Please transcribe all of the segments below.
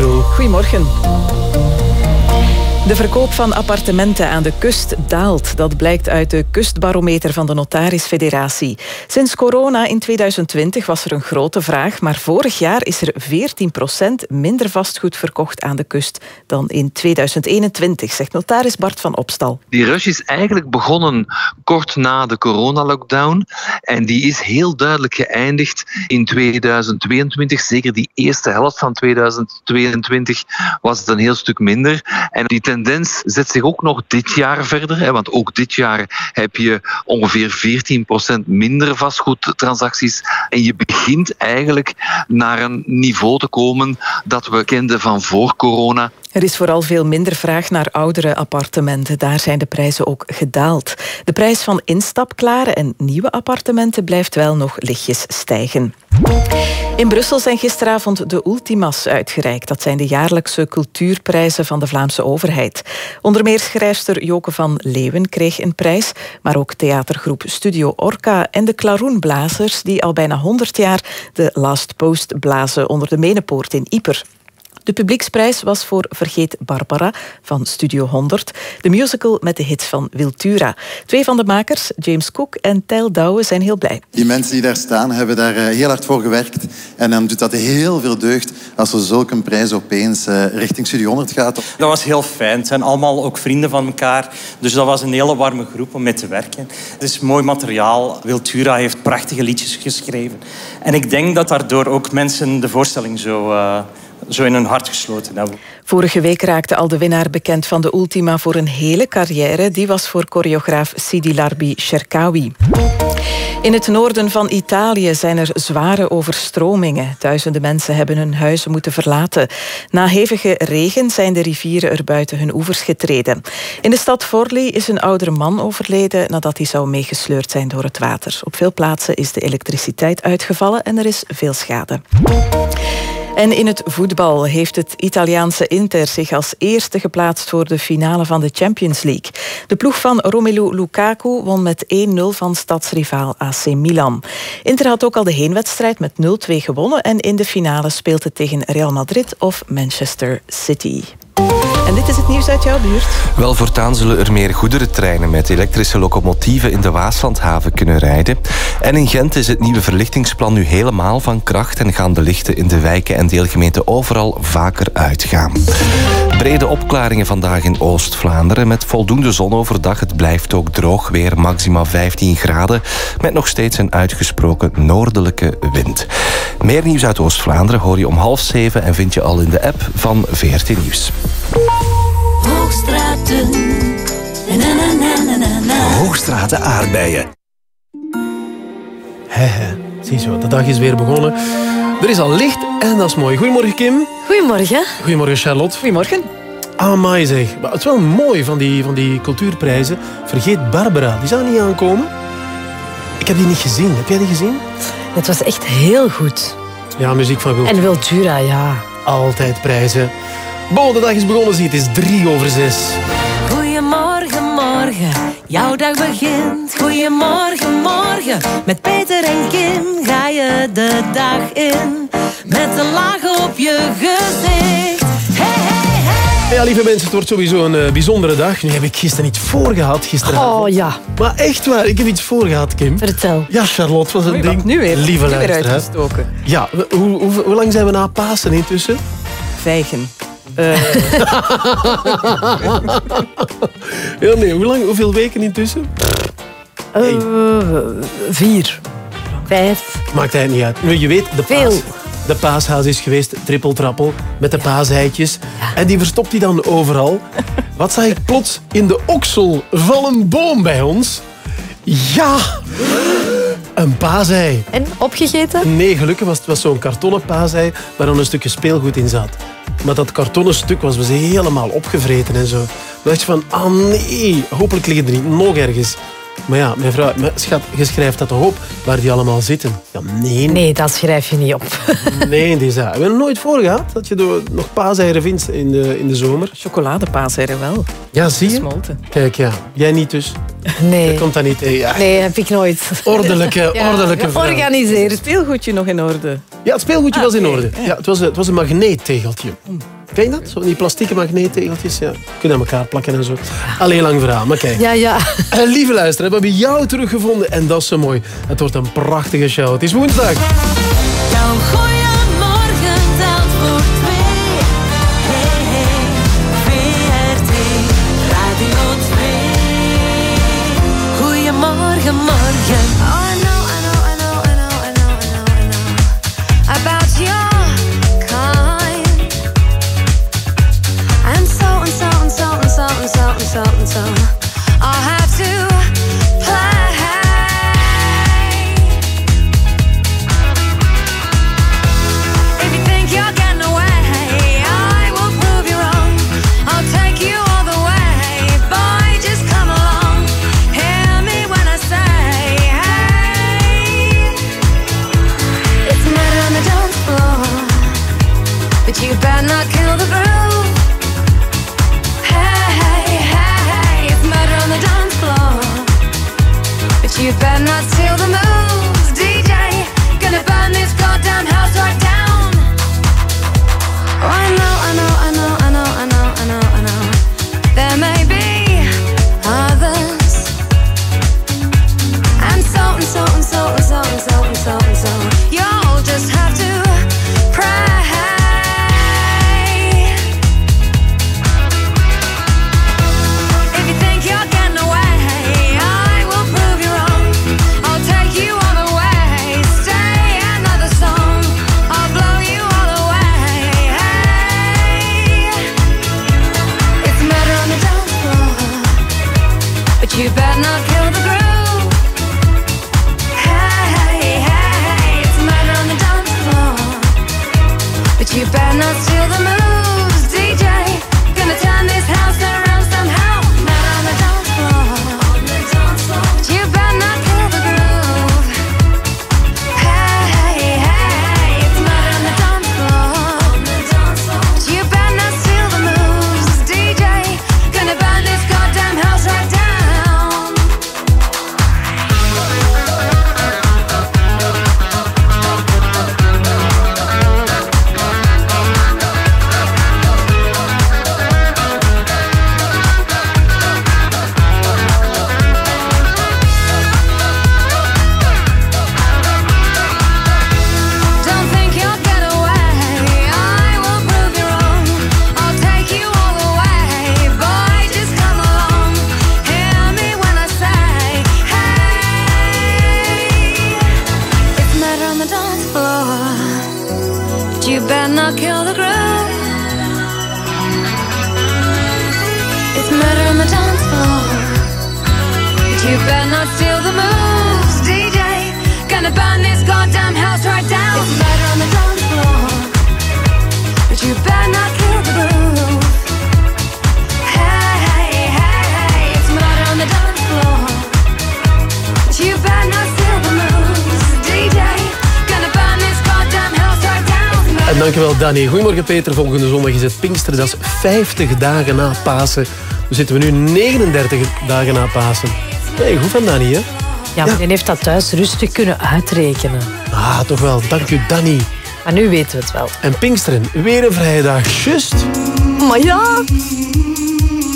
Goedemorgen. De verkoop van appartementen aan de kust daalt. Dat blijkt uit de kustbarometer van de Notarisfederatie. Sinds corona in 2020 was er een grote vraag, maar vorig jaar is er 14% minder vastgoed verkocht aan de kust dan in 2021, zegt notaris Bart van Opstal. Die rush is eigenlijk begonnen kort na de coronalockdown en die is heel duidelijk geëindigd in 2022. Zeker die eerste helft van 2022 was het een heel stuk minder. En die tendens zet zich ook nog dit jaar verder. Want ook dit jaar heb je ongeveer 14% minder vastgoedtransacties. En je begint eigenlijk naar een niveau te komen dat we kenden van voor corona. Er is vooral veel minder vraag naar oudere appartementen. Daar zijn de prijzen ook gedaald. De prijs van instapklare en nieuwe appartementen blijft wel nog lichtjes stijgen. In Brussel zijn gisteravond de Ultimas uitgereikt. Dat zijn de jaarlijkse cultuurprijzen van de Vlaamse overheid. Onder meer schrijfster Joke van Leeuwen kreeg een prijs, maar ook theatergroep Studio Orca en de Klaroenblazers, die al bijna 100 jaar de Last Post blazen onder de Menepoort in Ieper. De publieksprijs was voor Vergeet Barbara van Studio 100, de musical met de hits van Wiltura. Twee van de makers, James Cook en Tijl Douwe, zijn heel blij. Die mensen die daar staan, hebben daar eh, heel hard voor gewerkt. En dan doet dat heel veel deugd als er zulke een prijs opeens eh, richting Studio 100 gaat. Dat was heel fijn. Het zijn allemaal ook vrienden van elkaar. Dus dat was een hele warme groep om mee te werken. Het is mooi materiaal. Wiltura heeft prachtige liedjes geschreven. En ik denk dat daardoor ook mensen de voorstelling zo... Uh, zo in hun hart gesloten. Vorige week raakte al de winnaar bekend van de Ultima voor een hele carrière. Die was voor choreograaf Sidi Larbi Cherkawi. In het noorden van Italië zijn er zware overstromingen. Duizenden mensen hebben hun huizen moeten verlaten. Na hevige regen zijn de rivieren er buiten hun oevers getreden. In de stad Forli is een oudere man overleden nadat hij zou meegesleurd zijn door het water. Op veel plaatsen is de elektriciteit uitgevallen en er is veel schade. En in het voetbal heeft het Italiaanse Inter zich als eerste geplaatst voor de finale van de Champions League. De ploeg van Romelu Lukaku won met 1-0 van stadsrivaal AC Milan. Inter had ook al de heenwedstrijd met 0-2 gewonnen en in de finale speelt het tegen Real Madrid of Manchester City. En dit is het nieuws uit jouw buurt. Wel, voortaan zullen er meer goederentreinen met elektrische locomotieven in de Waaslandhaven kunnen rijden. En in Gent is het nieuwe verlichtingsplan nu helemaal van kracht en gaan de lichten in de wijken en deelgemeenten overal vaker uitgaan. Brede opklaringen vandaag in Oost-Vlaanderen met voldoende zon overdag. Het blijft ook droog weer, maximaal 15 graden, met nog steeds een uitgesproken noordelijke wind. Meer nieuws uit Oost-Vlaanderen hoor je om half zeven en vind je al in de app van VRT Nieuws. Hoogstraten. Hoogstraten aardbeien. Hehe, ziezo, de dag is weer begonnen. Er is al licht en dat is mooi. Goedemorgen Kim. Goedemorgen. Goedemorgen Charlotte. Goedemorgen. Amai zeg. Maar het is wel mooi van die, van die cultuurprijzen. Vergeet Barbara, die zou niet aankomen. Ik heb die niet gezien. Heb jij die gezien? Het was echt heel goed. Ja, muziek van Wiltura. En Wiltura, ja. Altijd prijzen. Bon, de dag is begonnen, zie Het is drie over zes. Goedemorgen, morgen. Jouw dag begint. Goedemorgen, morgen. Met Peter en Kim ga je de dag in. Met een laag op je gezicht. Hey, hey, hey. Ja, lieve mensen, het wordt sowieso een uh, bijzondere dag. Nu heb ik gisteren iets voorgehad, gisteravond. Oh ja. Maar echt waar, ik heb iets voorgehad, Kim. Vertel. Ja, Charlotte, was een ding. nu weer? Lieve Nu weer uitgestoken. Ja, hoe, hoe, hoe lang zijn we na Pasen intussen? Vijgen. Eh, Ja, nee, hoe lang, hoeveel weken intussen? Eh, vier. Vijf. Maakt eigenlijk niet uit. Nu, Je weet, de, Veel. paas, de paashaas is geweest, trippeltrappel, met de paaseitjes. En die verstopt hij dan overal. Wat zag ik plots in de oksel van een boom bij ons? Ja! Een paasei. En opgegeten? Nee, gelukkig was het was zo'n kartonnen paasei waar dan een stukje speelgoed in zat. Maar dat kartonnen stuk was, was helemaal opgevreten en zo. Dan dacht je van, ah nee, hopelijk liggen er niet nog ergens. Maar ja, mevrouw, je schrijft dat toch op waar die allemaal zitten? Ja, nee. Nee, dat schrijf je niet op. nee, die is. We hebben nooit voor gehad dat je door, nog paaseieren vindt in de, in de zomer. Chocoladepaaseieren wel. Ja, zie je? Kijk, ja. Jij niet dus. Nee. Dat komt dan niet. in, ja. Nee, heb ik nooit. Ordelijke, ja, ordelijke vrouw. Organiseer. Het speelgoedje nog in orde? Ja, het speelgoedje ah, was in orde. Ja, het, was, het was een magneettegeltje. Mm. Ken je dat? Zo die plastieke magneettegeltjes. Ja. Kunnen aan elkaar plakken en zo. Alleen lang verhaal, maar kijk. Ja, ja. Eh, lieve luisteraar, we hebben jou teruggevonden en dat is zo mooi. Het wordt een prachtige show. Het is woensdag. Nou, Peter. Volgende zondag is het Pinkster. Dat is 50 dagen na Pasen. We zitten we nu 39 dagen na Pasen. Goed van Danny, hè? Ja, maar heeft dat thuis rustig kunnen uitrekenen. Ah, toch wel. Dank u, Danny. Maar nu weten we het wel. En Pinksteren, weer een vrije dag. Just. Maar ja.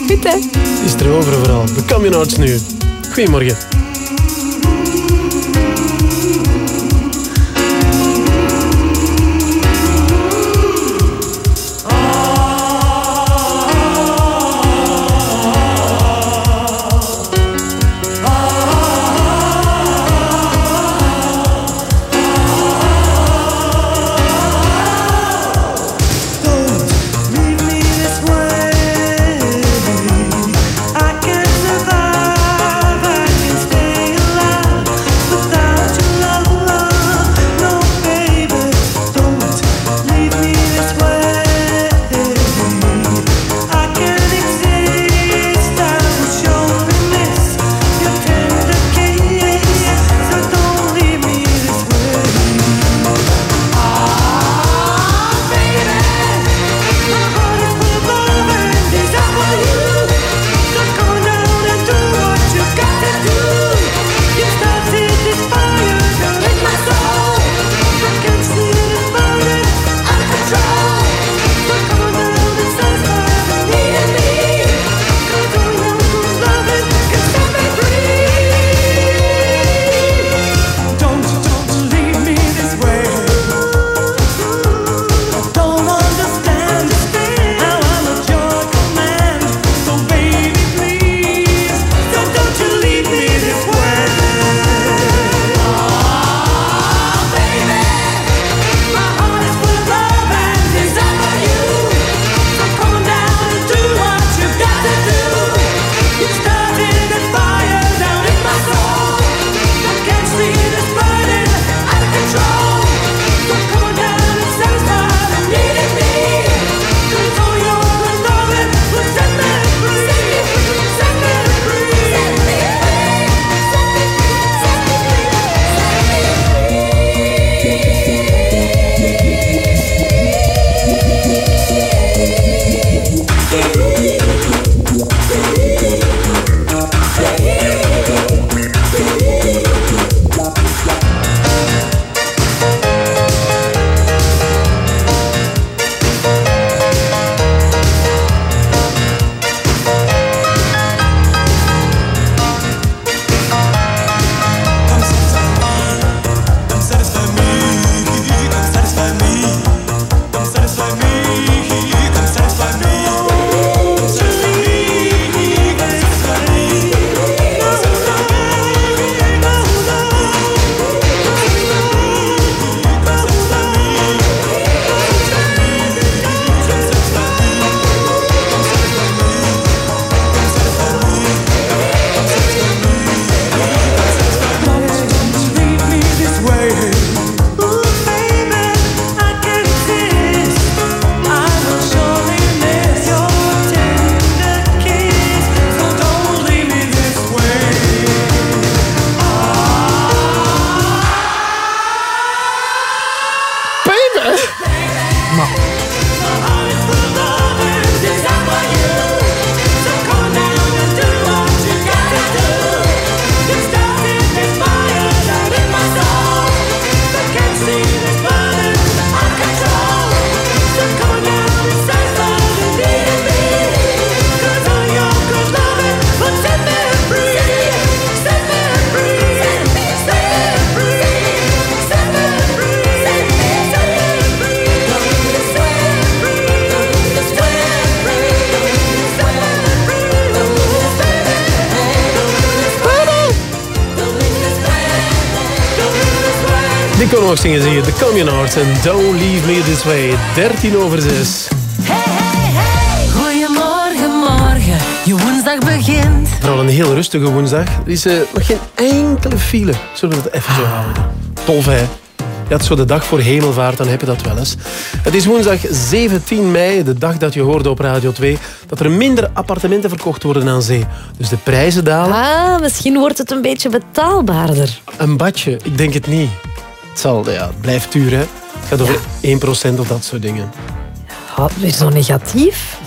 Goed, hè? Is er over vooral. De communarts arts nu. Goedemorgen. Zingen, zie je. The Communards en Don't Leave Me This Way. 13 over 6. Goedemorgen, morgen, je woensdag begint. Vooral een heel rustige woensdag. Er is eh, nog geen enkele file. Zullen we het even zo houden? Tof, hè? Ja, het is zo de dag voor hemelvaart, dan heb je dat wel eens. Het is woensdag 17 mei, de dag dat je hoorde op Radio 2... dat er minder appartementen verkocht worden aan zee. Dus de prijzen dalen. Ah, misschien wordt het een beetje betaalbaarder. Een badje, ik denk het niet. Het, zal, ja, het blijft duur, hè. Het gaat over 1% of dat soort dingen. Ah, weer zo negatief.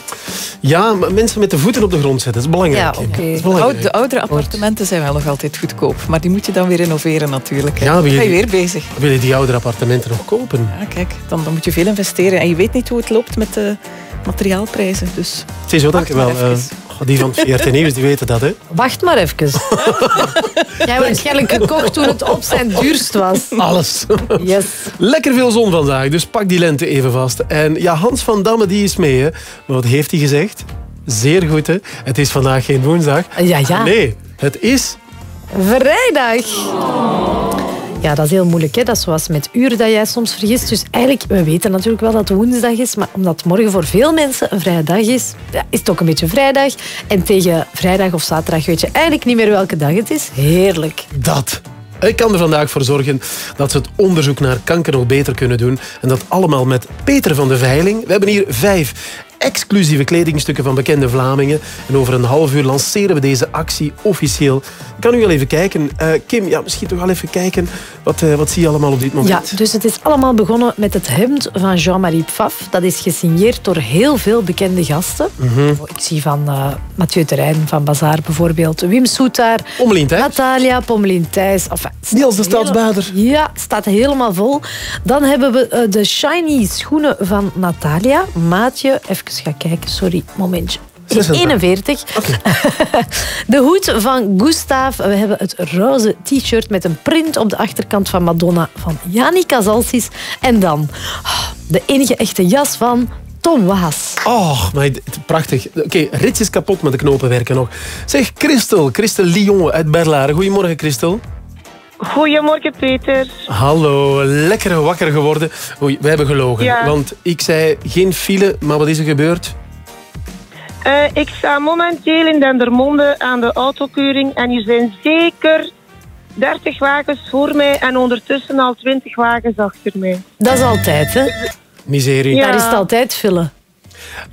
Ja, maar mensen met de voeten op de grond zetten, dat is belangrijk. Ja, oké. Is De, belangrijk. oude, de oudere appartementen zijn wel nog altijd goedkoop. Maar die moet je dan weer renoveren natuurlijk. hè. Ja, wil Dan je ben je die- weer bezig. Wil je die oudere appartementen nog kopen? Ja, kijk, dan, dan moet je veel investeren. En je weet niet hoe het loopt met de materiaalprijzen. Dus Ziezo, dankjewel. even. Eh, die van het VRT Nieuws, die weten dat, hè? Wacht maar even. Jij waarschijnlijk gekocht toen het op zijn duurst was. Alles. Yes. Lekker veel zon vandaag, dus pak die lente even vast. En ja, Hans van Damme die is mee, hè. Maar wat heeft hij gezegd? Zeer goed, hè. Het is vandaag geen woensdag. Ja, ja. Nee, het is... Vrijdag. Ja, dat is heel moeilijk. Hè? Dat is zoals met uren dat jij soms vergist. Dus eigenlijk, we weten natuurlijk wel dat het woensdag is. Maar omdat morgen voor veel mensen een vrije dag is, ja, is het ook een beetje vrijdag. En tegen vrijdag of zaterdag weet je eigenlijk niet meer welke dag het is. Heerlijk. Dat. Ik kan er vandaag voor zorgen dat ze het onderzoek naar kanker nog beter kunnen doen. En dat allemaal met Peter van de Veiling. We hebben hier vijf exclusieve kledingstukken van bekende Vlamingen. En over een half uur lanceren we deze actie officieel. Ik kan u wel even kijken. Eh, Kim, ja, misschien toch wel even kijken. Wat, eh, wat zie je allemaal op dit Ja, moment? dus het is allemaal begonnen met het hemd van Jean-Marie Pfaff. Dat is gesigneerd door heel veel bekende gasten. Mhm. Ik zie van eh, Mathieu Terrein van Bazaar bijvoorbeeld, Wim Soetaar, Pommelien Thijs. Natalia Pommelien Thijs. Enfin, Niels de Stadsbader. Ja, staat helemaal vol. Dan hebben we eh, de shiny schoenen van Natalia. Maatje, even gaan kijken, sorry, momentje. 26. 41. De hoed van Gustav. We hebben het roze t-shirt met een print op de achterkant van Madonna van Jani Casalsis. En dan ah, de enige echte jas van Tom Waas. Oh, maar prachtig. Oké, rits is kapot, maar de knopen werken nog. Zeg, Christel, Christel Lyon uit Berlaren. Goedemorgen, Christel. Goedemorgen, Peter. Hallo, lekker wakker geworden. Oei, we hebben gelogen. Ja. Want ik zei geen file, maar wat is er gebeurd? Eh, ik sta momenteel in Dendermonde aan de autokeuring en er zijn zeker 30 wagens voor mij en ondertussen al 20 wagens achter mij. Dat is altijd, hè? Miserie. Ja. Daar is het altijd vullen.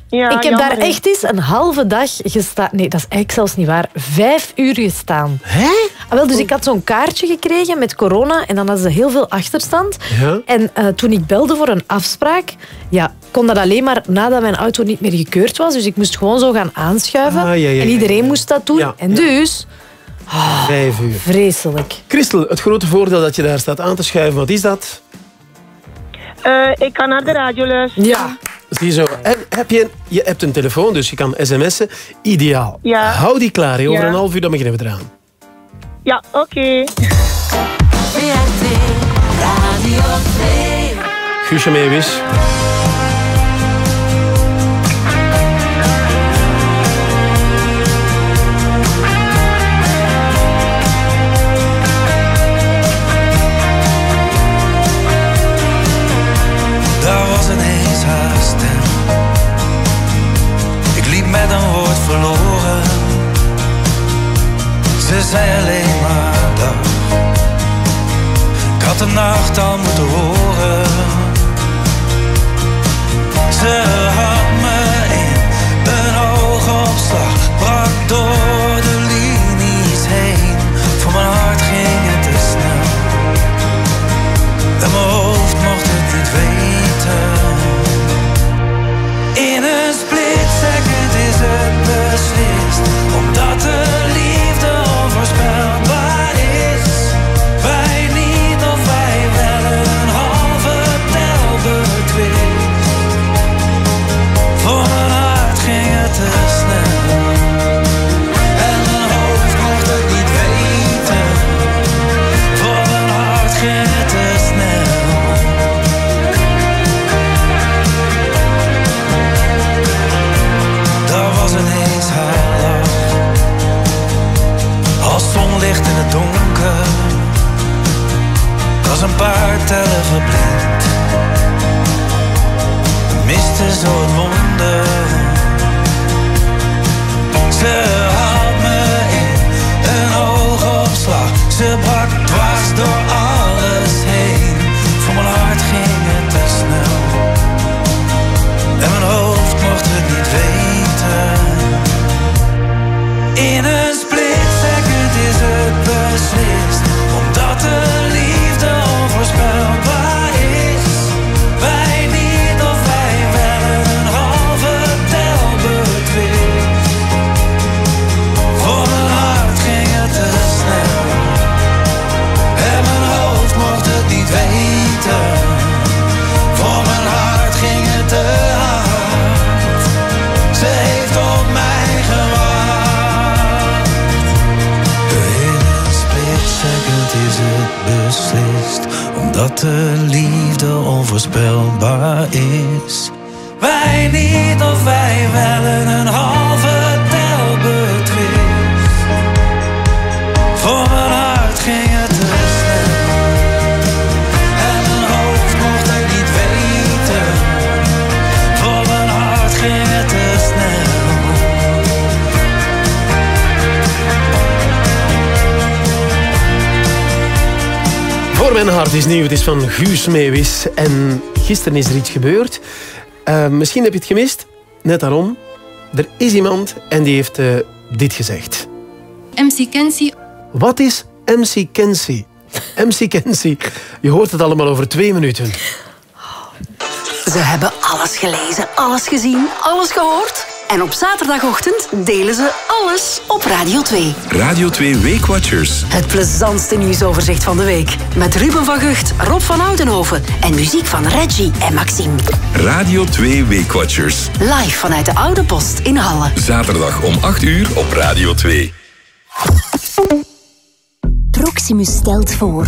Ja, ik heb jammer, daar echt eens een halve dag gestaan. Nee, dat is eigenlijk zelfs niet waar. Vijf uur gestaan. Hè? Ah, wel, dus ik had zo'n kaartje gekregen met corona en dan hadden ze heel veel achterstand. Ja. En eh, toen ik belde voor een afspraak, ja, kon dat alleen maar nadat mijn auto niet meer gekeurd was. Dus ik moest gewoon zo gaan aanschuiven. Ah, ja, ja, en ja, iedereen ja. moest dat doen. Ja, en ja. dus, Vijf uur. vreselijk. Christel, het grote voordeel dat je daar staat aan te schuiven, wat is dat? Eh, ik kan naar de radio luisteren. Ja. Zie je zo. En heb je, je hebt een telefoon, dus je kan sms'en. Ideaal. Ja. Hou die klaar. hè. Over Ja. een half uur dan beginnen we eraan. Ja, oké. VRT Radio 2. Guusje Meeuwis. Zei alleen maar dag. Ik had de nacht al moeten horen. Is zo het wonder. Ze houdt me in een oogopslag. Ze brak dwars door alles heen. Voor mijn hart ging het te snel. En mijn hoofd mocht het niet weten. In De liefde onvoorspelbaar is. Mijn hart is nieuw. Het is van Guus Meeuwis. En gisteren is er iets gebeurd. Eh, misschien heb je het gemist. Net daarom. Er is iemand en die heeft eh, dit gezegd. MC Kenzie. Wat is MC Kenzie? MC Kenzie. Je hoort het allemaal over twee minuten. Ze hebben alles gelezen, alles gezien, alles gehoord. En op zaterdagochtend delen ze alles op Radio 2. Radio 2 Weekwatchers. Het plezantste nieuwsoverzicht van de week. Met Ruben van Gucht, Rob van Oudenhoven en muziek van Reggie en Maxime. Radio 2 Weekwatchers. Live vanuit de Oude Post in Halle. Zaterdag om 8 uur op Radio 2. Proximus stelt voor.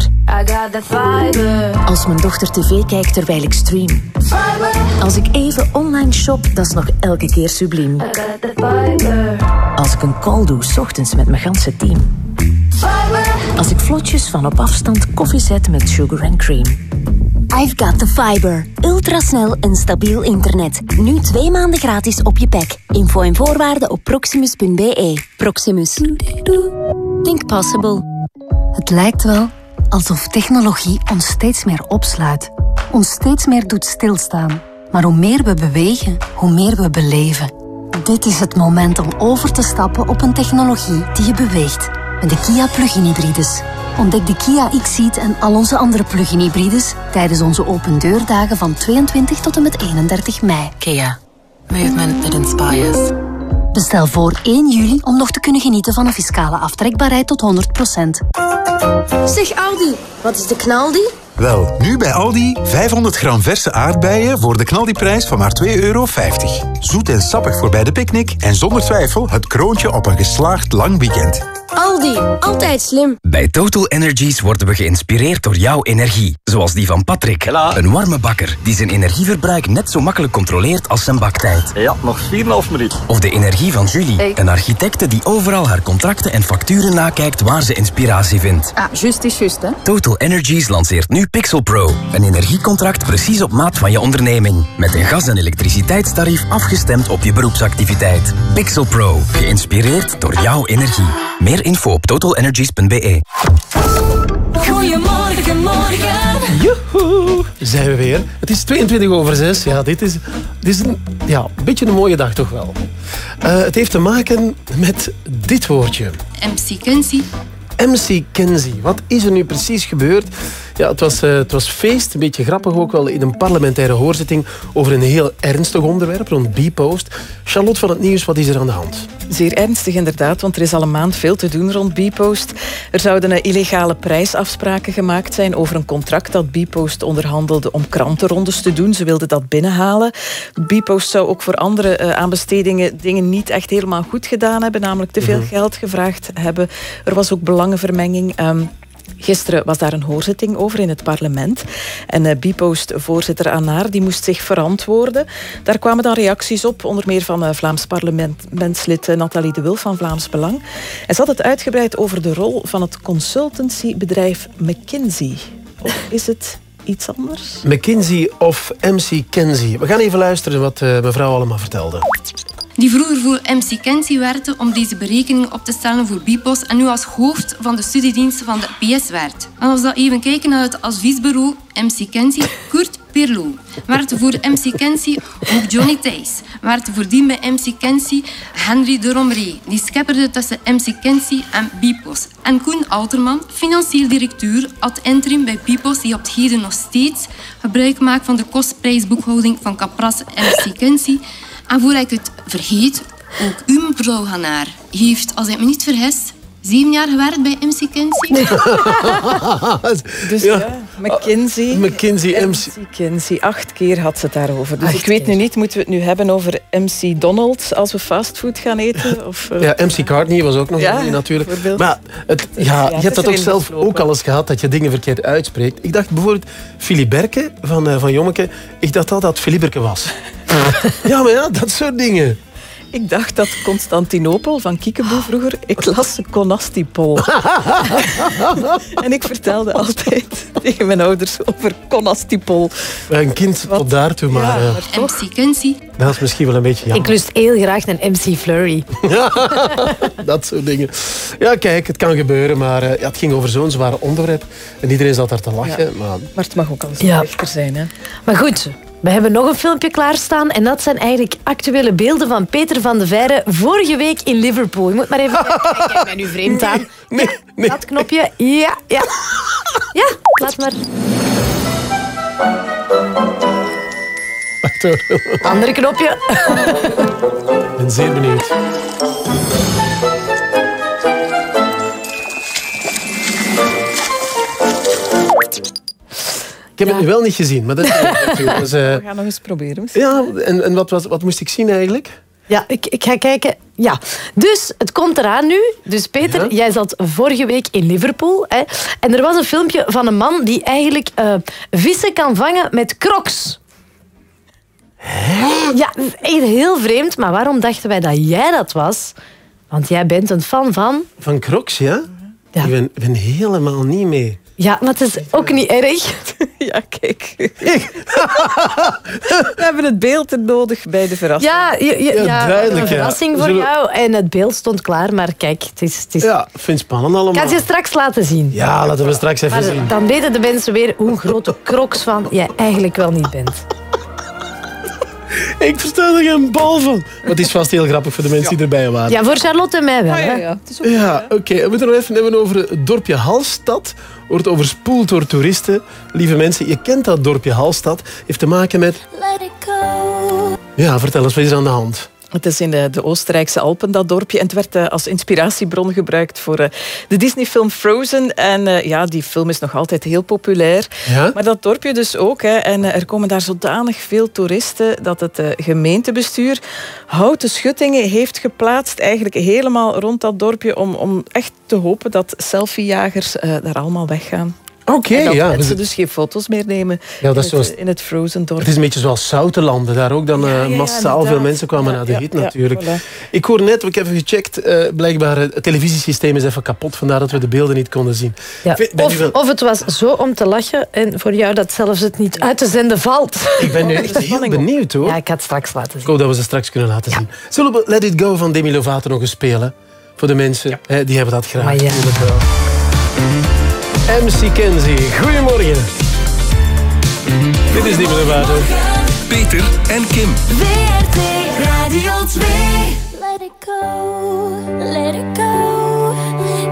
Als mijn dochter tv kijkt terwijl ik stream. Als ik even online shop, dat is nog elke keer subliem. Als ik een call doe, 's ochtends met mijn ganse team. Als ik vlotjes van op afstand koffie zet met sugar and cream. I've got the fiber. Ultrasnel en stabiel internet. Nu twee maanden gratis op je pack. Info en voorwaarden op proximus.be. Proximus. Think possible. Het lijkt wel alsof technologie ons steeds meer opsluit. Ons steeds meer doet stilstaan. Maar hoe meer we bewegen, hoe meer we beleven. Dit is het moment om over te stappen op een technologie die je beweegt. Met de Kia Plug-in Hybrides. Ontdek de Kia X-Seat en al onze andere plug-in hybrides tijdens onze open deurdagen van 22 tot en met 31 mei. Kia. Movement that inspires. Bestel voor 1 juli om nog te kunnen genieten van een fiscale aftrekbaarheid tot 100%. Zeg Aldi, wat is de knaldi? Wel, nu bij Aldi 500 gram verse aardbeien voor de knaldiprijs van maar 2,50 euro. Zoet en sappig voor bij de picknick en zonder twijfel het kroontje op een geslaagd lang weekend. Aldi, altijd slim. Bij Total Energies worden we geïnspireerd door jouw energie. Zoals die van Patrick. Een warme bakker die zijn energieverbruik net zo makkelijk controleert als zijn baktijd. Ja, nog 4,5 minuut. Of de energie van Julie. Hey. Een architecte die overal haar contracten en facturen nakijkt waar ze inspiratie vindt. Ah, juist is juist, hè. Total Energies lanceert nu Pixel Pro. Een energiecontract precies op maat van je onderneming. Met een gas- en elektriciteitstarief afgestemd op je beroepsactiviteit. Pixel Pro. Geïnspireerd door jouw energie. Meer info op totalenergies.be. Goedemorgen, morgen. Joehoe, zijn we weer. Het is 22 over 6. Ja, dit is, dit is een, ja, een beetje een mooie dag toch wel. Eh, het heeft te maken met dit woordje. MC Kenzie. MC Kenzie. Wat is er nu precies gebeurd? Ja, het was, eh, het was feest, een beetje grappig ook wel, in een parlementaire hoorzitting over een heel ernstig onderwerp rond B-post. Charlotte van het Nieuws, wat is er aan de hand? Zeer ernstig inderdaad, want er is al een maand veel te doen rond Bpost. Er zouden illegale prijsafspraken gemaakt zijn over een contract dat Bpost onderhandelde om krantenrondes te doen. Ze wilden dat binnenhalen. Bpost zou ook voor andere eh, aanbestedingen dingen niet echt helemaal goed gedaan hebben, namelijk te veel Mhm. geld gevraagd hebben. Er was ook belangenvermenging. Ehm, Gisteren was daar een hoorzitting over in het parlement. En eh Bipost-voorzitter Anaar die moest zich verantwoorden. Daar kwamen dan reacties op, onder meer van eh, Vlaams parlementslid eh, Nathalie de Wil van Vlaams Belang. En ze had het uitgebreid over de rol van het consultancybedrijf McKinsey. Of is het iets anders? McKinsey of MC Kenzie. We gaan even luisteren wat mevrouw allemaal vertelde. Die vroeger voor MC Kenzie werkte om deze berekeningen op te stellen voor BIPOS en nu als hoofd van de studiedienst van de PS werkt. En als we even kijken naar het adviesbureau MC Kenzie, Kurt Pirlo. Werkte voor MC Kenzie ook Johnny Thijs. Werkte voordien bij MC Kenzie Henry de Romree. Die schepperde tussen MC Kenzie en BIPOS. En Koen Alterman, financieel directeur, ad interim bij BIPOS, die op het heden nog steeds gebruik maakt van de kostprijsboekhouding van Capras MC Kenzie. En voor ik het vergeet, ook u, mevrouw Hanaar, heeft, als ik me niet vergis, zeven jaar gewerkt bij MC Kenzie. Dus ja, McKinsey. McKinsey, MC. Kinsey. Acht keer had ze het daarover. Dus Acht ik weet nu niet, moeten we het nu hebben over MC Donald als we fastfood gaan eten? Of, eh, Ja, MC Cartney was ook nog Ja, een natuurlijk. Maar het, ja, Ja, je hebt dat ook zelf ook al eens gehad, dat je dingen verkeerd uitspreekt. Ik dacht bijvoorbeeld, Filiberke van, eh, van Jommeke, ik dacht al dat het Filiberke was. ja, maar ja, dat soort dingen. Ik dacht dat Constantinopel van Kiekeboe vroeger, ik las Conastipol. en ik vertelde altijd tegen mijn ouders over Conastipol. Een kind tot daartoe, maar eh, MC Kenzie. dat is misschien wel een beetje Ik jammer. lust heel graag een MC Flurry. dat soort dingen. Ja, kijk, het kan gebeuren, maar eh, ja, het ging over zo'n zware onderwerp. En iedereen zat daar te lachen. Ja. Maar Maar het mag ook al eens Ja. lichter zijn. Hè? Maar goed, we hebben nog een filmpje klaarstaan. En dat zijn eigenlijk actuele beelden van Peter van de Veire vorige week in Liverpool. Je moet maar even kijken. Kijk, Kijk mij nu vreemd aan. Nee, nee. Dat knopje. Ja, ja. Ja, laat maar. Wacht hoor. Andere knopje. Ik ben zeer benieuwd. Ik heb het nu wel niet gezien, maar dat is... is, eh, We gaan nog eens proberen. misschien. ja, en, en wat, was, wat moest ik zien eigenlijk? Ja, ik, ik ga kijken. Ja, dus het komt eraan nu. Dus Peter, Ja? jij zat vorige week in Liverpool. Hè, en er was een filmpje van een man die eigenlijk eh, vissen kan vangen met crocs. Ja, dat is echt heel vreemd. Maar waarom dachten wij dat jij dat was? Want jij bent een fan van... Van Crocs, ja? Ja. Ik ben, ik ben helemaal niet mee. Ja, maar het is ook niet erg. Ja, kijk. We hebben het beeld er nodig bij de verrassing. Ja, je, je- Ja, ja, duidelijk, een ja. verrassing voor Zullen- jou. En het beeld stond klaar, maar kijk, het is... Het is... Ja, ik vind het spannend Ik allemaal. kan je straks laten zien. Ja, laten we straks even Maar zien. dan weten de mensen weer hoe grote crocs van jij eigenlijk wel niet bent. Ik versta er geen bal van. Maar het is vast heel grappig voor de mensen die erbij waren. Ja, voor Charlotte en mij wel. Ah, ja, hè. ja. Het is ook- Ja, oké. We moeten nog even hebben over het dorpje Halstad. Wordt overspoeld door toeristen. Lieve mensen, je kent dat dorpje Halstad. Heeft te maken met... Let it go. Ja, vertel eens, wat is er aan de hand? Het is in de, de Oostenrijkse Alpen, dat dorpje. En het werd eh, als inspiratiebron gebruikt voor eh, de Disney-film Frozen. En eh, ja, die film is nog altijd heel populair. Ja? Maar dat dorpje dus ook. Hè. En er komen daar zodanig veel toeristen dat het gemeentebestuur houten schuttingen heeft geplaatst. Eigenlijk helemaal rond dat dorpje. Om, om echt te hopen dat selfiejagers daar allemaal weggaan. Oké, en dat ja. mensen dus geen foto's meer nemen Ja, dat in, het, zoals- in het Frozen dorp. Het is een beetje zoals Zoutenlanden. Daar ook dan Ja, eh, ja, ja, massaal veel mensen kwamen Ja, naar de ja, hit ja, natuurlijk. voilà. Ik hoor net, ik heb even gecheckt, eh, blijkbaar het televisiesysteem is even kapot. Vandaar dat we de beelden niet konden zien. Ja. Ik Of, wel- of het was zo om te lachen en voor jou dat zelfs het niet uit te zenden valt. Ik ben nu echt heel benieuwd hoor. Ja, ik ga het straks laten Ik zien. hoop dat we ze straks kunnen laten zien. Zullen we Let It Go van Demi Lovato nog eens spelen? Voor de mensen, hè, die hebben dat graag. Maar ja. MC Kenzie, goedemorgen. Dit is Demi Lovato. Peter en Kim. WRT Radio 2. Let it go, let it go.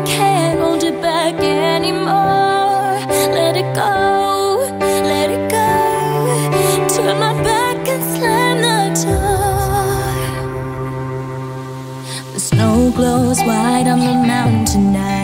Can't hold it back anymore. Let it go, let it go. Turn my back and slam the door. The snow glows white on the mountain tonight.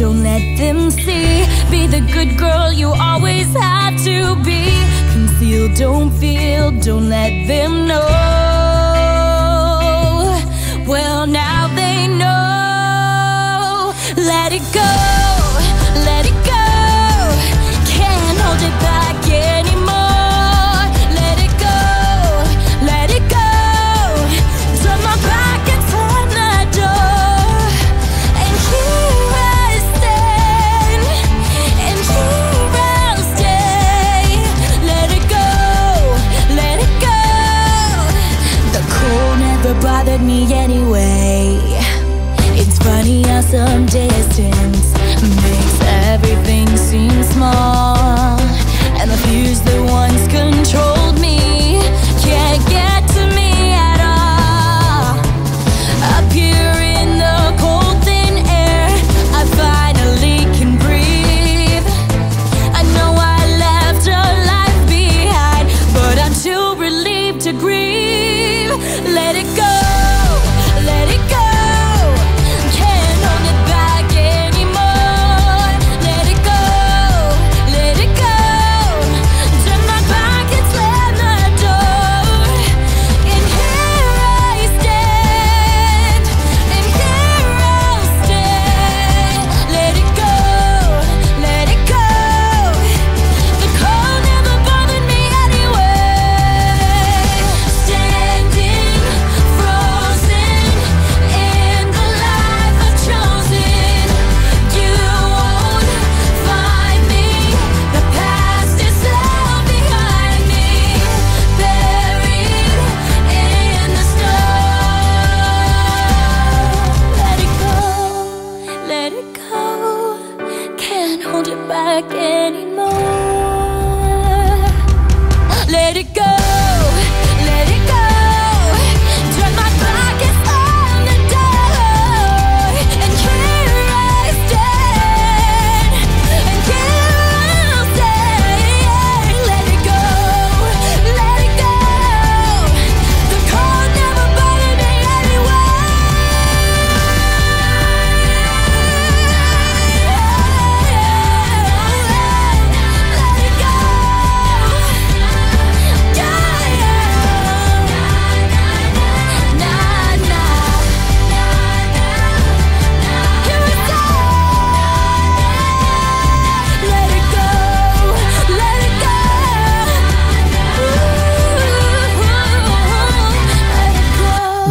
don't let them see. Be the good girl you always had to be. Conceal, don't feel, don't let them know. Well, now they know. Let it go,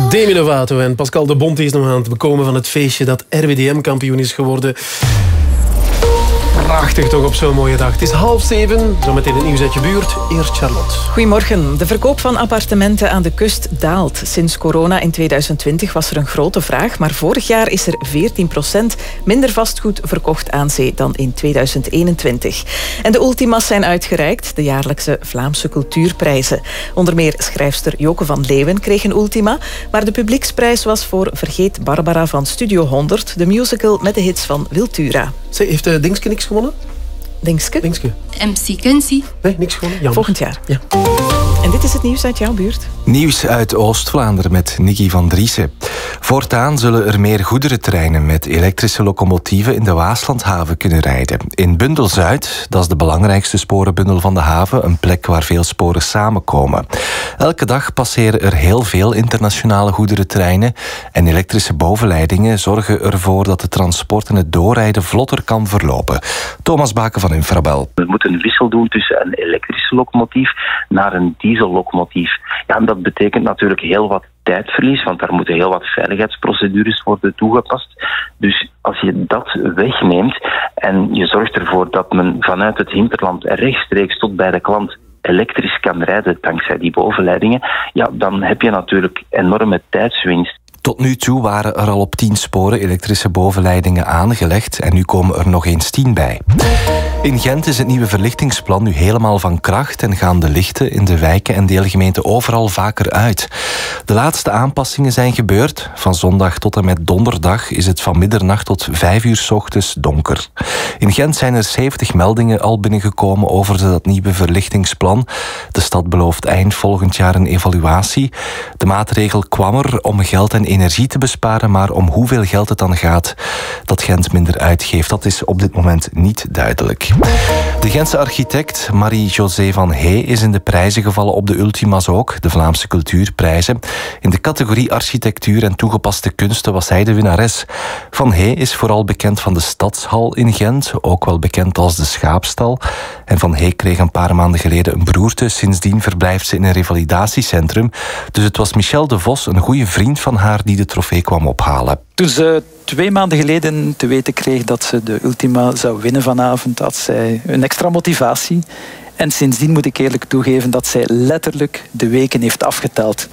Demi Lovato en Pascal de Bont is nog aan het bekomen van het feestje dat RWDM-kampioen is geworden. Prachtig toch op zo'n mooie dag. Het is half zeven, zometeen het nieuws uit je buurt. Eerst Charlotte. Goedemorgen. De verkoop van appartementen aan de kust daalt. Sinds corona in 2020 was er een grote vraag, maar vorig jaar is er 14% minder vastgoed verkocht aan zee dan in 2021. En de ultima's zijn uitgereikt, de jaarlijkse Vlaamse cultuurprijzen. Onder meer schrijfster Joke van Leeuwen kreeg een ultima, maar de publieksprijs was voor Vergeet Barbara van Studio 100, de musical met de hits van Wiltura. Zij heeft uh, Dingske niks gewonnen? Dingske? Dingske. MC Kunzie. Nee, niks gewonnen. Jammer. Volgend jaar. Ja. Is het nieuws uit jouw buurt. Nieuws uit Oost-Vlaanderen met Nicky van Driessen. Voortaan zullen er meer goederentreinen met elektrische locomotieven in de Waaslandhaven kunnen rijden. In Bundel Zuid, dat is de belangrijkste sporenbundel van de haven, een plek waar veel sporen samenkomen. Elke dag passeren er heel veel internationale goederentreinen en elektrische bovenleidingen zorgen ervoor dat het transport en het doorrijden vlotter kan verlopen. Thomas Baken van Infrabel. We moeten een wissel doen tussen een elektrische locomotief naar een Ja, en dat betekent natuurlijk heel wat tijdverlies, want daar moeten heel wat veiligheidsprocedures worden toegepast. Dus als je dat wegneemt en je zorgt ervoor dat men vanuit het hinterland rechtstreeks tot bij de klant elektrisch kan rijden dankzij die bovenleidingen, ja, dan heb je natuurlijk enorme tijdswinst. Tot nu toe waren er al op 10 sporen elektrische bovenleidingen aangelegd en nu komen er nog eens 10 bij. In Gent is het nieuwe verlichtingsplan nu helemaal van kracht en gaan de lichten in de wijken en deelgemeenten overal vaker uit. De laatste aanpassingen zijn gebeurd. Van zondag tot en met donderdag is het van middernacht tot vijf uur 's ochtends donker. In Gent zijn er 70 meldingen al binnengekomen over dat nieuwe verlichtingsplan. De stad belooft eind volgend jaar een evaluatie. De maatregel kwam er om geld en energie te besparen, maar om hoeveel geld het dan gaat dat Gent minder uitgeeft, dat is op dit moment niet duidelijk. De Gentse architect Marie-José van Hey is in de prijzen gevallen op de Ultima's ook, de Vlaamse cultuurprijzen. In de categorie architectuur en toegepaste kunsten was hij de winnares. Van Hey is vooral bekend van de Stadshal in Gent, ook wel bekend als de Schaapstal. En Van Hey kreeg een paar maanden geleden een broerte. Sindsdien verblijft ze in een revalidatiecentrum. Dus het was Michel de Vos, een goede vriend van haar, die de trofee kwam ophalen. Toen ze twee maanden geleden te weten kreeg dat ze de Ultima zou winnen vanavond, had zij een extra motivatie. En sindsdien moet ik eerlijk toegeven dat zij letterlijk de weken heeft afgeteld.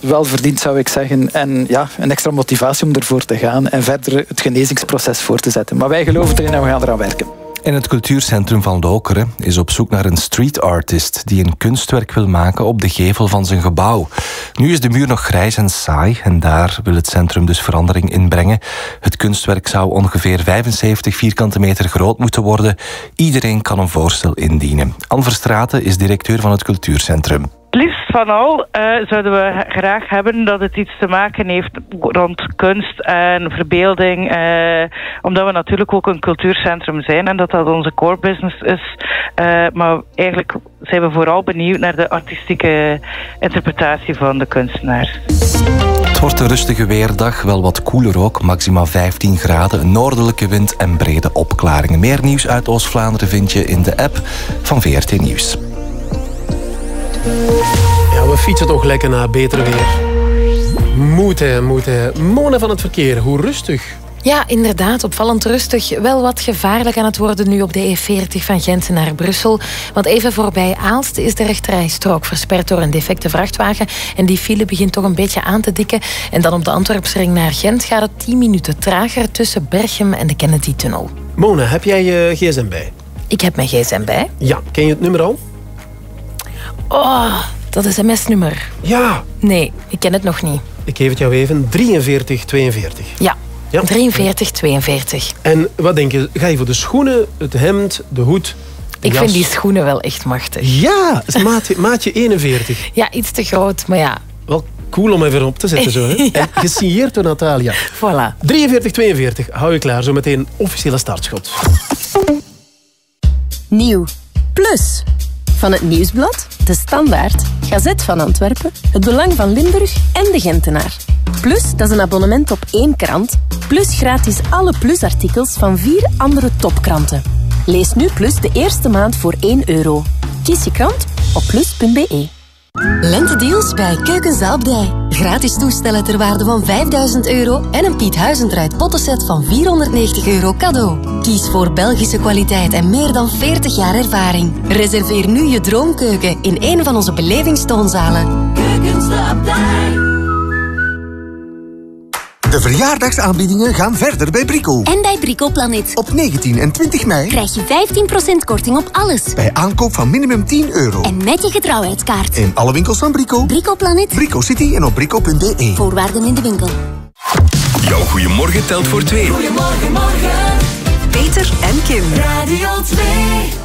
Wel verdiend zou ik zeggen. En ja, een extra motivatie om ervoor te gaan en verder het genezingsproces voor te zetten. Maar wij geloven erin en we gaan eraan werken. En het cultuurcentrum van Lokeren is op zoek naar een street artist die een kunstwerk wil maken op de gevel van zijn gebouw. Nu is de muur nog grijs en saai en daar wil het centrum dus verandering in brengen. Het kunstwerk zou ongeveer 75 vierkante meter groot moeten worden. Iedereen kan een voorstel indienen. Anne Verstraeten is directeur van het cultuurcentrum. Liefst van al eh, zouden we graag hebben dat het iets te maken heeft rond kunst en verbeelding. eh, omdat we natuurlijk ook een cultuurcentrum zijn en dat dat onze core business is. Eh, maar eigenlijk zijn we vooral benieuwd naar de artistieke interpretatie van de kunstenaar. Het wordt een rustige weerdag, wel wat koeler ook, maximaal 15 graden, noordelijke wind en brede opklaringen. Meer nieuws uit Oost-Vlaanderen vind je in de app van VRT Nieuws. Ja, we fietsen toch lekker naar beter weer. Moet hè, moet hè. Mona van het verkeer, hoe rustig. Ja, inderdaad, opvallend rustig. Wel wat gevaarlijk aan het worden nu op de E40 van Gent naar Brussel. Want even voorbij Aalst is de rechterrijstrook versperd door een defecte vrachtwagen. En die file begint toch een beetje aan te dikken. En dan op de Antwerpsring naar Gent gaat het 10 minuten trager tussen Berchem en de Kennedy-tunnel. Mona, heb jij je gsm bij? Ik heb mijn gsm bij. Ja, ken je het nummer al? Oh, dat is sms-nummer. Ja. Nee, ik ken het nog niet. Ik geef het jou even. 4342. Ja, 43, 42. En wat denk je? Ga je voor de schoenen, het hemd, de hoed, Ik jas? vind die schoenen wel echt machtig. Ja, is maatje, maatje 41. Ja, iets te groot, maar ja. Wel cool om even op te zetten zo. Hè? Gesigneerd door Natalia. Voilà. 43, 42. Hou je klaar, zo meteen officiële startschot. Nieuw. Plus. Van het Nieuwsblad, De Standaard, Gazet van Antwerpen, Het Belang van Limburg en De Gentenaar. Plus, dat is een abonnement op één krant. Plus gratis alle Plus-artikels van vier andere topkranten. Lees nu Plus de eerste maand voor 1 euro. Kies je krant op plus.be. Lentedeals bij Keukenzaal op Dij. Gratis toestellen ter waarde van 5000 euro en een Piet Huizendruid pottenset van 490 euro cadeau. Kies voor Belgische kwaliteit en meer dan 40 jaar ervaring. Reserveer nu je droomkeuken in een van onze belevingstoonzalen. Keukenzaal op Dij. De verjaardagsaanbiedingen gaan verder bij Brico. En bij Brico Planet. Op 19 en 20 mei Krijg je 15% korting op alles. bij aankoop van minimum 10 euro. En met je getrouwheidskaart. In alle winkels van Brico. Brico Planet. Brico City en op brico.be. Voorwaarden in de winkel. Jouw goeiemorgen telt voor twee. Goedemorgen, morgen. Peter en Kim. Radio 2.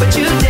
but you dance,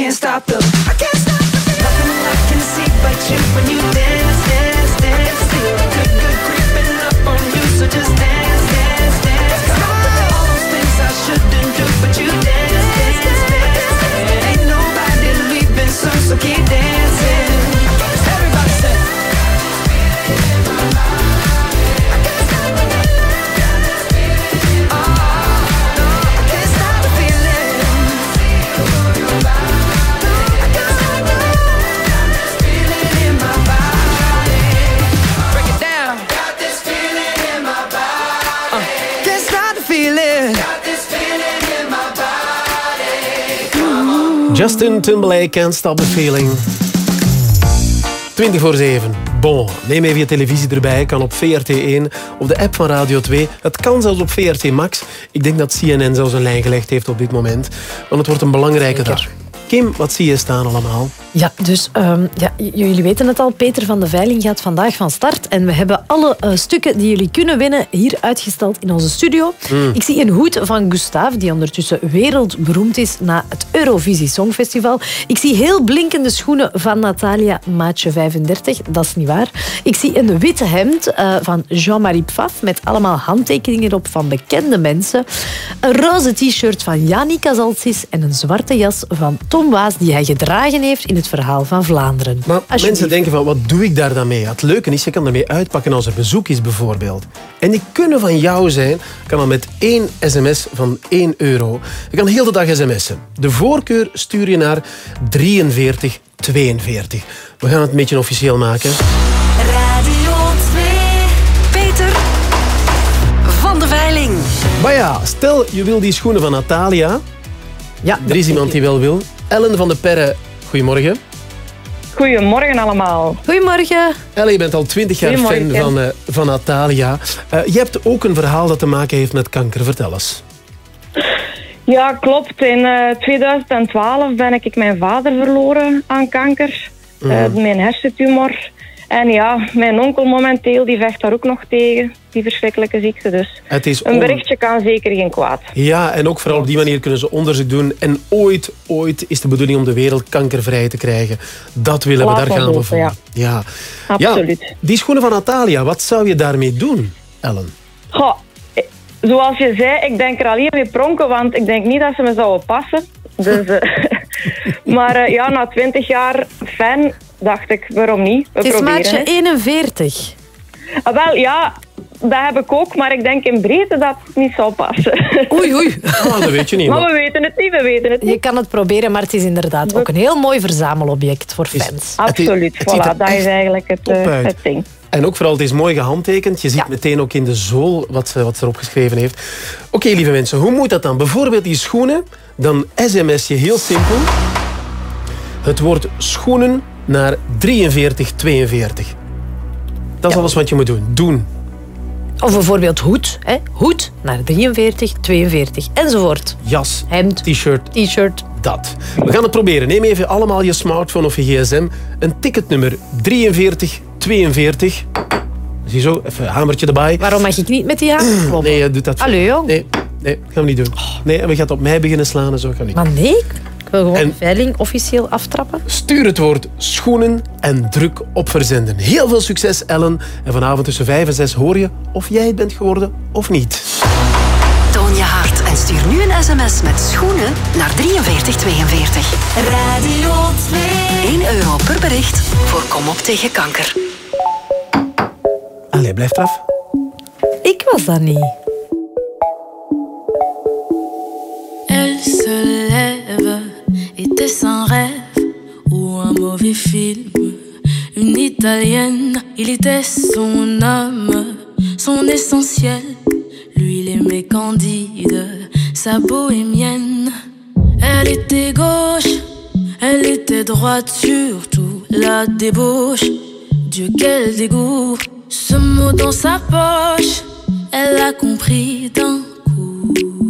can't stop the. I can't stop the. Nothing I can see but you when you dance, dance, dance. Feel good, good creeping up on you, so just dance, dance, dance. Stop All those things I shouldn't do, but you dance, dance, dance. And ain't nobody leaving soon, so keep dancing. Justin Timberlake, Can't Stop the Feeling. 20 voor 7. Bon, neem even je televisie erbij. Kan op VRT1, op de app van Radio 2. Het kan zelfs op VRT Max. Ik denk dat CNN zelfs een lijn gelegd heeft op dit moment. Want het wordt een belangrijke dag. Kim, wat zie je staan allemaal? Ja, dus ehm, ja, jullie weten het al, Peter van de Veiling gaat vandaag van start. En we hebben alle eh, stukken die jullie kunnen winnen hier uitgestald in onze studio. Mm. Ik zie een hoed van Gustave, die ondertussen wereldberoemd is na het Eurovisie Songfestival. Ik zie heel blinkende schoenen van Natalia, maatje 35. Dat is niet waar. Ik zie een witte hemd eh, van Jean-Marie Pfaff met allemaal handtekeningen erop van bekende mensen. Een roze t-shirt van Yannick Azalcis en een zwarte jas van Tom Die hij gedragen heeft in het verhaal van Vlaanderen. Maar mensen denken van, wat doe ik daar dan mee? Het leuke is, je kan ermee uitpakken als er bezoek is bijvoorbeeld. En die kunnen van jou zijn, kan dan met één sms van 1 euro. Je kan heel de dag sms'en. De voorkeur stuur je naar 4342. We gaan het een beetje officieel maken. Radio 2. Peter van de Veiling. Maar ja, stel je wil die schoenen van Natalia. Ja, er is iemand die wel wil. Ellen van de Perre, goedemorgen. Goedemorgen allemaal. Goedemorgen. Ellen, je bent al twintig jaar fan van, eh, van Natalia. Eh, je hebt ook een verhaal dat te maken heeft met kanker. Vertel eens. Ja, klopt. In eh, 2012 ben ik mijn vader verloren aan kanker. Eh, Mhm. mijn hersentumor. En ja, mijn onkel momenteel die vecht daar ook nog tegen, die verschrikkelijke ziekte. Dus Het is een berichtje kan zeker geen kwaad. Ja, en ook vooral op die manier kunnen ze onderzoek doen. En ooit, ooit is de bedoeling om de wereld kankervrij te krijgen. Dat willen we, daar gaan we voor. ja. Ja. Absoluut. Ja, die schoenen van Natalia, wat zou je daarmee doen, Ellen? Goh, eh, zoals je zei, ik denk er alleen mee pronken, want ik denk niet dat ze me zouden passen. Dus, eh, maar eh, ja, na twintig jaar fan dacht ik, waarom niet? We Het is proberen maatje het. 41. Ah, wel, ja, dat heb ik ook, maar ik denk in breedte dat het niet zou passen. Oei, oei. Oh, dat weet je niet. Maar maar- we weten het niet, we weten het niet. Je kan het proberen, maar het is inderdaad ook een heel mooi verzamelobject voor fans. Absoluut, het voilà, dat is eigenlijk het, eh, het ding. En ook vooral, het is mooi gehandtekend. Je ziet meteen ook in de zool wat ze, wat ze erop geschreven heeft. Oké, lieve mensen, hoe moet dat dan? Bijvoorbeeld die schoenen. Dan sms je heel simpel. Het woord schoenen naar 4342. Dat is alles wat je moet doen. Doen. Of bijvoorbeeld hoed. Hè? Hoed naar 43, 42 enzovoort. Jas, hemd, t-shirt, t-shirt. Dat. We gaan het proberen. Neem even allemaal je smartphone of je gsm. Een ticketnummer 4342. Zie zo, even een hamertje erbij. Waarom mag ik niet met die hamer kloppen? Nee, je doet dat. Jong. Nee, nee, gaan we niet doen. Nee, en we gaan het op mij beginnen slaan en zo. Gaan we niet. Maar nee, ik wil gewoon En- de veiling officieel aftrappen. Stuur het woord schoenen en druk op verzenden. Heel veel succes, Ellen. En vanavond tussen 5 en 6 hoor je of jij het bent geworden of niet. Toon je hart en stuur nu een sms met schoenen naar 4342. Radio 2. 1 euro per bericht voor Kom op tegen kanker. Allee, blijf eraf. Ik was dat niet. Elle se lève, était-ce un rêve ou un mauvais film Une italienne, il était son âme, son essentiel. Lui, il aimait Candide, sa bohémienne. Elle était gauche, elle était droite, surtout la débauche. Dieu, quel dégoût! Ce mot dans sa poche, elle a compris d'un Mamma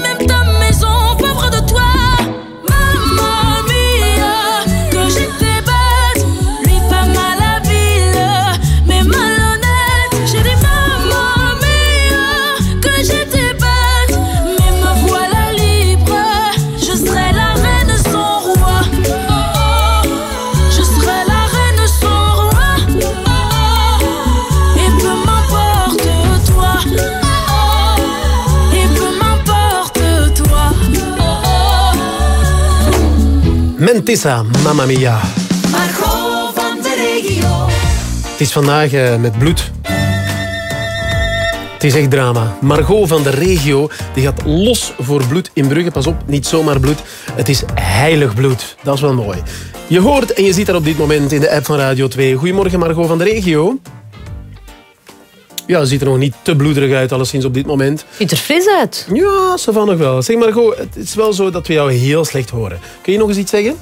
Mentissa, mamma mia. Margot van de regio. Het is vandaag eh, met bloed. Het is echt drama. Margot van de regio die gaat los voor bloed in Brugge. Pas op, niet zomaar bloed. Het is heilig bloed. Dat is wel mooi. Je hoort en je ziet dat op dit moment in de app van Radio 2. Goedemorgen Margot van de regio. Ja, ze ziet er nog niet te bloederig uit, alleszins op dit moment. Ziet er fris uit. Ja, ze van nog wel. Zeg Margot, het is wel zo dat we jou heel slecht horen. Kun je nog eens iets zeggen?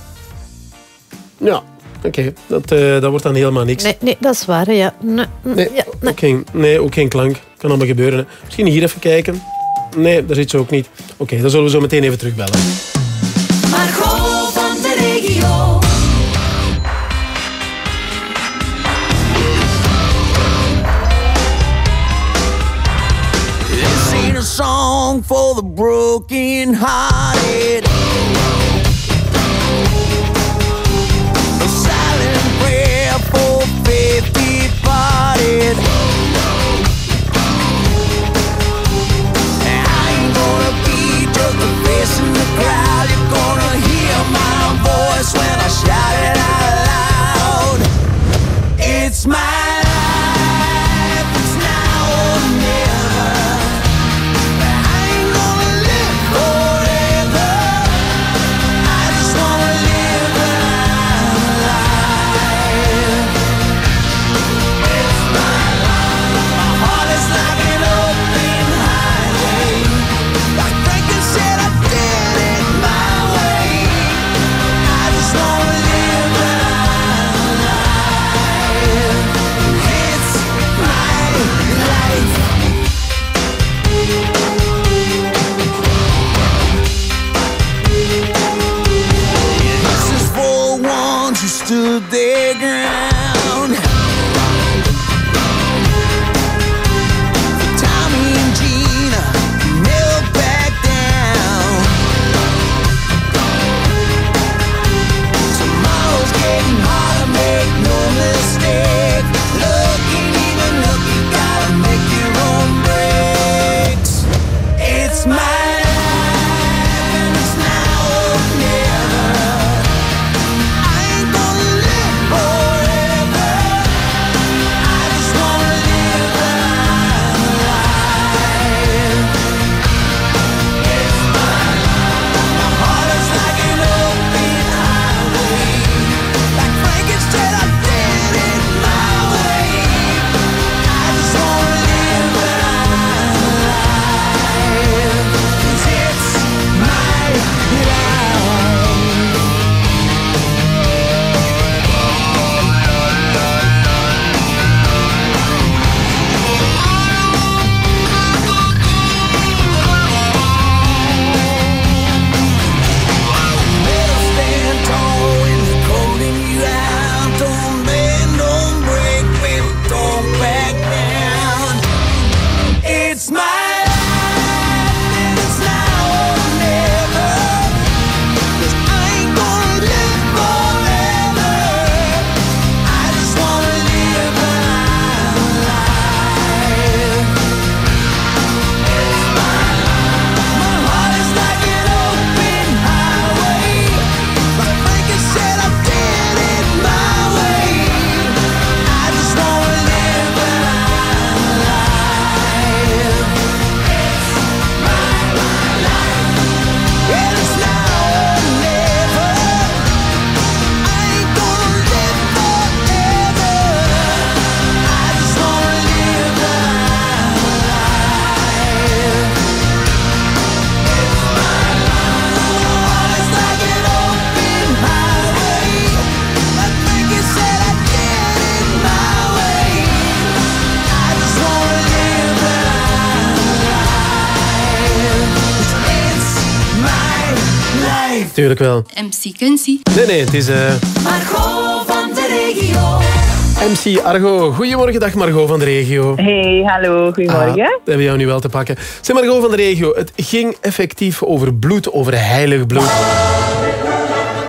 Ja, oké. Dat, eh, dat wordt dan helemaal niks. Nee, nee, dat is waar. Ja. Nee, mm, Nee, ja, nee. ook geen, nee, ook geen klank. Kan allemaal gebeuren. Hè. Misschien hier even kijken. Nee, daar zit ze ook niet. Oké, dan zullen we zo meteen even terugbellen. Margot van de regio. This ain't a song for the broken hearted. Crowd. You're gonna hear my voice when I shout it out loud. It's my Tuurlijk wel. MC Kunsie. Nee, nee, het is eh, Margot van de regio. MC Argo. Goedemorgen, dag Margot van de regio. Hey, hallo, goedemorgen. Ah, we hebben jou nu wel te pakken. Zeg Margot van de regio, het ging effectief over bloed, over heilig bloed.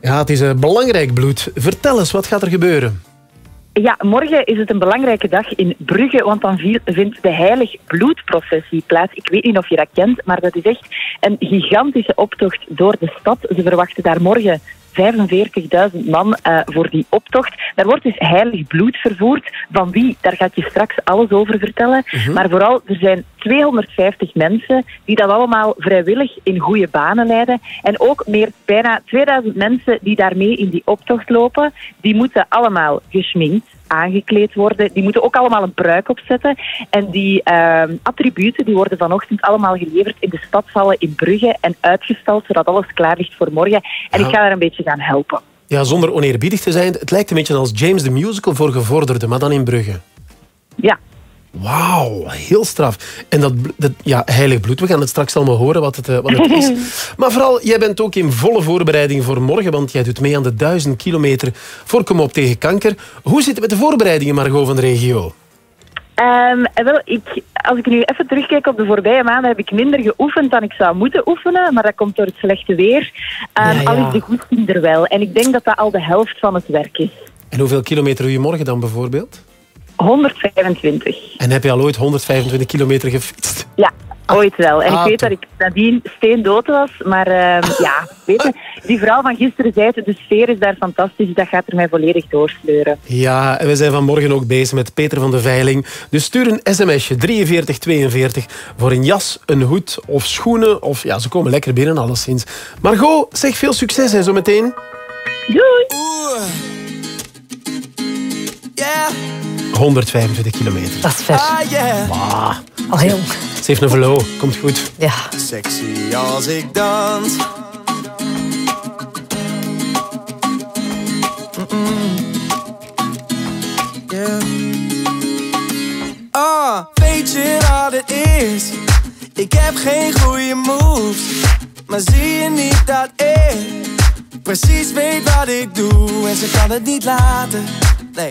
Ja, het is een belangrijk bloed. Vertel eens, wat gaat er gebeuren? Ja, morgen is het een belangrijke dag in Brugge, want dan vindt de Heilig Bloedprocessie plaats. Ik weet niet of je dat kent, maar dat is echt een gigantische optocht door de stad. Ze verwachten daar morgen 45.000 man eh, voor die optocht. Daar wordt dus heilig bloed vervoerd. Van wie, daar ga ik je straks alles over vertellen. Maar vooral, er zijn 250 mensen die dat allemaal vrijwillig in goede banen leiden. En ook meer, bijna 2000 mensen die daarmee in die optocht lopen. Die moeten allemaal geschminkt aangekleed worden. Die moeten ook allemaal een pruik opzetten. En die ehm, attributen die worden vanochtend allemaal geleverd in de stadshallen in Brugge en uitgestald, zodat alles klaar ligt voor morgen. En Ja. ik ga daar een beetje gaan helpen. Ja, zonder oneerbiedig te zijn, het lijkt een beetje als James the Musical voor gevorderden, maar dan in Brugge. Ja. Wauw, heel straf. En dat, dat ja, heilig bloed, we gaan het straks allemaal horen wat het, eh, wat het is. Maar vooral, jij bent ook in volle voorbereiding voor morgen, want jij doet mee aan de 1000 kilometer voor Kom op tegen kanker. Hoe zit het met de voorbereidingen, Margot van de regio? Ehm, wel, ik, als ik nu even terugkijk op de voorbije maanden, heb ik minder geoefend dan ik zou moeten oefenen. Maar dat komt door het slechte weer. Ehm, Ja, ja. Al is de goesting er wel. En ik denk dat dat al de helft van het werk is. En hoeveel kilometer doe je morgen dan bijvoorbeeld? 125. En heb je al ooit 125 kilometer gefietst? Ja, ooit wel. En Ah, ik weet toch. dat ik nadien steendood was. Maar ehm, ja, weet je, die vrouw van gisteren zei het, de sfeer is daar fantastisch. Dat gaat er mij volledig doorsleuren. Ja, en we zijn vanmorgen ook bezig met Peter van de Veiling. Dus stuur een sms'je 4342 voor een jas, een hoed of schoenen. Of ja, ze komen lekker binnen alleszins. Margot, zeg veel succes hè, zo meteen. Doei! Yeah. 125 kilometer. Dat is ver. Ah, yeah. Al heel. Ze heeft een velo, komt goed. Ja. Sexy als ik dans. Yeah. Ah, weet je wat het is? Ik heb geen goede moves. Maar zie je niet dat ik precies weet wat ik doe en ze kan het niet laten. Nee,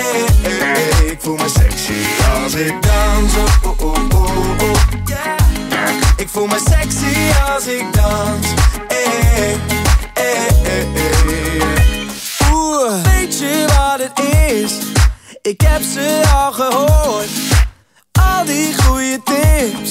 hey, hey. Ik voel me sexy als ik dans. Oh, oh, oh. Ik voel me sexy als ik dans. Hey. Oeh, weet je wat het is? Ik heb ze al gehoord. Al die goede tips.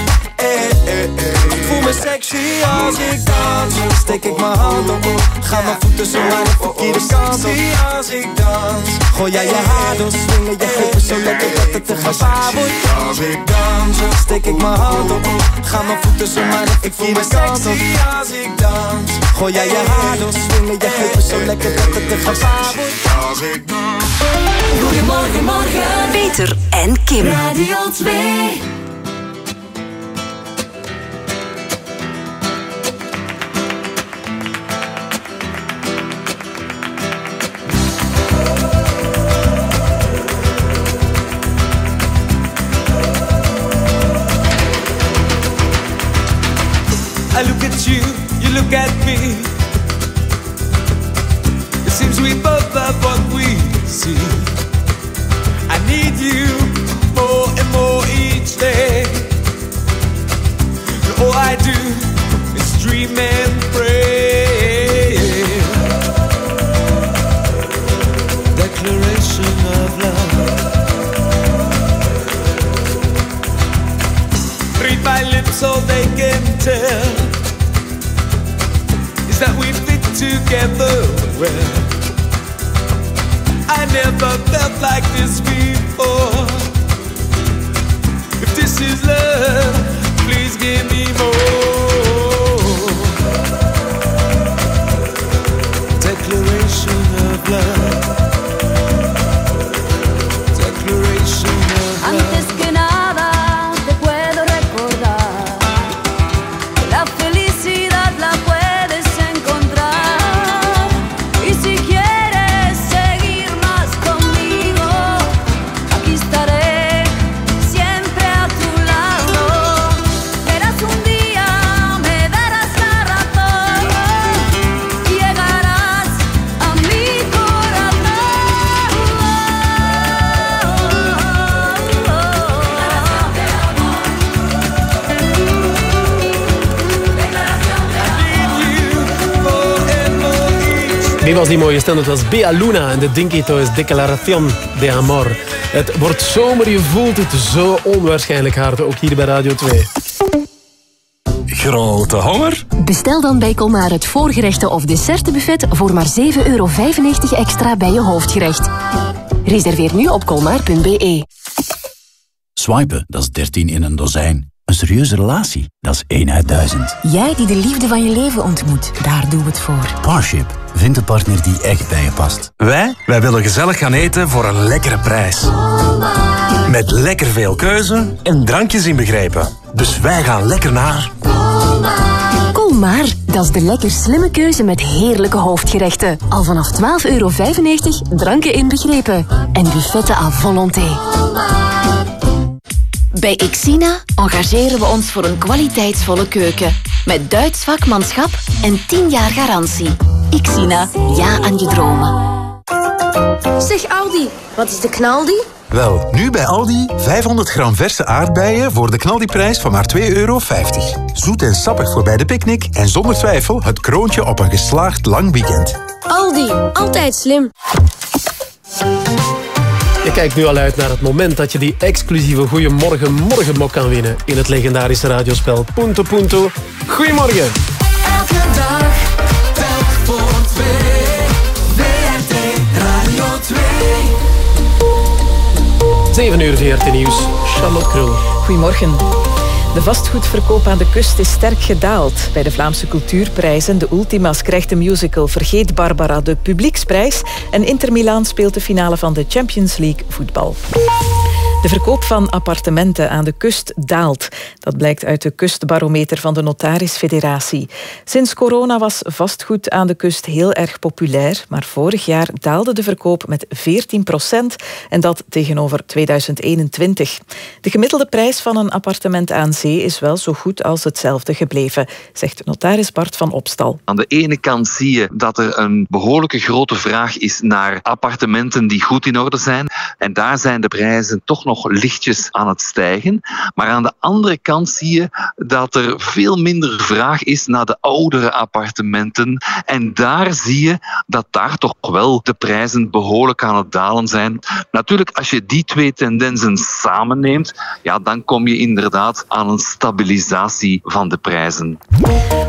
hey, hey, hey. Ik voel me sexy als ik dans. Steek ik mijn hand op. Ga mijn voeten zo maar de verkeerde kant op. als ik dans. Gooi jij je haar door, swingen je heupen zo lekker dat het een gevaar wordt. Als ik dans, steek ik mijn hand op. Ga mijn voeten zo maar de verkeerde kant op. als ik dans. Gooi jij je haar door, swingen je heupen zo lekker dat het een gevaar wordt. Als ik dans. Goedemorgen, morgen. Peter en Kim. Radio 2. Stem? Het was Bea Luna en de Dinky Toys Declaración de Amor. Het wordt zomer, je voelt het zo onwaarschijnlijk hard, ook hier bij Radio 2. Grote honger? Bestel dan bij Colmar het voorgerechten of dessertenbuffet voor maar 7,95 euro extra bij je hoofdgerecht. Reserveer nu op colmar.be. Swipen, dat is 13 in een dozijn. Een serieuze relatie, dat is 1 uit 1000. Jij die de liefde van je leven ontmoet, daar doen we het voor. Parship, vind de partner die echt bij je past. Wij? Wij willen gezellig gaan eten voor een lekkere prijs. Met lekker veel keuze en drankjes inbegrepen. Dus wij gaan lekker naar... Colmar, dat is de lekker slimme keuze met heerlijke hoofdgerechten. Al vanaf 12,95 euro, dranken inbegrepen. En buffetten à volonté. Bij Xina engageren we ons voor een kwaliteitsvolle keuken. Met Duits vakmanschap en 10 jaar garantie. Xina, ja aan je dromen. Zeg Aldi, wat is de knaldi? Wel, nu bij Aldi 500 gram verse aardbeien voor de knaldiprijs van maar 2,50 euro. Zoet en sappig voor bij de picknick en zonder twijfel het kroontje op een geslaagd lang weekend. Aldi, altijd slim. Je kijkt nu al uit naar het moment dat je die exclusieve Goeiemorgen Morgenmok kan winnen in het legendarische radiospel Punto Punto. Goedemorgen! Elke dag, 7 uur VRT Nieuws. Charlotte Krul. Goedemorgen. De vastgoedverkoop aan de kust is sterk gedaald. Bij de Vlaamse Cultuurprijzen, de Ultimas, krijgt de musical Vergeet Barbara de publieksprijs. En Inter Milaan speelt de finale van de Champions League voetbal. De verkoop van appartementen aan de kust daalt. Dat blijkt uit de kustbarometer van de Notarisfederatie. Sinds corona was vastgoed aan de kust heel erg populair, maar vorig jaar daalde de verkoop met 14 procent en dat tegenover 2021. De gemiddelde prijs van een appartement aan zee is wel zo goed als hetzelfde gebleven, zegt notaris Bart van Opstal. Aan de ene kant zie je dat er een behoorlijke grote vraag is naar appartementen die goed in orde zijn. En daar zijn de prijzen toch nog lichtjes aan het stijgen. Maar aan de andere kant zie je dat er veel minder vraag is naar de oudere appartementen. En daar zie je dat daar toch wel de prijzen behoorlijk aan het dalen zijn. Natuurlijk, als je die twee tendensen samenneemt, ja, dan kom je inderdaad aan een stabilisatie van de prijzen.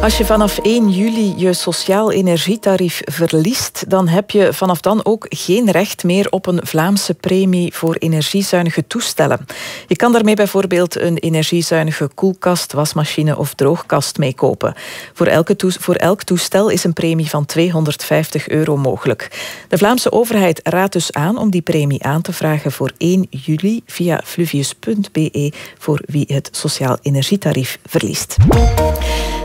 Als je vanaf 1 juli je sociaal energietarief verliest, dan heb je vanaf dan ook geen recht meer op een Vlaamse premie voor energiezuinige toestellen. Je kan daarmee bijvoorbeeld een energiezuinige koelkast, wasmachine of droogkast mee kopen. Voor, elke voor elk toestel is een premie van 250 euro mogelijk. De Vlaamse overheid raadt dus aan om die premie aan te vragen voor 1 juli via fluvius.be voor wie het sociaal energietarief verliest.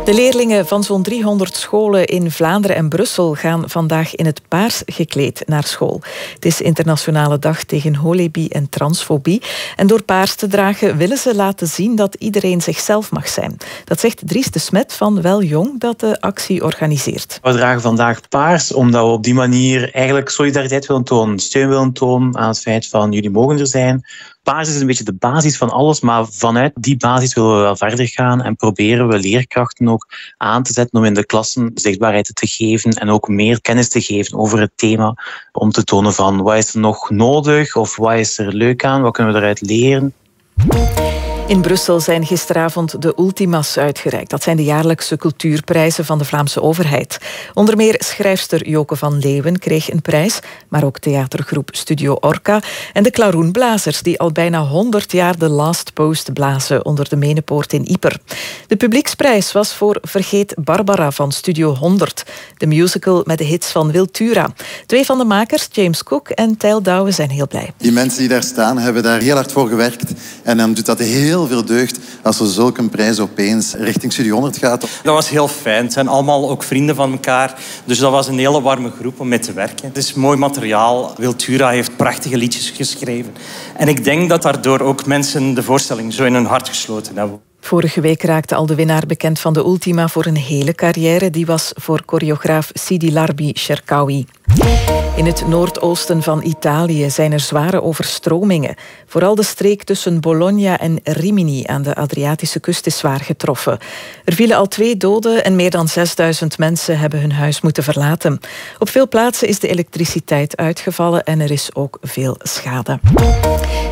De leerlingen van zo'n 300 scholen in Vlaanderen en Brussel gaan vandaag in het paars gekleed naar school. Het is Internationale Dag tegen holebie en transfobie. En door paars te dragen willen ze laten zien dat iedereen zichzelf mag zijn. Dat zegt Dries de Smet van Wel Jong dat de actie organiseert. We dragen vandaag paars omdat we op die manier eigenlijk solidariteit willen tonen, steun willen tonen aan het feit van jullie mogen er zijn. Paars is een beetje de basis van alles, maar vanuit die basis willen we wel verder gaan en proberen we leerkrachten ook aan te zetten om in de klassen zichtbaarheid te geven en ook meer kennis te geven over het thema, om te tonen van wat is er nog nodig of wat is er leuk aan, wat kunnen we eruit leren. In Brussel zijn gisteravond de Ultimas uitgereikt. Dat zijn de jaarlijkse cultuurprijzen van de Vlaamse overheid. Onder meer schrijfster Joke van Leeuwen kreeg een prijs, maar ook theatergroep Studio Orca en de Klaroenblazers, die al bijna 100 jaar de Last Post blazen onder de Menepoort in Ieper. De publieksprijs was voor Vergeet Barbara van Studio 100, de musical met de hits van Wiltura. Twee van de makers, James Cook en Tijl Douwe, zijn heel blij. Die mensen die daar staan, hebben daar heel hard voor gewerkt. En dan doet dat heel veel deugd als er zulke een prijs opeens richting Studio 100 gaat. Dat was heel fijn. Het zijn allemaal ook vrienden van elkaar. Dus dat was een hele warme groep om mee te werken. Het is mooi materiaal. Wiltura heeft prachtige liedjes geschreven. En ik denk dat daardoor ook mensen de voorstelling zo in hun hart gesloten hebben. Vorige week raakte al de winnaar bekend van de Ultima voor een hele carrière. Die was voor choreograaf Sidi Larbi Sherkawi. In het noordoosten van Italië zijn er zware overstromingen. Vooral de streek tussen Bologna en Rimini aan de Adriatische kust is zwaar getroffen. Er vielen al twee doden en meer dan 6000 mensen hebben hun huis moeten verlaten. Op veel plaatsen is de elektriciteit uitgevallen en er is ook veel schade.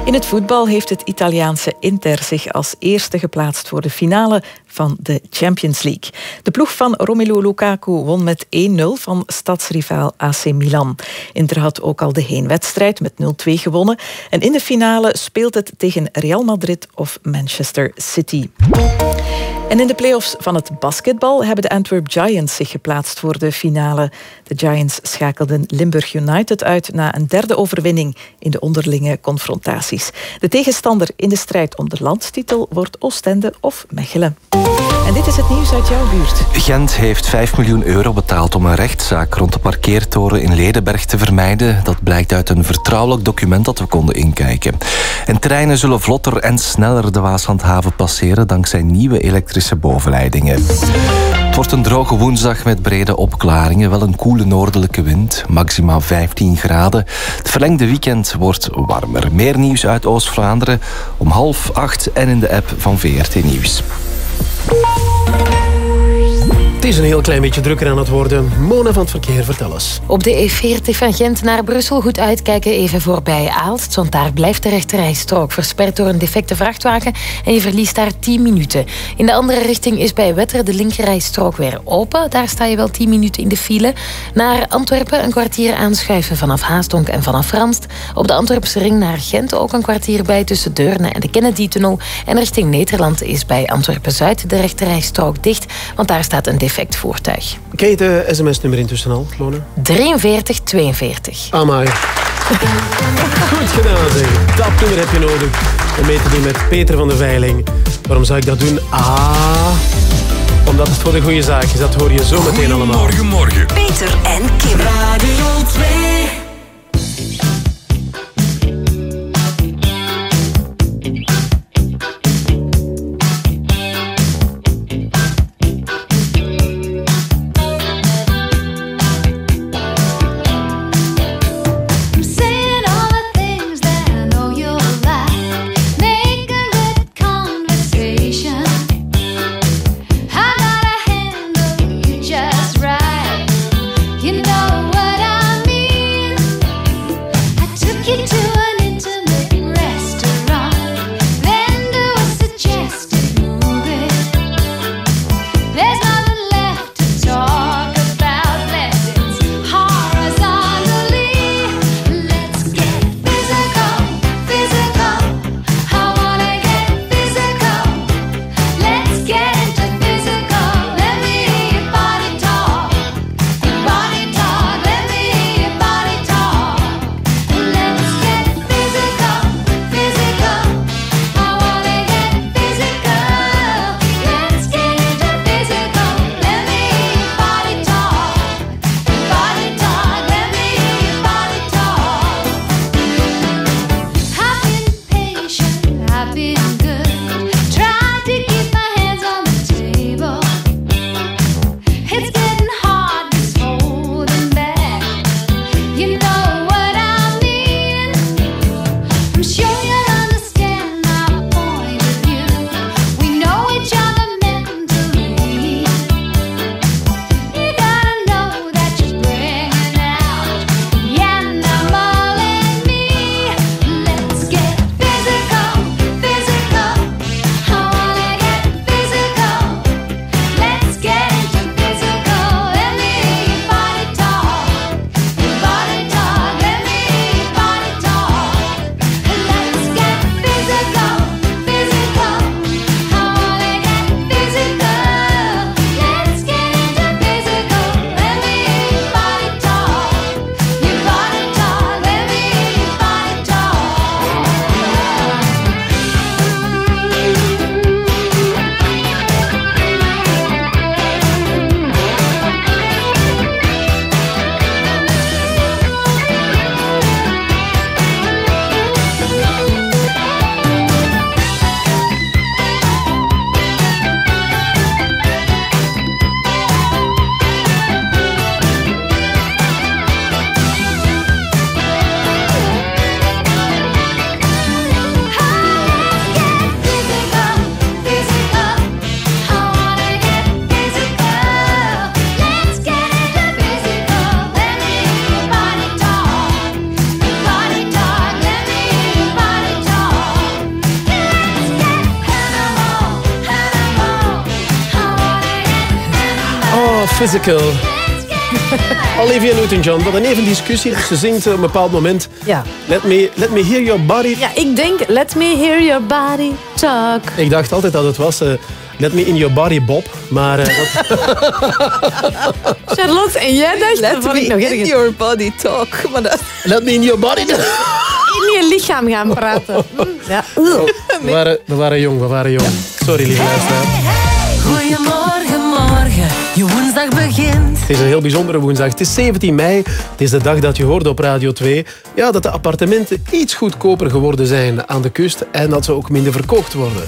In het voetbal heeft het Italiaanse Inter zich als eerste geplaatst voor de finale van de Champions League. De ploeg van Romelu Lukaku won met 1-0 van stadsrivaal AC Milan. Inter had ook al de heenwedstrijd met 0-2 gewonnen. En in de finale speelt het tegen Real Madrid of Manchester City. En in de play-offs van het basketbal hebben de Antwerp Giants zich geplaatst voor de finale. De Giants schakelden Limburg United uit na een derde overwinning in de onderlinge confrontaties. De tegenstander in de strijd om de landstitel wordt Oostende of Mechelen. En dit is het nieuws uit jouw buurt. Gent heeft 5 miljoen euro betaald om een rechtszaak rond de parkeertoren in Ledenberg te vermijden. Dat blijkt uit een vertrouwelijk document dat we konden inkijken. En treinen zullen vlotter en sneller de Waaslandhaven passeren dankzij nieuwe elektrische bovenleidingen. Het wordt een droge woensdag met brede opklaringen. Wel een koele noordelijke wind, maximaal 15 graden. Het verlengde weekend wordt warmer. Meer nieuws uit Oost-Vlaanderen om half acht en in de app van VRT Nieuws. Is een heel klein beetje drukker aan het worden. Mona van het verkeer, vertel eens. Op de E40 van Gent naar Brussel goed uitkijken even voorbij Aalst. Want daar blijft de rechterrijstrook versperd door een defecte vrachtwagen. En je verliest daar 10 minuten. In de andere richting is bij Wetter de linkerrijstrook weer open. Daar sta je wel 10 minuten in de file. Naar Antwerpen een kwartier aanschuiven vanaf Haastonk en vanaf Ranst. Op de Antwerpse ring naar Gent ook een kwartier bij tussen Deurne en de Kennedy-tunnel. En richting Nederland is bij Antwerpen-Zuid de rechterrijstrook dicht. Want daar staat een defect voertuig. Ken je de sms-nummer intussen al, Mona? 4342. Amai. Goed gedaan, zeg. Dat nummer heb je nodig om mee te doen met Peter van der Veiling. Waarom zou ik dat doen? Ah, omdat het voor de goede zaak is. Dat hoor je zo meteen allemaal. Morgen, morgen. Peter en Kim. Radio 2. Olivia Newton-John, we hadden even een discussie. Dus ze zingt op een bepaald moment... Ja. Let me, let me hear your body... Ja, ik denk, let me hear your body talk. Ik dacht altijd dat het was... eh, let me in your body, Bob. Maar eh, dat... Charlotte, en jij dacht... Let me ik nog in your body talk. Maar dat... Let me in your body... In je lichaam gaan praten. Hm, Ja. Ugh. We waren, we waren jong, we waren jong. Sorry, lieve luisteraar. Goedemorgen, morgen, je woensdag begint. Het is een heel bijzondere woensdag. Het is 17 mei. Het is de dag dat je hoorde op Radio 2 ja, dat de appartementen iets goedkoper geworden zijn aan de kust en dat ze ook minder verkocht worden.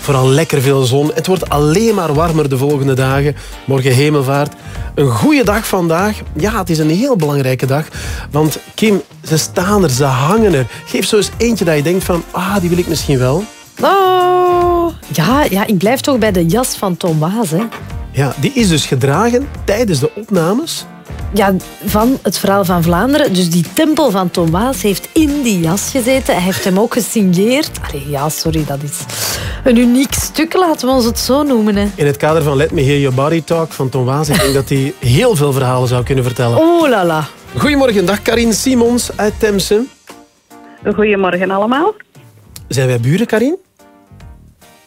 Vooral lekker veel zon. Het wordt alleen maar warmer de volgende dagen. Morgen hemelvaart. Een goede dag vandaag. Ja, het is een heel belangrijke dag. Want Kim, ze staan er, ze hangen er. Geef zo eens eentje dat je denkt van, ah, die wil ik misschien wel. Oh. Ja, ja, ik blijf toch bij de jas van Tom Waas. Hè. Ja, die is dus gedragen tijdens de opnames. Ja, van het verhaal van Vlaanderen. Dus die tempel van Tom Waas heeft in die jas gezeten. Hij heeft hem ook gesigneerd. Allee, ja, sorry, dat is een uniek stuk, laten we ons het zo noemen. Hè. In het kader van Let Me Hear Your Body Talk van Tom Waas. Ik denk dat hij heel veel verhalen zou kunnen vertellen. Oh la la. Goedemorgen, dag Karin Simons uit Temse. Goedemorgen allemaal. Zijn wij buren, Karin?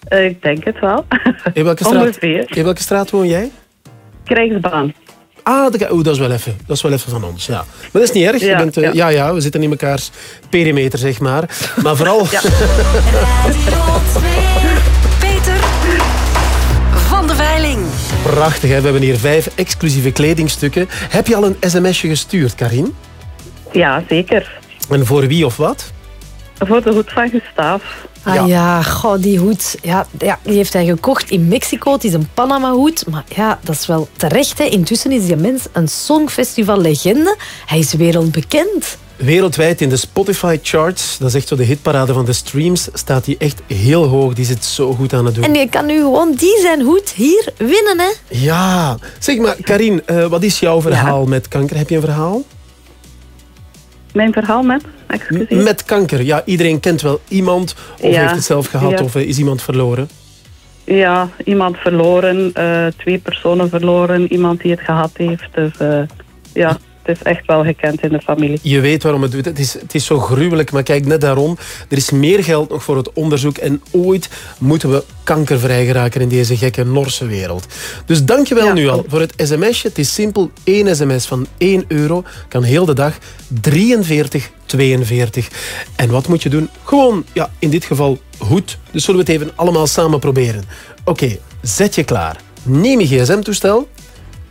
Eh, ik denk het wel. In welke straat, Ongeveer. in welke straat woon jij? Krijgsbaan. Ah, de, oeh, dat, is wel even, dat is wel even van ons, ja. Maar dat is niet erg. Je Ja, bent, eh, ja. ja. ja, we zitten in mekaars perimeter, zeg maar. Maar vooral... Peter van de Veiling. Prachtig, hè? we hebben hier vijf exclusieve kledingstukken. Heb je al een sms'je gestuurd, Karin? Ja, zeker. En voor wie of wat? Voor de hoed van Gustav. Ah ja, goh, die hoed. Ja, ja, die heeft hij gekocht in Mexico. Het is een Panama-hoed. Maar ja, dat is wel terecht. Hè. Intussen is die mens een songfestival-legende. Hij is wereldbekend. Wereldwijd in de Spotify charts, dat is echt zo de hitparade van de streams, staat hij echt heel hoog. Die zit zo goed aan het doen. En je kan nu gewoon die zijn hoed hier winnen, hè. Ja, zeg maar, Karin, eh, wat is jouw verhaal met kanker? Heb je een verhaal? Mijn verhaal met? Excuseer. Met kanker, ja, iedereen kent wel iemand of Ja, heeft het zelf gehad ja. of eh, is iemand verloren. Ja, iemand verloren. eh, twee personen verloren. Iemand die het gehad heeft. Dus eh, ja, het is echt wel gekend in de familie. Je weet waarom het doet. Het is, het is zo gruwelijk, maar kijk, net daarom. Er is meer geld nog voor het onderzoek en ooit moeten we kankervrij geraken in deze gekke Norse wereld. Dus dankjewel nu al voor het sms'je. Het is simpel, één sms van 1 euro kan heel de dag 43 42. En wat moet je doen? Gewoon, ja, in dit geval goed. Dus zullen we het even allemaal samen proberen. Oké, zet je klaar. Neem je gsm-toestel,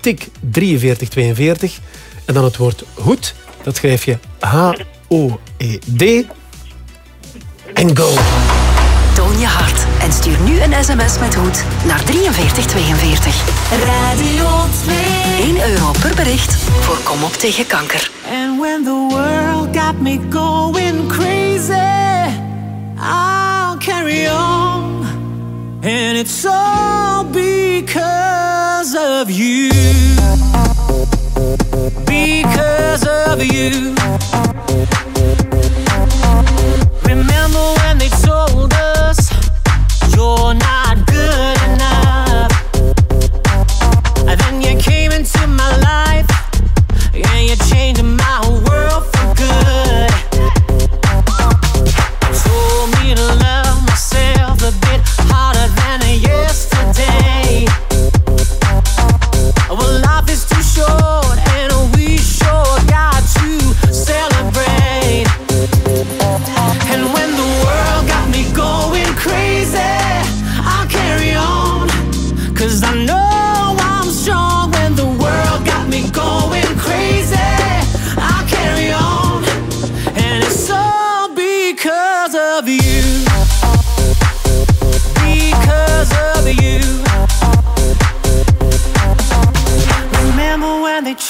tik 4342 en dan het woord goed. Dat schrijf je H-O-E-D en go. Toon je hart en stuur nu een sms met hoed naar 4342. Radio 2. 1 euro per bericht voor Kom op tegen kanker. And when the world got me going crazy, I'll carry on. And it's all because of you. Because of you. Remember when they told us you're not good enough? And then you came into my life. Yeah, you're changing my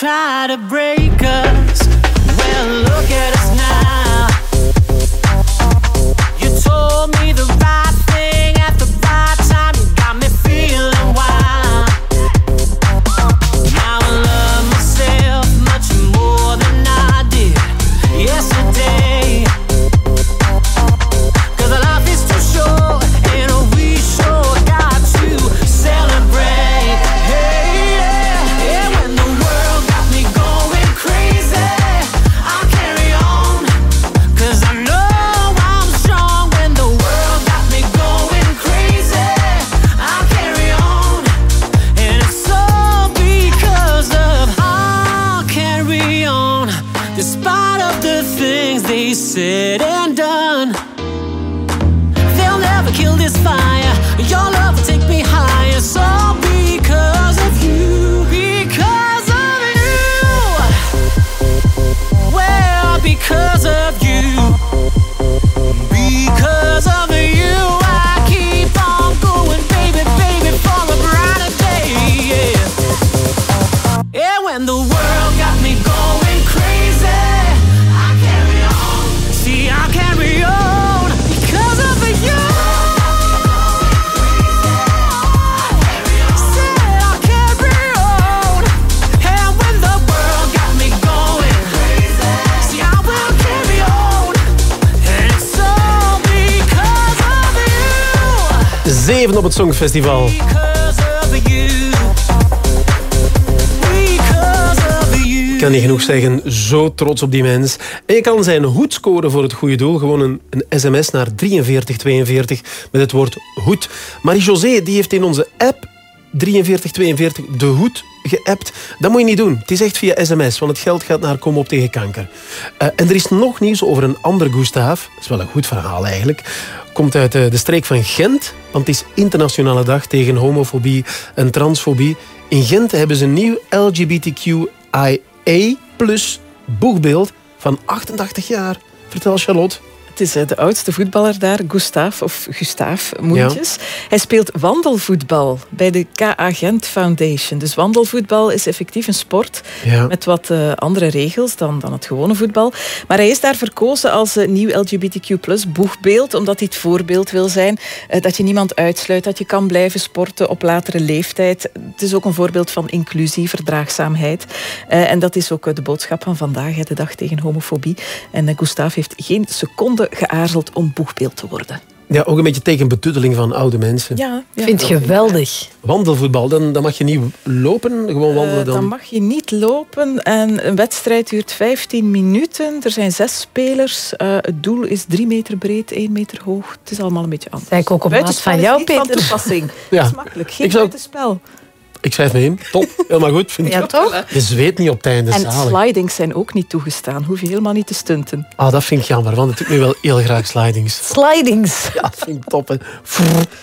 try to break us you. Ik kan niet genoeg zeggen, zo trots op die mens. En je kan zijn hoed scoren voor het goede doel. Gewoon een, sms naar 4342 met het woord hoed. Marie-José heeft in onze app 4342 de hoed geappt. Dat moet je niet doen. Het is echt via sms, want het geld gaat naar Kom op tegen kanker. Eh, en er is nog nieuws over een ander Gustav. Dat is wel een goed verhaal eigenlijk. Komt uit eh, de streek van Gent, want het is internationale dag tegen homofobie en transfobie. In Gent hebben ze een nieuw LGBTQIA boegbeeld van 88 jaar. Vertel Charlotte. Het is de oudste voetballer daar, Gustav, of Gustav Moentjes. Hij speelt wandelvoetbal bij de KA Gent Foundation. Dus wandelvoetbal is effectief een sport Ja. met wat eh, andere regels dan, dan het gewone voetbal. Maar hij is daar verkozen als eh, nieuw LGBTQ boegbeeld, omdat hij het voorbeeld wil zijn eh, dat je niemand uitsluit, dat je kan blijven sporten op latere leeftijd. Het is ook een voorbeeld van inclusie, verdraagzaamheid. En dat is ook de boodschap van vandaag, de dag tegen homofobie. En Gustav heeft geen seconde geaarzeld om boegbeeld te worden. Ja, ook een beetje tegen betutteling van oude mensen. Ja, ja. vind het geweldig. Wandelvoetbal, dan, dan mag je niet lopen, gewoon wandelen Eh, dan. dan mag je niet lopen en een wedstrijd duurt 15 minuten. Er zijn zes spelers. Eh, het doel is drie meter breed, één meter hoog. Het is allemaal een beetje anders. Zeg ik ook op maat Buitenspel van jou, van Peter. toepassing. Ja. Dat is makkelijk. Geen Ik zou- buitenspel. Ik schrijf me in. Top. Helemaal goed. Vind ik. Ja, toch? Je zweet niet op het einde. En zalig. slidings zijn ook niet toegestaan. Hoef je helemaal niet te stunten. Ah, dat vind ik jammer, want ik doe nu wel heel graag slidings. Slidings. Ja, dat vind ik top. Hè.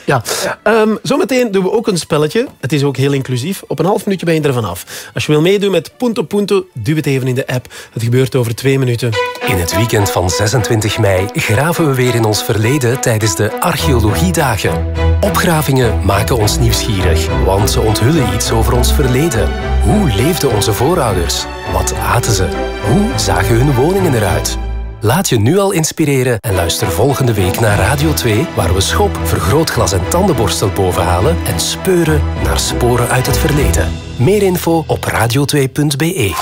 Ja. Ehm, zometeen doen we ook een spelletje. Het is ook heel inclusief. Op een half minuutje ben je er vanaf. Als je wil meedoen met Punto Punto, duw het even in de app. Het gebeurt over twee minuten. In het weekend van 26 mei graven we weer in ons verleden tijdens de Archeologiedagen. Opgravingen maken ons nieuwsgierig, want ze onthullen iets over ons verleden. Hoe leefden onze voorouders? Wat aten ze? Hoe zagen hun woningen eruit? Laat je nu al inspireren en luister volgende week naar Radio 2, waar we schop, vergrootglas en tandenborstel bovenhalen en speuren naar sporen uit het verleden. Meer info op radio2.be.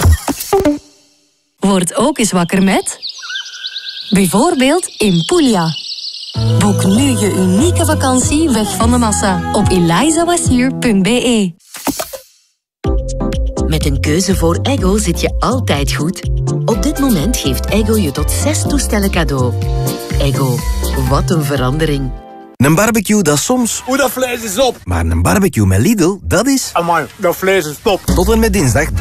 Word ook eens wakker met... Bijvoorbeeld in Puglia. Boek nu je unieke vakantie weg van de massa op elizawasier.be. Met een keuze voor Ego zit je altijd goed. Op dit moment geeft Ego je tot zes toestellen cadeau. Ego, wat een verandering. Een barbecue, dat is soms... Oeh, dat vlees is op! Maar een barbecue met Lidl, dat is... Amai, dat vlees is top! Tot en met dinsdag 30%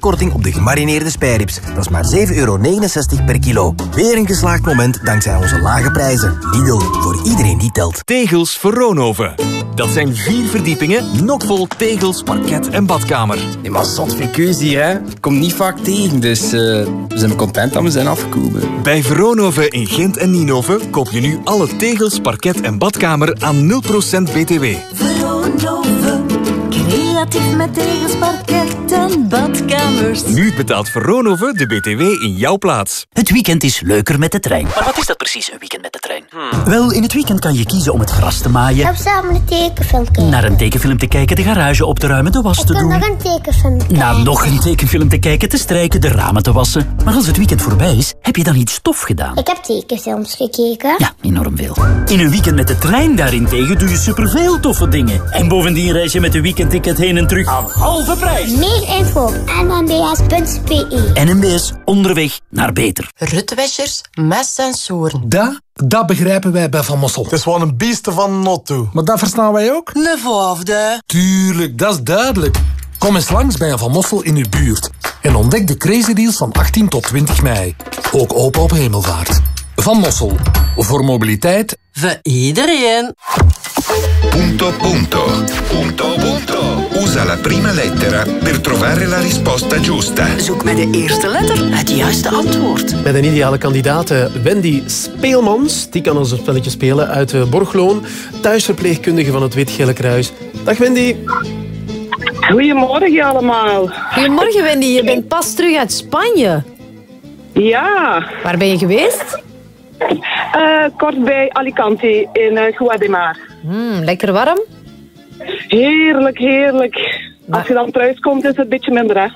korting op de gemarineerde spijrips. Dat is maar 7,69 euro per kilo. Weer een geslaagd moment dankzij onze lage prijzen. Lidl, voor iedereen die telt. Tegels voor Roonhoven. Dat zijn vier verdiepingen, nog vol tegels, parket en badkamer. Nee, maar zot veel keuze hier, hè. Ik kom niet vaak tegen, dus eh, we zijn content dat we zijn afgekomen. Bij Veronoven in Gent en Nienhoven koop je nu alle tegels, parket en badkamer aan 0% BTW. Veronoven, creatief met tegels, badkamers. Nu betaalt Veronoven de BTW in jouw plaats. Het weekend is leuker met de trein. Maar wat is dat precies, een weekend met de trein? Wel, in het weekend kan je kiezen om het gras te maaien, Of samen een tekenfilm kijken. naar een tekenfilm te kijken, de garage op te ruimen, de was Ik te doen, nog een tekenfilm kijken. naar nog een tekenfilm te kijken, te strijken, de ramen te wassen. Maar als het weekend voorbij is, heb je dan iets stof gedaan? Ik heb tekenfilms gekeken. Ja, enorm veel. In een weekend met de trein daarentegen doe je superveel toffe dingen. En bovendien reis je met een weekendticket heen en terug aan halve prijs. Meer info op nmbs.be. NMBS, onderweg naar beter. Rutwäschers met sensoren. Dat, dat begrijpen wij bij Van Mossel. Het is wel een beeste van Notto. Maar dat verstaan wij ook? Vijfde. Tuurlijk, dat is duidelijk. Kom eens langs bij een Van Mossel in uw buurt. En ontdek de crazy deals van 18 tot 20 mei. Ook open op hemelvaart. Van Mossel. Voor mobiliteit. Voor iedereen. Punto punto. Punto punto. Usa la prima lettera per trovare la risposta giusta. Zoek met de eerste letter het juiste antwoord. Met een ideale kandidaat, eh, Wendy Speelmans. Die kan ons een spelletje spelen uit eh, Borgloon. Thuisverpleegkundige van het Wit-Gele Kruis. Dag Wendy. Goedemorgen allemaal. Goedemorgen Wendy, je bent pas terug uit Spanje. Ja. Waar ben je geweest? Eh, kort bij Alicante in uh, Guademar. Hmm, lekker warm? Heerlijk, heerlijk. Als je dan thuis komt, is het een beetje minder, hè?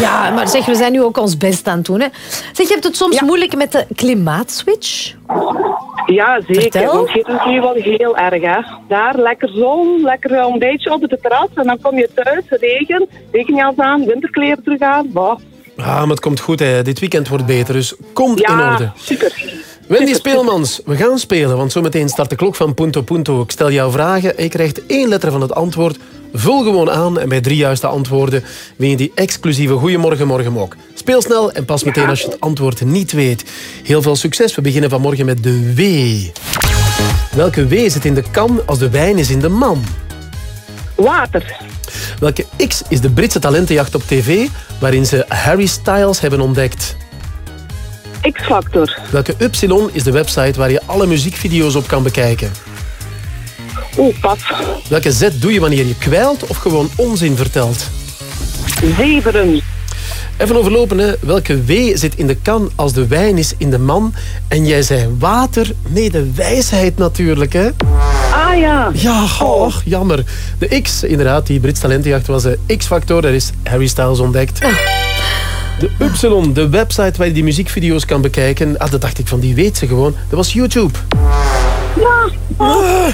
Ja, maar zeg, we zijn nu ook ons best aan het doen. Hè. Zeg, je hebt het soms moeilijk met de klimaatswitch? Ja, zeker. Want hier is het nu wel heel erg, hè. Daar, lekker zon, lekker een beetje op het terras. En dan kom je thuis, regen, regenjas aan, winterkleren terug aan. Bah. Ah, maar het komt goed, hè. dit weekend wordt beter, dus komt in Ja, orde. super. Wendy Speelmans, we gaan spelen, want zometeen start de klok van Punto Punto. Ik stel jou vragen, je krijgt één letter van het antwoord. Vul gewoon aan en bij drie juiste antwoorden win je die exclusieve Goeiemorgen Morgenmok. Speel snel en pas meteen als je het antwoord niet weet. Heel veel succes, we beginnen vanmorgen met de W. Welke W zit in de kan als de wijn is in de man? Water. Welke X is de Britse talentenjacht op tv waarin ze Harry Styles hebben ontdekt? X-Factor. Welke Y is de website waar je alle muziekvideo's op kan bekijken? Oeh, pas. Welke Z doe je wanneer je kwijlt of gewoon onzin vertelt? Zeveren. Even overlopen, hè. welke W zit in de kan als de wijn is in de man? En jij zei water? Nee, de wijsheid natuurlijk, hè? Ah ja. Ja, och, jammer. De X, inderdaad, die Brits talentenjacht was de X-factor. Daar is Harry Styles ontdekt. De Y, de website waar je die muziekvideo's kan bekijken. Ah, dat dacht ik van, die weet ze gewoon. Dat was YouTube. Ja. Ah.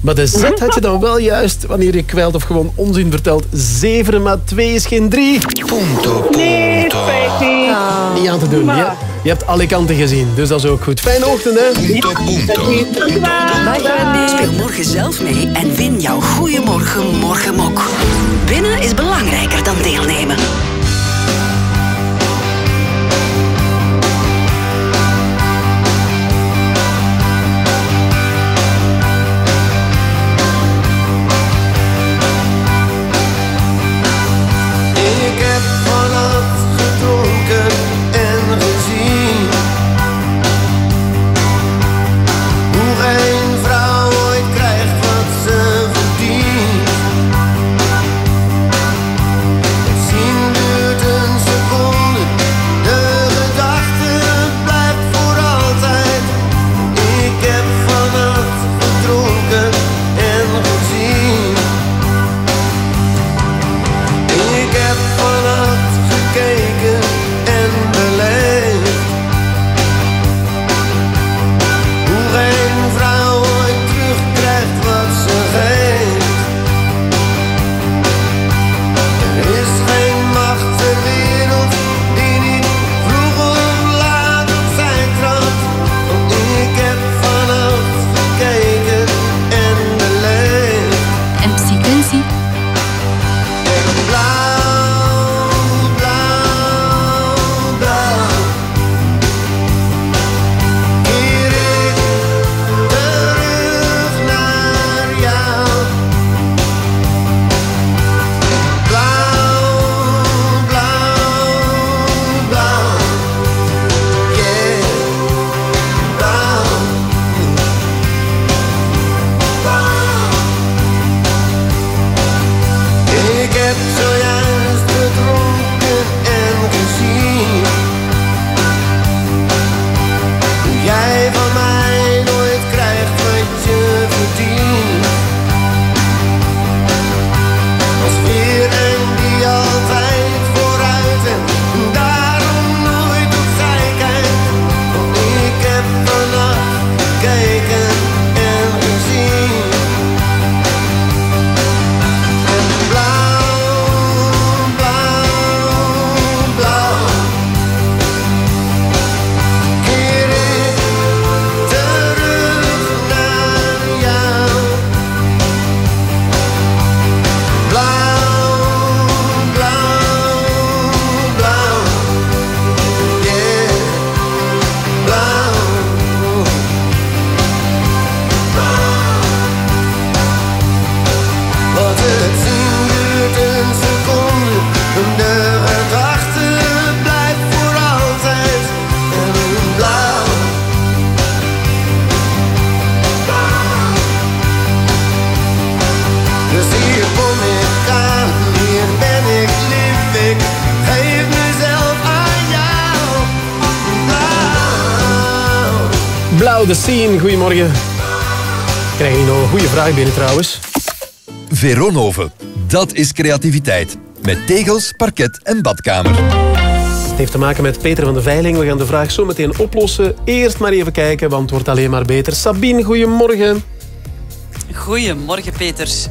Maar de Z had je dan wel juist wanneer je kwijlt of gewoon onzin vertelt. 7 maar 2 is geen 3. Punto, Nee, spijt niet. Niet aan te doen. Je, je hebt alle kanten gezien, dus dat is ook goed. Fijne ochtend, hè? Speel morgen zelf mee en win jouw Goeiemorgen Morgenmok. Winnen is belangrijker dan deelnemen. Vraag binnen trouwens. Veronoven, dat is creativiteit. Met tegels, parket en badkamer. Het heeft te maken met Peter van de Veiling. We gaan de vraag zo meteen oplossen. Eerst maar even kijken, want het wordt alleen maar beter. Sabine, goedemorgen. Goedemorgen, Peters.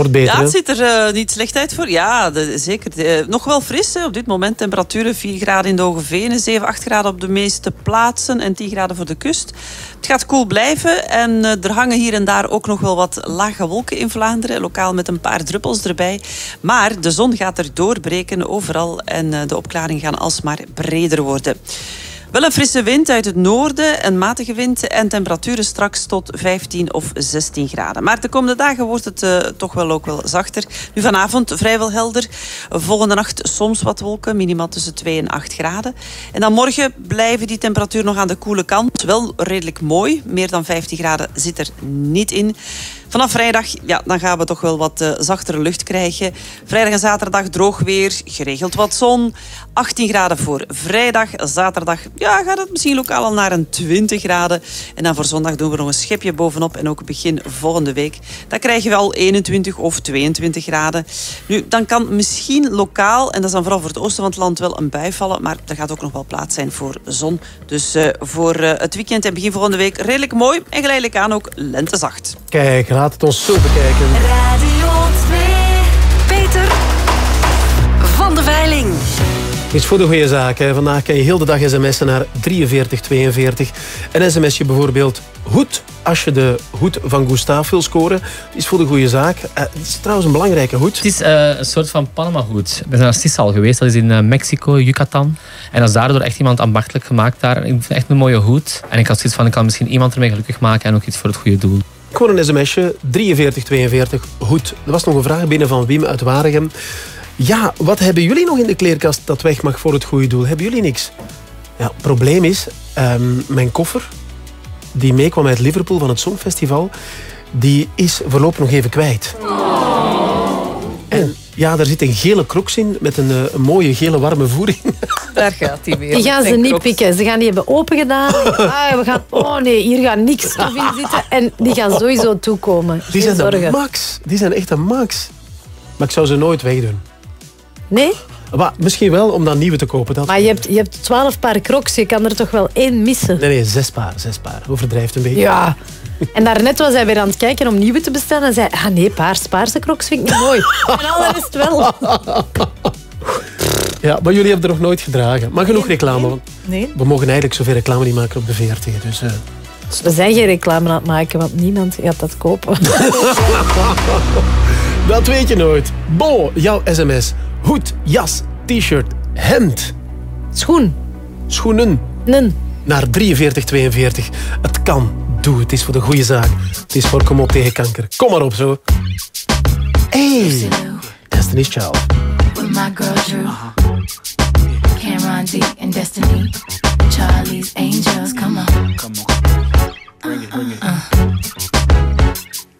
Wordt beter, Ja, het ziet er eh, niet slecht uit voor. Ja, de- zeker. Eh, nog wel fris hè. op dit moment. Temperaturen 4 graden in de Hogevenen, 7, 8 graden op de meeste plaatsen en 10 graden voor de kust. Het gaat koel blijven en eh, er hangen hier en daar ook nog wel wat lage wolken in Vlaanderen. Lokaal met een paar druppels erbij. Maar de zon gaat er doorbreken overal en de opklaringen gaan alsmaar breder worden. Wel een frisse wind uit het noorden, een matige wind en temperaturen straks tot 15 of 16 graden. Maar de komende dagen wordt het eh, toch wel ook wel zachter. Nu vanavond vrijwel helder. Volgende nacht soms wat wolken, minimaal tussen 2 en 8 graden. En dan morgen blijven die temperaturen nog aan de koele kant. Wel redelijk mooi. Meer dan 15 graden zit er niet in. Vanaf vrijdag ja, dan gaan we toch wel wat eh, zachtere lucht krijgen. Vrijdag en zaterdag droog weer, geregeld wat zon. 18 graden voor vrijdag. Zaterdag ja, gaat het misschien lokaal al naar een 20 graden. En dan voor zondag doen we nog een schepje bovenop. En ook begin volgende week. Dan krijgen we al 21 of 22 graden. Nu, dan kan misschien lokaal, en dat is dan vooral voor het oosten van het land, wel een bui vallen. Maar er gaat ook nog wel plaats zijn voor zon. Dus eh, voor eh, het weekend en begin volgende week redelijk mooi. En geleidelijk aan ook lentezacht. Kijk, laat het ons zo bekijken. Radio 2. Peter van de Veiling. Iets voor de goede zaak. Hè. Vandaag kan je heel de dag sms'en naar 4342. Een sms'je bijvoorbeeld hoed. Als je de hoed van Gustave wil scoren, is voor de goede zaak. Eh, het is trouwens een belangrijke hoed. Het is eh, een soort van Panama-hoed. Ik ben naar Sissa al geweest. Dat is in eh, Mexico, Yucatan. En dat is daardoor echt iemand ambachtelijk gemaakt daar. En Ik vind het echt een mooie hoed. En ik had zoiets van, ik kan misschien iemand ermee gelukkig maken en ook iets voor het goede doel. Gewoon een sms'je, 4342, hoed. Er was nog een vraag binnen van Wim uit Waregem. Ja, wat hebben jullie nog in de kleerkast dat weg mag voor het goede doel? Hebben jullie niks? Ja, het probleem is, ehm, mijn koffer, die meekwam uit Liverpool van het Songfestival, die is voorlopig nog even kwijt. En ja, daar zit een gele crocs in met een, eh, een mooie gele warme voering. Daar gaat hij weer. Die gaan ze niet pikken. Ze gaan die hebben opengedaan. Ah, we gaan, oh nee, hier gaat niks stof in zitten. En die gaan sowieso toekomen. Die Geen zijn zorgen. max. Die zijn echt een max. Maar ik zou ze nooit wegdoen. Nee? Maar misschien wel om dan nieuwe te kopen. Dat Maar je hebt, je hebt twaalf paar crocs. Je kan er toch wel één missen? Nee, nee, zes paar. Zes paar. Overdrijft een beetje. Ja. En daarnet was hij weer aan het kijken om nieuwe te bestellen. En zei, ah nee, paars, paarse crocs vind ik niet mooi. En al de rest wel. Ja, maar jullie hebben er nog nooit gedragen. Maar genoeg reclame. want Nee. We mogen eigenlijk zoveel reclame niet maken op de VRT. Dus, eh. We zijn geen reclame aan het maken, want niemand gaat dat kopen. Dat weet je nooit. Bo, jouw sms. Hoed, jas, t-shirt, hemd. Schoen. Schoenen. Nen. Naar 4342. Het kan. Doe, het is voor de goede zaak. Het is voor kom op tegen kanker. Kom maar op zo. Hey, Destiny's Child. with my girl Drew. Cameron D and Destiny. Charlie's Angels, come on. Come on. Bring it, bring it.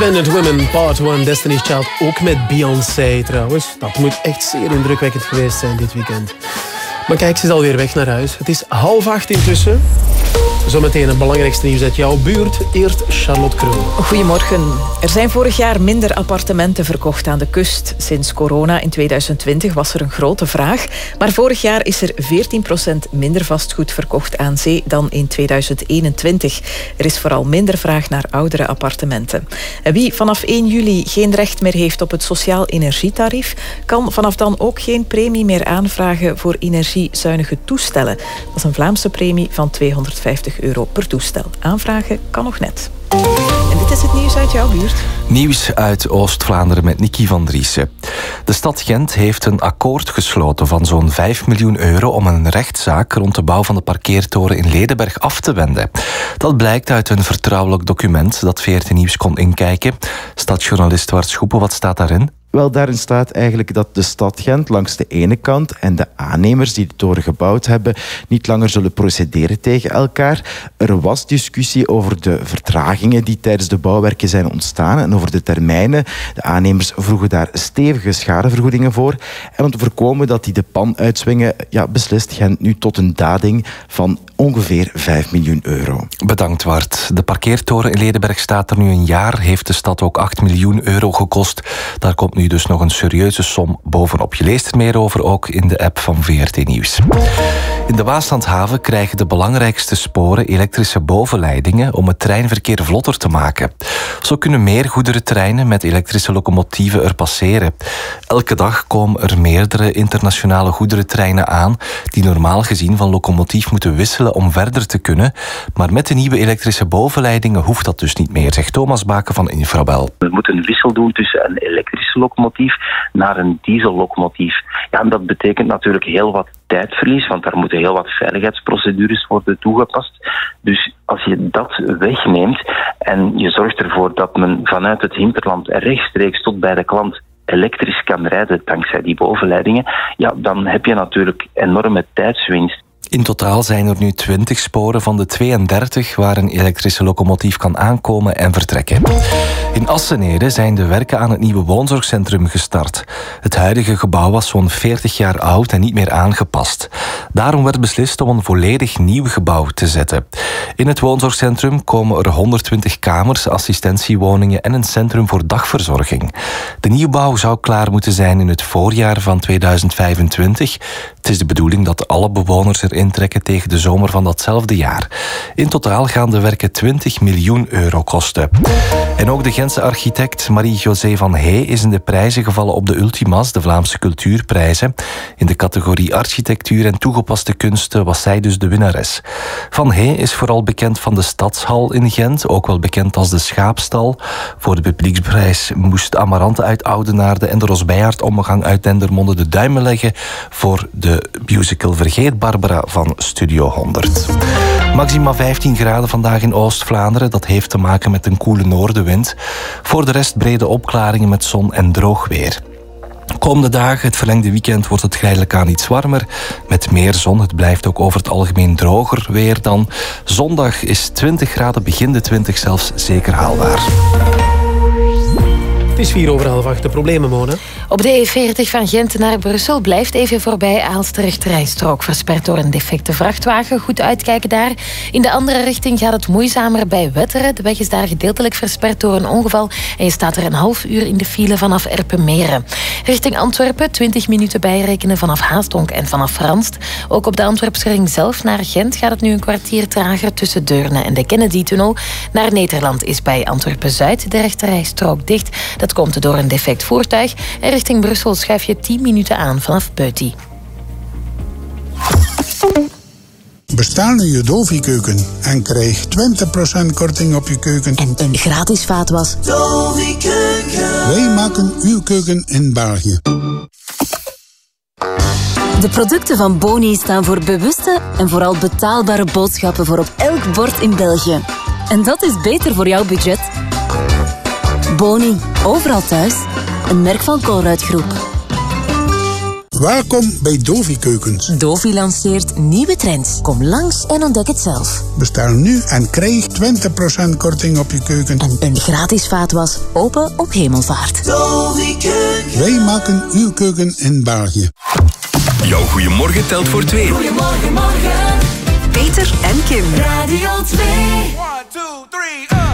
Independent Women, Part 1, Destiny's Child. Ook met Beyoncé trouwens. Dat moet echt zeer indrukwekkend geweest zijn dit weekend. Maar kijk, ze is alweer weg naar huis. Het is half acht intussen. Zometeen het belangrijkste nieuws uit jouw buurt. Eerst Charlotte Kroon. Goedemorgen. Er zijn vorig jaar minder appartementen verkocht aan de kust. Sinds corona in 2020 was er een grote vraag. Maar vorig jaar is er 14% minder vastgoed verkocht aan zee dan in 2021. Er is vooral minder vraag naar oudere appartementen. En wie vanaf 1 juli geen recht meer heeft op het sociaal energietarief, kan vanaf dan ook geen premie meer aanvragen voor energiezuinige toestellen. Dat is een Vlaamse premie van 250 euro per toestel. Aanvragen kan nog net. En dit is het nieuws uit jouw buurt. Nieuws uit Oost-Vlaanderen met Nicky van Driessen. De stad Gent heeft een akkoord gesloten van zo'n 5 miljoen euro om een rechtszaak rond de bouw van de parkeertoren in Ledenberg af te wenden. Dat blijkt uit een vertrouwelijk document dat VRT Nieuws kon inkijken. Stadjournalist Wart Schoepen, wat staat daarin? Wel, daarin staat eigenlijk dat de stad Gent langs de ene kant en de aannemers die de toren gebouwd hebben niet langer zullen procederen tegen elkaar. Er was discussie over de vertragingen die tijdens de bouwwerken zijn ontstaan en over de termijnen. De aannemers vroegen daar stevige schadevergoedingen voor. En om te voorkomen dat die de pan uitswingen, ja, beslist Gent nu tot een dading van ongeveer 5 miljoen euro. Bedankt, Wart. De parkeertoren in Ledenberg staat er nu een jaar, heeft de stad ook 8 miljoen euro gekost. Daar komt dus nog een serieuze som bovenop. Je leest er meer over ook in de app van VRT Nieuws. In de Waaslandhaven krijgen de belangrijkste sporen elektrische bovenleidingen om het treinverkeer vlotter te maken. Zo kunnen meer goederentreinen met elektrische locomotieven er passeren. Elke dag komen er meerdere internationale goederentreinen aan die normaal gezien van locomotief moeten wisselen om verder te kunnen. Maar met de nieuwe elektrische bovenleidingen hoeft dat dus niet meer, zegt Thomas Baken van Infrabel. We moeten een wissel doen tussen een elektrische locomotief naar een diesellocomotief. Ja, en dat betekent natuurlijk heel wat tijdverlies, want daar moeten heel wat veiligheidsprocedures worden toegepast. Dus als je dat wegneemt en je zorgt ervoor dat men vanuit het hinterland rechtstreeks tot bij de klant elektrisch kan rijden dankzij die bovenleidingen, ja, dan heb je natuurlijk enorme tijdswinst. In totaal zijn er nu 20 sporen van de 32 waar een elektrische locomotief kan aankomen en vertrekken. In Assenede zijn de werken aan het nieuwe woonzorgcentrum gestart. Het huidige gebouw was zo'n 40 jaar oud en niet meer aangepast. Daarom werd beslist om een volledig nieuw gebouw te zetten. In het woonzorgcentrum komen er 120 kamers, assistentiewoningen en een centrum voor dagverzorging. De nieuwbouw zou klaar moeten zijn in het voorjaar van 2025. Het is de bedoeling dat alle bewoners intrekken tegen de zomer van datzelfde jaar. In totaal gaan de werken 20 miljoen euro kosten. En ook de Gentse architect Marie-José van Hey is in de prijzen gevallen op de Ultimas, de Vlaamse cultuurprijzen. In de categorie architectuur en toegepaste kunsten was zij dus de winnares. Van Hey is vooral vooral bekend van de Stadshal in Gent, ook wel bekend als de Schaapstal. Voor de publieksprijs moest Amarante uit Oudenaarde en de Rosbeijaard omgang uit Dendermonde de duimen leggen voor de musical Vergeet Barbara van Studio 100. Maxima 15 graden vandaag in Oost-Vlaanderen. Dat heeft te maken met een koele noordenwind. Voor de rest brede opklaringen met zon en droog weer. Komende dagen, het verlengde weekend, wordt het geleidelijk aan iets warmer. Met meer zon. Het blijft ook over het algemeen droger weer dan. Zondag is 20 graden, begin de 20 zelfs zeker haalbaar. Is vier over half acht. De problemen, Mona. Op de E40 van Gent naar Brussel blijft even voorbij Aalst rijstrook versperd door een defecte vrachtwagen. Goed uitkijken daar. In de andere richting gaat het moeizamer bij Wetteren. De weg is daar gedeeltelijk versperd door een ongeval en je staat er een half uur in de file vanaf Erpenmeren. Richting Antwerpen 20 minuten bijrekenen vanaf Haastonk en vanaf Franst. Ook op de Antwerpsring zelf naar Gent gaat het nu een kwartier trager tussen Deurne en de Kennedy-tunnel. Naar Nederland is bij Antwerpen-Zuid de rechterrijstrook dicht. Dat komt door een defect voertuig. En richting Brussel schuif je 10 minuten aan vanaf Peuty. Bestel nu je Dovi-keuken en krijg 20% korting op je keuken. En een gratis vaatwas. Wij maken uw keuken in België. De producten van Boni staan voor bewuste en vooral betaalbare boodschappen voor op elk bord in België. En dat is beter voor jouw budget. Boni, overal thuis. Een merk van Colruyt Groep. Welkom bij Dovi Keukens. Dovi lanceert nieuwe trends. Kom langs en ontdek het zelf. Bestel nu en krijg 20% korting op je keuken. En een gratis vaatwas open op hemelvaart. Dovi Keukens. Wij maken uw keuken in België. Jouw goeiemorgen telt voor twee. Goeiemorgen, morgen. Peter en Kim. Radio 2. 1, 2, 3,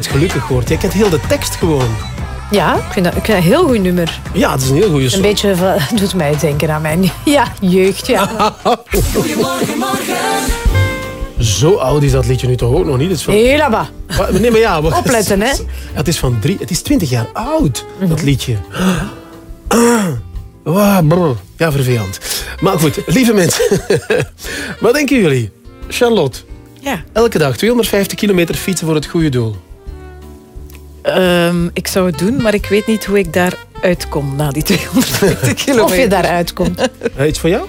altijd gelukkig wordt. Je kent heel de tekst gewoon. Ja, ik vind dat, ik vind dat een heel goed nummer. Ja, het is een heel goede Een song. beetje van- doet mij denken aan mijn ja, jeugd. Ja. Goedemorgen, morgen. Zo oud is dat liedje nu toch ook nog niet? Het is van... Nee, maar ja. Opletten, hè. Het is van drie... Het is twintig jaar oud, dat liedje. Ah, brr. Ja, vervelend. Maar goed, lieve mensen. Wat denken jullie? Charlotte. Ja. Elke dag 250 kilometer fietsen voor het goede doel. Ehm, ik zou het doen, maar ik weet niet hoe ik daar uitkom na die 250 kilometer. Of je daaruit komt. Eh, iets voor jou?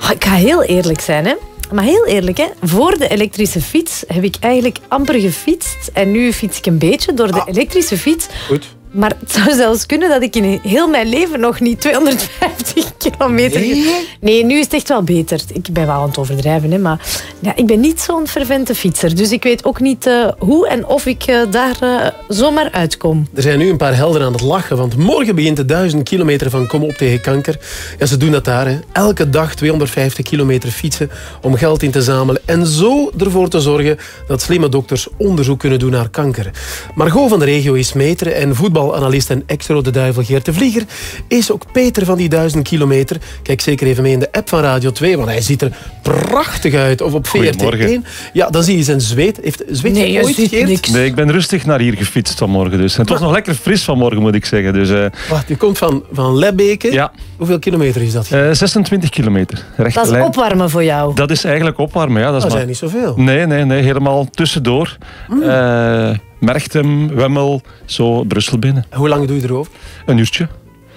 Ah, Ik ga heel eerlijk zijn, hè. Maar heel eerlijk, hè. voor de elektrische fiets heb ik eigenlijk amper gefietst. En nu fiets ik een beetje door de elektrische fiets. Goed. Maar het zou zelfs kunnen dat ik in heel mijn leven nog niet 250 kilometer... Nee? Nee, nu is het echt wel beter. Ik ben wel aan het overdrijven, hè, maar ja, ik ben niet zo'n fervente fietser. Dus ik weet ook niet eh, hoe en of ik eh, daar eh, zomaar uitkom. Er zijn nu een paar helden aan het lachen, want morgen begint de 1000 kilometer van Kom op tegen kanker. Ja, ze doen dat daar. Hè. Elke dag 250 kilometer fietsen om geld in te zamelen en zo ervoor te zorgen dat slimme dokters onderzoek kunnen doen naar kanker. Margot van de regio is meter en voetbalanalist en ex-Rode Duivel Geert de Vlieger is ook Peter van die 1000 kilometer. Kijk zeker even mee in de app van Radio 2, want hij ziet er prachtig uit. Of op Goedemorgen. VRT1. Ja, dan zie je zijn zweet. Heeft, zweet Nee, je ooit, ziet Geert? niks. Nee, ik ben rustig naar hier gefietst vanmorgen. Dus. En het was nog lekker fris vanmorgen, moet ik zeggen. Dus, eh, Wacht, je komt van, van Lebbeke. Ja. Hoeveel kilometer is dat? eh, 26 kilometer. Rechte Dat is lijn. opwarmen voor jou. Dat is eigenlijk opwarmen, ja. Dat is Dat maar... zijn niet zoveel. Nee, nee, nee. Helemaal tussendoor. Eh, Merchtem, Wemmel, zo Brussel binnen. Hoe lang doe je erover? Een uurtje.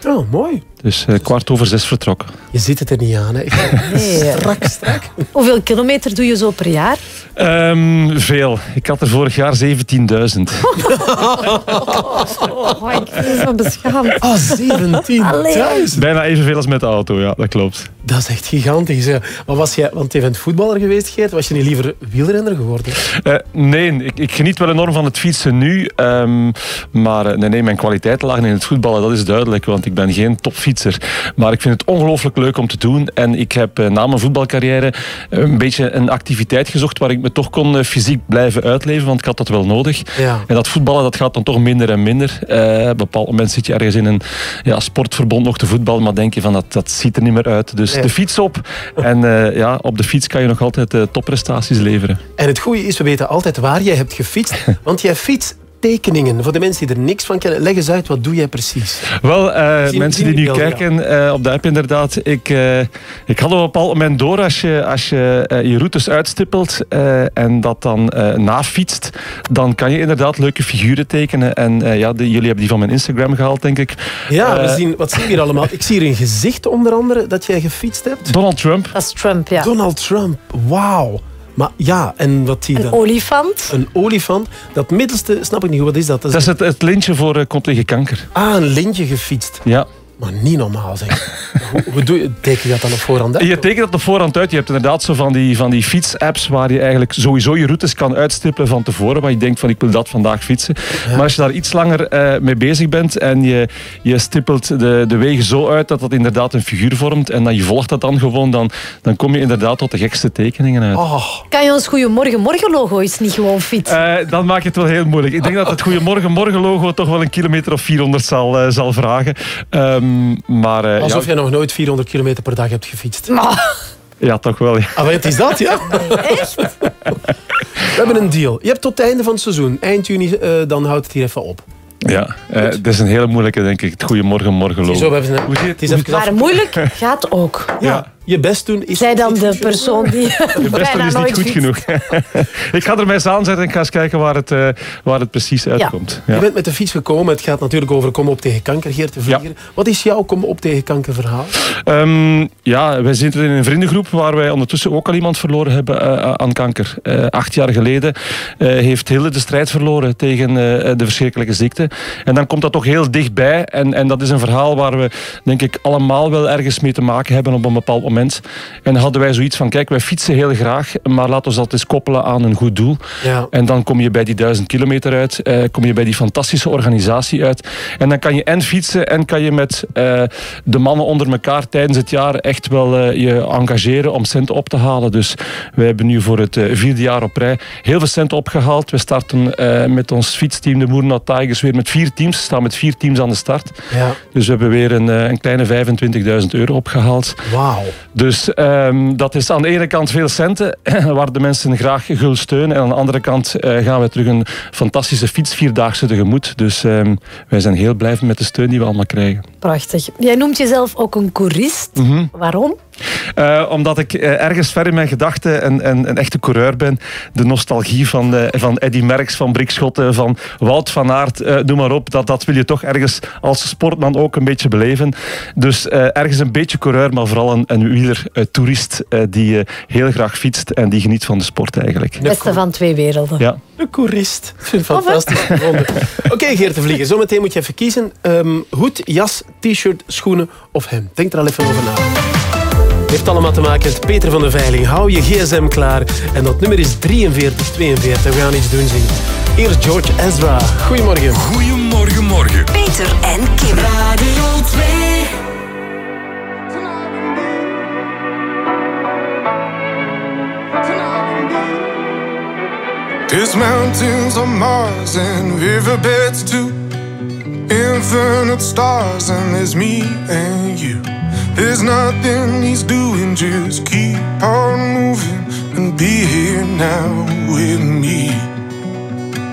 Oh, mooi. Dus eh, kwart over zes vertrokken. Je zit het er niet aan, hè? Nee. Strak, strak. Hoeveel kilometer doe je zo per jaar? Ehm, veel. Ik had er vorig jaar 17.000. Oh, ik ben zo beschaamd. Ah, 17.000. Bijna evenveel als met de auto, ja, dat klopt. Dat is echt gigantisch. Hè. Maar was jij, want je bent voetballer geweest, Geert. Was je niet liever wielrenner geworden? Eh, nee, ik, ik geniet wel enorm van het fietsen nu. ehm, maar eh, nee, nee, mijn kwaliteiten lagen in het voetballen, dat is duidelijk. Want ik ben geen topfietser. Maar ik vind het ongelooflijk leuk om te doen. En ik heb eh, na mijn voetbalcarrière een beetje een activiteit gezocht waar ik me toch kon eh, fysiek blijven uitleven. Want ik had dat wel nodig. Ja. En dat voetballen dat gaat dan toch minder en minder. Eh, op een bepaald moment zit je ergens in een ja, sportverbond nog te voetballen. Maar denk je van dat, dat ziet er niet meer uit. Dus Ja. de fiets op. En ja, op de fiets kan je nog altijd topprestaties leveren. En het goede is, we weten altijd waar jij hebt gefietst. Want jij fietst tekeningen. Voor de mensen die er niks van kennen, leg eens uit, wat doe jij precies? Wel, eh, Zien- mensen die nu kijken eh, op de app inderdaad. Ik, eh, ik had op een bepaald moment door als je als je, je routes uitstippelt eh, en dat dan eh nafietst, dan kan je inderdaad leuke figuren tekenen. En eh, ja, de- jullie hebben die van mijn Instagram gehaald, denk ik. Ja, we zien, wat zien we hier allemaal? Ik zie hier een gezicht onder andere dat jij gefietst hebt. Donald Trump. Dat is Trump, ja. Donald Trump, wauw. Maar ja, en wat zie je Een dan? olifant. Een olifant. Dat middelste, snap ik niet, wat is dat? Dat is het, het lintje voor eh, Komt tegen kanker. Ah, een lintje gefietst. Ja. Maar niet normaal zeg. hoe, hoe doe je, teken je dat dan op voorhand uit? Je tekent dat op voorhand uit. Je hebt inderdaad zo van die, van die fietsapps waar je eigenlijk sowieso je routes kan uitstippelen van tevoren. Waar je denkt van ik wil dat vandaag fietsen. Maar als je daar iets langer eh, mee bezig bent en je, je stippelt de, de wegen zo uit dat dat inderdaad een figuur vormt en dan je volgt dat dan gewoon, dan, dan kom je inderdaad tot de gekste tekeningen uit. Oh. Kan je ons Goedemorgen Morgen logo eens niet gewoon fietsen? Eh, dan maak je het wel heel moeilijk. Ik denk dat het Goedemorgen Morgen logo toch wel een kilometer of 400 zal, eh, zal vragen. Maar eh, Alsof ja, jij nog nooit 400 kilometer per dag hebt gefietst. ja, toch wel. Ja. Ah, wat is dat, ja? Echt? We hebben een deal. Je hebt tot het einde van het seizoen, eind juni, eh, dan houdt het hier even op. Ja, eh, dat is een hele moeilijke, denk ik. Het Goedemorgen Morgen logo. Zo, we hebben Hoe het is even af- Maar moeilijk gaat ook. Ja, je best doen is... Zij dan de persoon die Je best bijna is niet goed genoeg. ik ga er mij eens aanzetten en ga eens kijken waar het, eh, waar het precies uitkomt. Ja. Je bent met de fiets gekomen. Het gaat natuurlijk over Kom op tegen kanker, Geert de Vlieger. Wat is jouw Kom op tegen kanker verhaal? Ehm, ja, wij zitten in een vriendengroep waar wij ondertussen ook al iemand verloren hebben eh, aan kanker. Eh, acht jaar geleden eh, heeft Hilde de strijd verloren tegen eh, de verschrikkelijke ziekte. En dan komt dat toch heel dichtbij. En, en dat is een verhaal waar we, denk ik, allemaal wel ergens mee te maken hebben op een bepaald moment. Moment. En hadden wij zoiets van, kijk, wij fietsen heel graag, maar laten we dat eens koppelen aan een goed doel. Ja. En dan kom je bij die duizend kilometer uit, eh, kom je bij die fantastische organisatie uit. En dan kan je en fietsen en kan je met eh, de mannen onder elkaar tijdens het jaar echt wel eh, je engageren om centen op te halen. Dus wij hebben nu voor het eh, vierde jaar op rij heel veel centen opgehaald. We starten eh, met ons fietsteam, de Moerna Tigers, weer met vier teams. We staan met vier teams aan de start. Ja. Dus we hebben weer een, eh, een kleine 25.000 euro opgehaald. Wauw. Dus ehm, dat is aan de ene kant veel centen, waar de mensen graag gul steunen. En aan de andere kant eh, gaan we terug een fantastische fietsvierdaagse tegemoet. Dus ehm, wij zijn heel blij met de steun die we allemaal krijgen. Prachtig. Jij noemt jezelf ook een koerist. Mhm. Waarom? Eh, omdat ik eh, ergens ver in mijn gedachten een, een, een echte coureur ben. De nostalgie van, eh, van Eddy Merckx, van Brik Schotten, van Wout van Aert, eh, noem maar op. Dat, dat wil je toch ergens als sportman ook een beetje beleven. Dus eh, ergens een beetje coureur, maar vooral een, een wieler, toerist eh, die heel graag fietst en die geniet van de sport eigenlijk. Beste van twee werelden. Ja. Ik vind het fantastisch gevonden. Oké, Geert de Vlieger. Zometeen moet je even kiezen. Ehm, hoed, jas, t-shirt, schoenen of hemd. Denk er al even over na. Heeft allemaal te maken met Peter van de Veiling. Hou je gsm klaar. En dat nummer is 4342. We gaan iets doen zien. Eerst George Ezra. Goedemorgen. Goedemorgen, morgen. Peter en Kim. Radio 2. There's mountains on Mars and riverbeds too. Infinite stars and there's me and you. There's nothing he's doing, just keep on moving and be here now with me.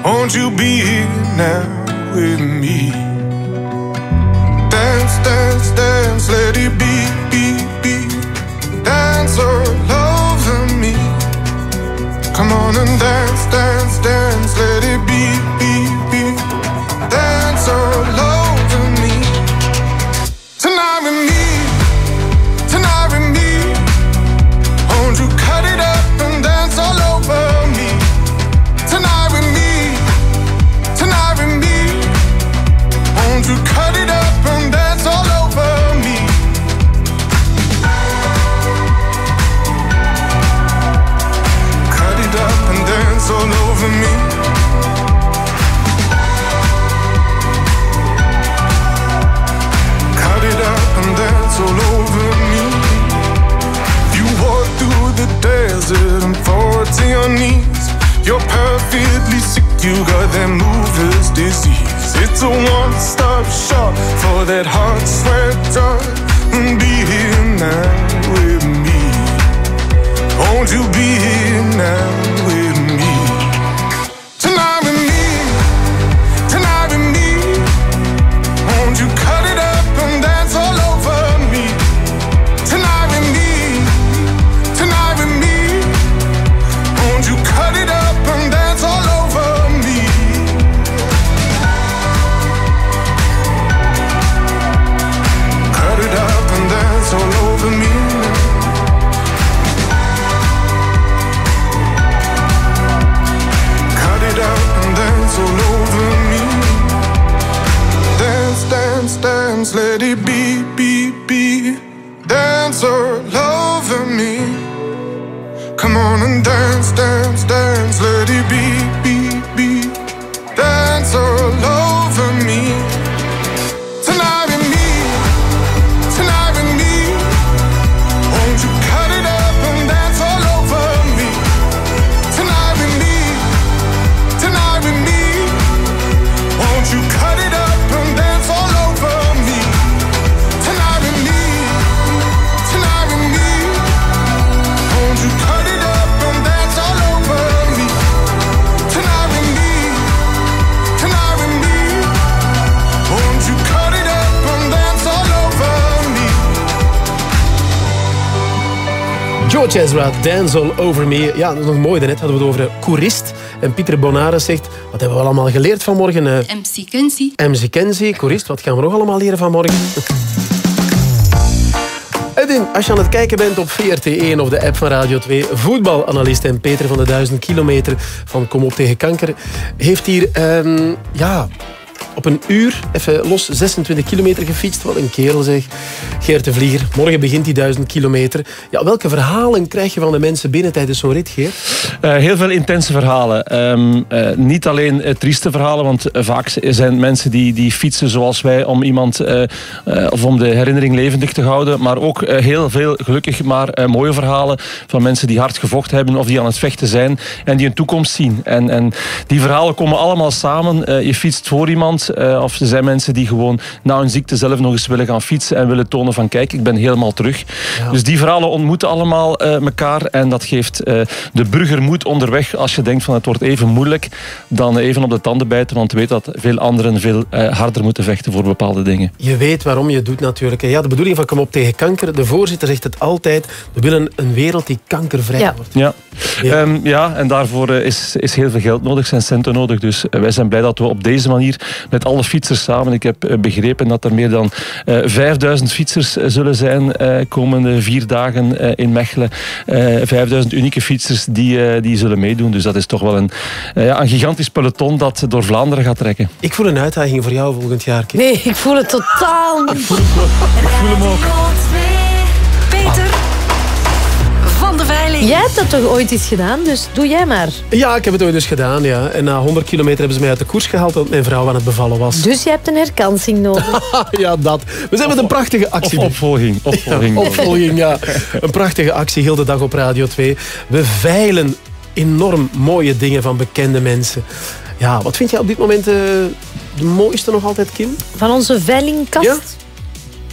Won't you be here now with me? Dance, dance, dance, let it be, be, be. Dance oh, all over me. Come on and dance, dance, dance, let it be, be, be. Dance oh, all over me. Tonight with me, You're perfectly sick, you got that moveless disease. It's a one stop shop for that heart sweat Dance All Over Me. Ja, dat is nog mooi. Daarnet hadden we het over koerist. En Pieter Bonares zegt, wat hebben we allemaal geleerd vanmorgen? Eh, MC Kenzie. MC Kenzie, koerist, wat gaan we nog allemaal leren vanmorgen? Edwin, als je aan het kijken bent op VRT1 of de app van Radio 2, voetbalanalist en Peter van de 1000 kilometer van Kom op tegen kanker, heeft hier, ehm, ja, op een uur, even los, 26 kilometer gefietst. Wat een kerel zeg. De Vlieger, morgen begint die 1000 kilometer. Ja, welke verhalen krijg je van de mensen binnen tijdens zo'n rit, Geert? Eh, heel veel intense verhalen. Ehm, eh, niet alleen eh, trieste verhalen, want vaak zijn mensen die, die fietsen zoals wij om iemand of om de herinnering levendig te houden. Maar ook heel veel, gelukkig maar, mooie verhalen van mensen die hard gevochten hebben of die aan het vechten zijn en die een toekomst zien. En, en die verhalen komen allemaal samen. Je fietst voor iemand of er zijn mensen die gewoon na hun ziekte zelf nog eens willen gaan fietsen en willen tonen van kijk, ik ben helemaal terug. Dus die verhalen ontmoeten allemaal eh, elkaar en dat geeft eh, de burger moed onderweg als je denkt van het wordt even moeilijk dan even op de tanden bijten, want weet dat veel anderen veel eh, harder moeten vechten voor bepaalde dingen. Je weet waarom je het doet natuurlijk. Ja, de bedoeling van Kom op tegen kanker, de voorzitter zegt het altijd, we willen een wereld die kankervrij Ja. wordt. Ja, ja. ja en daarvoor is, is heel veel geld nodig, zijn centen nodig. Dus wij zijn blij dat we op deze manier met alle fietsers samen, ik heb begrepen dat er meer dan eh 5000 fietsers eh, zullen zijn eh komende vier dagen eh, in Mechelen. Eh 5000 unieke fietsers die, eh, die zullen meedoen. Dus dat is toch wel een, eh, ja, een gigantisch peloton dat door Vlaanderen gaat trekken. Ik voel een uitdaging voor jou volgend jaar. Kim. Nee, ik voel het totaal niet. Ik voel hem ook. Jij hebt dat toch ooit eens gedaan, dus doe jij maar. Ja, ik heb het ooit eens gedaan. Ja. En na 100 kilometer hebben ze mij uit de koers gehaald omdat mijn vrouw aan het bevallen was. Dus je hebt een herkansing nodig. ja, dat. We zijn met een prachtige actie. Of opvolging. opvolging. Ja, opvolging, ja. Een prachtige actie, heel de dag op Radio 2. We veilen enorm mooie dingen van bekende mensen. Ja, wat vind jij op dit moment eh, de mooiste nog altijd, Kim? Van onze veilingkast? Ja?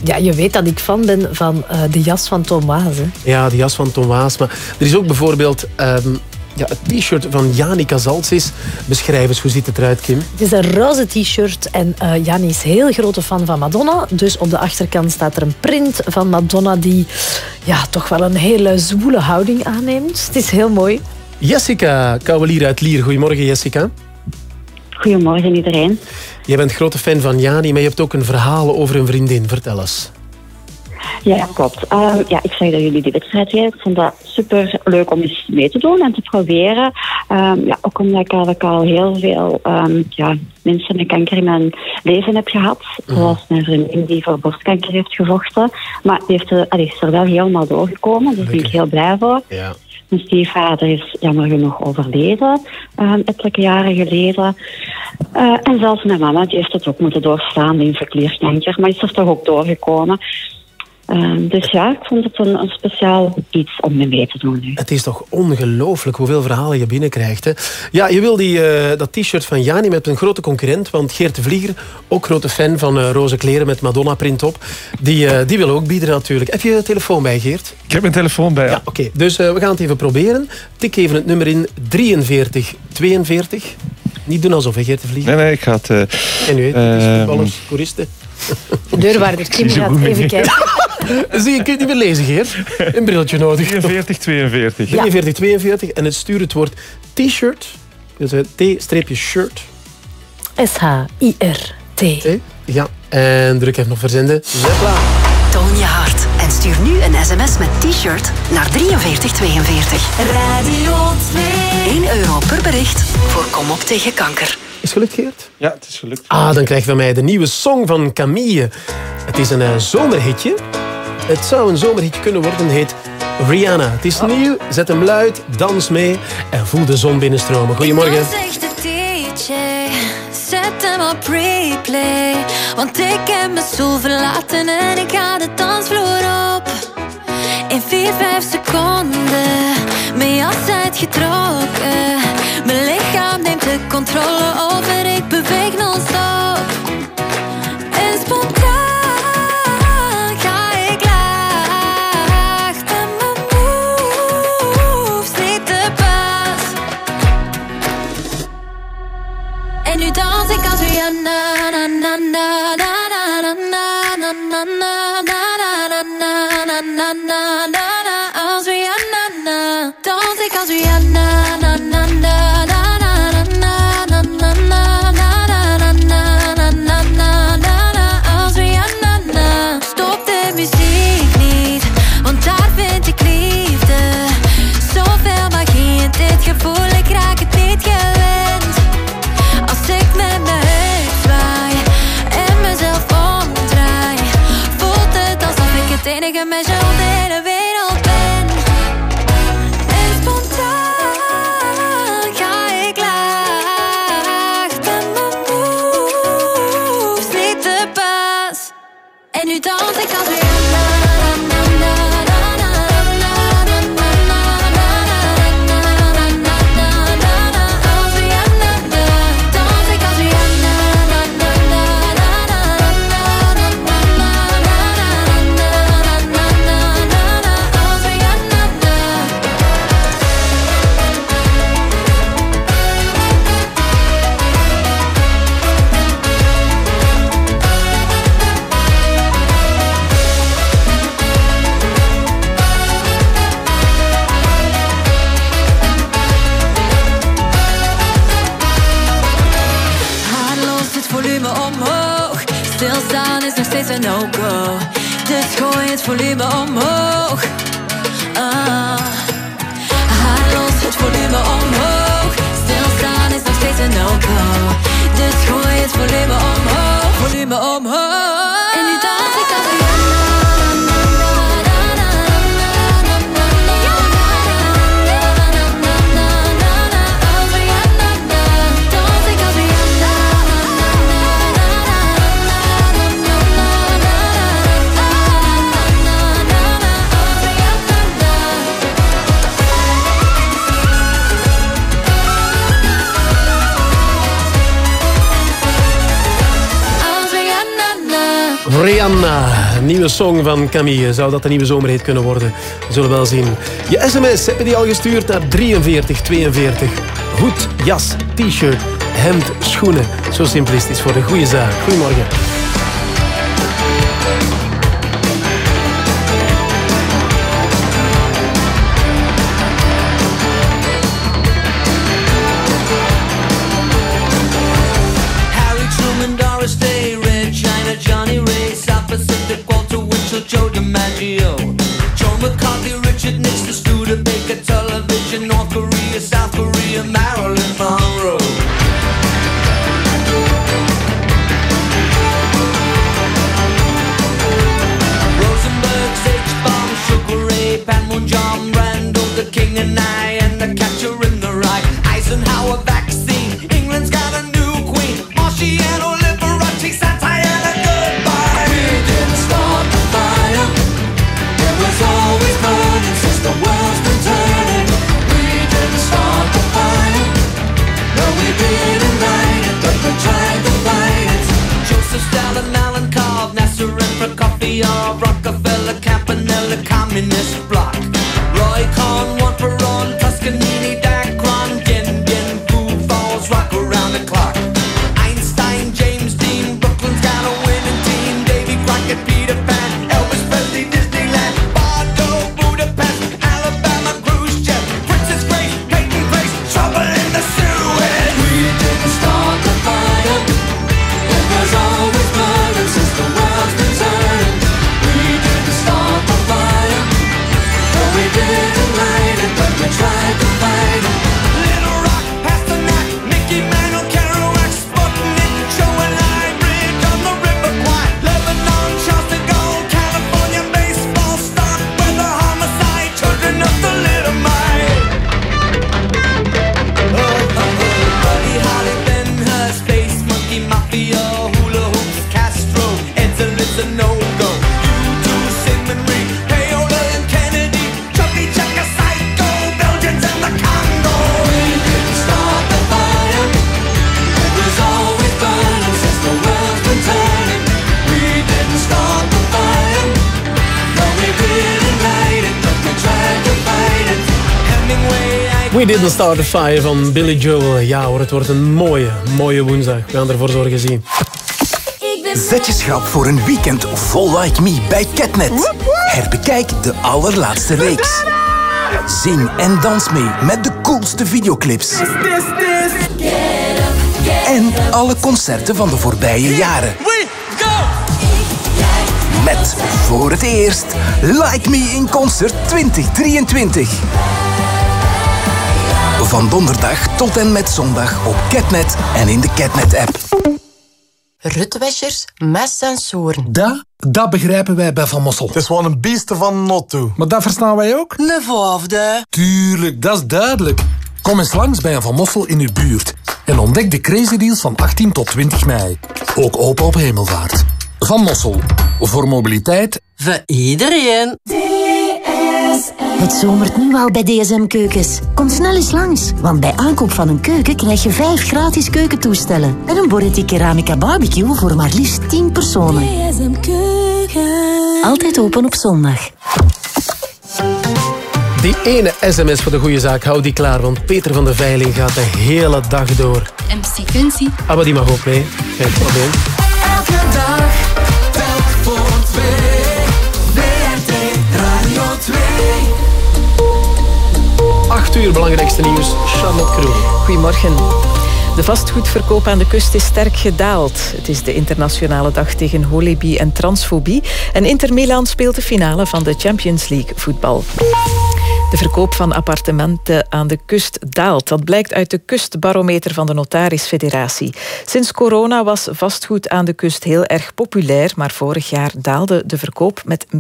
Je weet dat ik fan ben van eh, de jas van Thomas. Hè. Ja, de jas van Thomas. Maar er is ook bijvoorbeeld ehm, ja, het t-shirt van Janica Zaltsis. Beschrijf eens, hoe ziet het eruit, Kim? Het is een roze t-shirt en eh Jannie is heel grote fan van Madonna. Dus op de achterkant staat er een print van Madonna die ja, toch wel een hele zwoele houding aanneemt. Het is heel mooi. Jessica Kouwelier uit Lier. Goedemorgen, Jessica. Goedemorgen iedereen. Jij bent grote fan van Jani, maar je hebt ook een verhaal over een vriendin. Vertel eens. Ja, klopt. Ehm, ja, ik zag dat jullie die wedstrijd deden. Ik vond dat super leuk om eens mee te doen en te proberen. Ehm, ja, ook omdat ik eigenlijk al heel veel ehm, ja, mensen met kanker in mijn leven heb gehad. Zoals mijn vriendin die voor borstkanker heeft gevochten. Maar die, heeft er, allee, is er wel helemaal doorgekomen. Daar ben ik heel blij voor. Ja. Mijn stiefvader is jammer genoeg overleden, um, ettelijke jaren geleden. Eh, en zelfs mijn mama die heeft het ook moeten doorstaan, die verklierkanker, maar is er toch ook doorgekomen. Ehm, dus ja, ik vond het een, een speciaal iets om mee mee te doen nu. Het is toch ongelooflijk hoeveel verhalen je binnenkrijgt. Hè? Ja, je wil die, eh, dat t-shirt van Jani met een grote concurrent. Want Geert de Vlieger, ook grote fan van eh, roze kleren met Madonna-print op. Die, eh, die wil ook bieden natuurlijk. Heb je je telefoon bij, Geert? Ik heb mijn telefoon bij. Ja, oké. Dus eh, we gaan het even proberen. Tik even het nummer in 43 42. Niet doen alsof, hè, Geert de Vlieger. Nee, nee, ik ga het... eh, En u weet, het is ehm, voetballers, toeristen. Deurwaarder Kim gaat even kijken. Zie je, kun je niet meer lezen, Geert? Een brilletje nodig. 43, 42. 43, 42. En het stuur het woord t-shirt. Dus eh, T-shirt. S-H-I-R-T. Ja. En druk even op verzenden. Zepla. Toon je hart en stuur nu een sms met t-shirt naar 4342. Radio 2. 1 euro per bericht voor Kom op tegen kanker. Is het gelukt, Geert? Ja, het is gelukt. Ah, dan krijg je van mij de nieuwe song van Camille. Het is een eh, zomerhitje. Het zou een zomerhitje kunnen worden. Het heet Rihanna. Het is nieuw. Zet hem luid, dans mee en voel de zon binnenstromen. Goedemorgen. zegt de DJ, zet hem op replay. Want ik heb mijn stoel verlaten en ik ga de dansvloer op. In 4, 5 seconden, mijn jas uitgetrokken. لی ماما لی مام Rihanna. Nieuwe song van Camille. Zou dat de nieuwe zomerhit kunnen worden? We zullen wel zien. Je sms, heb je die al gestuurd naar 4342? Hoed, jas, t-shirt, hemd, schoenen. Zo simplistisch voor de goede zaak. Goedemorgen. We Didn't Start a Fire van Billy Joel. Ja hoor, het wordt een mooie, mooie woensdag. We gaan ervoor zorgen zien. Zet je schap voor een weekend vol like me bij Catnet. Herbekijk de allerlaatste reeks. Zing en dans mee met de coolste videoclips. En alle concerten van de voorbije jaren. Met voor het eerst Like Me in Concert 2023 van donderdag tot en met zondag op Catnet en in de Catnet-app. Rutwäschers, messensoren. Da, dat begrijpen wij bij Van Mossel. Het is wel een biesten van not. Maar dat verstaan wij ook? De volgende. Tuurlijk, dat is duidelijk. Kom eens langs bij een Van Mossel in uw buurt en ontdek de crazy deals van 18 tot 20 mei. Ook open op hemelvaart. Van Mossel. Voor mobiliteit. Voor iedereen. Het zomert nu al bij DSM Keukens. Kom snel eens langs, want bij aankoop van een keuken krijg je vijf gratis keukentoestellen. En een Boretti Keramica Barbecue voor maar liefst 10 personen. DSM Keuken. Altijd open op zondag. Die ene sms voor de goede zaak, hou die klaar, want Peter van de Veiling gaat de hele dag door. MC Quincy. Ah, maar die mag ook mee. Geen probleem. Elke dag, telk voor twee. 8 uur belangrijkste nieuws, Charlotte Kroon. Goedemorgen. De vastgoedverkoop aan de kust is sterk gedaald. Het is de internationale dag tegen holibie en transfobie. En Inter Milan speelt de finale van de Champions League voetbal. De verkoop van appartementen aan de kust daalt. Dat blijkt uit de kustbarometer van de Notarisfederatie. Sinds corona was vastgoed aan de kust heel erg populair, maar vorig jaar daalde de verkoop met 14%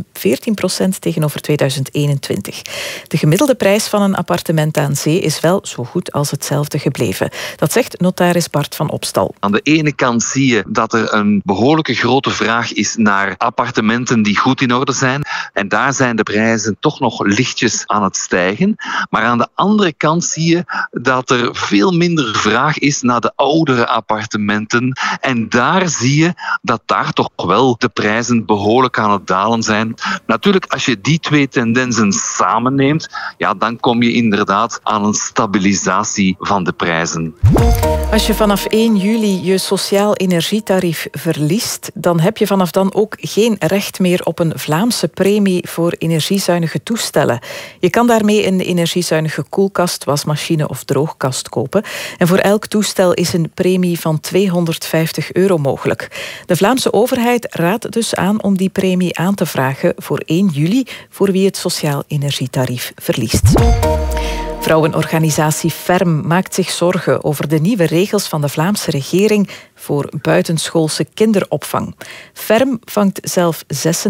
tegenover 2021. De gemiddelde prijs van een appartement aan zee is wel zo goed als hetzelfde gebleven. Dat zegt notaris Bart van Opstal. Aan de ene kant zie je dat er een behoorlijke grote vraag is naar appartementen die goed in orde zijn. En daar zijn de prijzen toch nog lichtjes aan het stijgen. Maar aan de andere kant zie je dat er veel minder vraag is naar de oudere appartementen. En daar zie je dat daar toch wel de prijzen behoorlijk aan het dalen zijn. Natuurlijk, als je die twee tendensen samenneemt, ja, dan kom je inderdaad aan een stabilisatie van de prijzen. Als je vanaf 1 juli je sociaal energietarief verliest, dan heb je vanaf dan ook geen recht meer op een Vlaamse premie voor energiezuinige toestellen. Je kan daarmee een energiezuinige koelkast, wasmachine of droogkast kopen. En voor elk toestel is een premie van 250 euro mogelijk. De Vlaamse overheid raadt dus aan om die premie aan te vragen voor 1 juli voor wie het sociaal energietarief verliest. Vrouwenorganisatie Ferm maakt zich zorgen over de nieuwe regels van de Vlaamse regering voor buitenschoolse kinderopvang. Ferm vangt zelf 36.000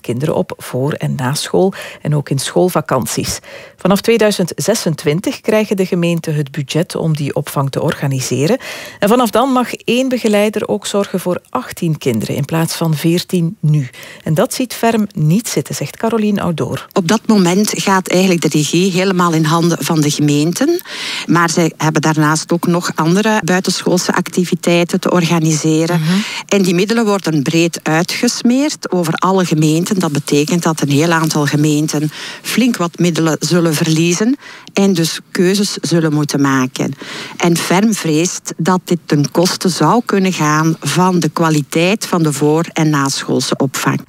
kinderen op voor en na school en ook in schoolvakanties. Vanaf 2026 krijgen de gemeenten het budget om die opvang te organiseren. En vanaf dan mag één begeleider ook zorgen voor 18 kinderen in plaats van 14 nu. En dat ziet Ferm niet zitten, zegt Caroline Oudoor. Op dat moment gaat eigenlijk de regie helemaal in handen van de gemeenten. Maar zij hebben daarnaast ook nog andere buitenschoolse activiteiten te organiseren. En die middelen worden breed uitgesmeerd over alle gemeenten. Dat betekent dat een heel aantal gemeenten flink wat middelen zullen verliezen en dus keuzes zullen moeten maken. En Ferm vreest dat dit ten koste zou kunnen gaan van de kwaliteit van de voor- en naschoolse opvang.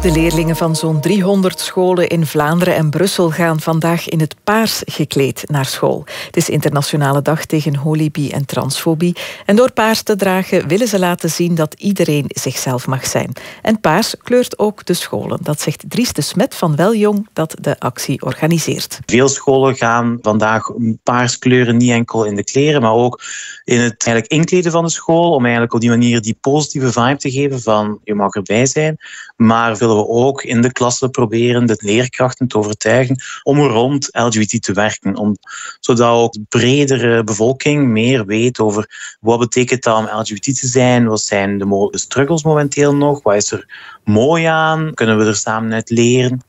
De leerlingen van zo'n 300 scholen in Vlaanderen en Brussel gaan vandaag in het paars gekleed naar school. Het is Internationale Dag tegen holibie en transfobie. En door paars te dragen willen ze laten zien dat iedereen zichzelf mag zijn. En paars kleurt ook de scholen. Dat zegt Dries de Smet van Weljong dat de actie organiseert. Veel scholen gaan vandaag paars kleuren niet enkel in de kleren, maar ook in het eigenlijk inkleden van de school, om eigenlijk op die manier die positieve vibe te geven van je mag erbij zijn. Maar willen we ook in de klassen proberen de leerkrachten te overtuigen om rond LGBT te werken, om, zodat ook de bredere bevolking meer weet over wat betekent dat om LGBT te zijn, wat zijn de struggles momenteel nog, wat is er mooi aan, kunnen we er samen uit leren.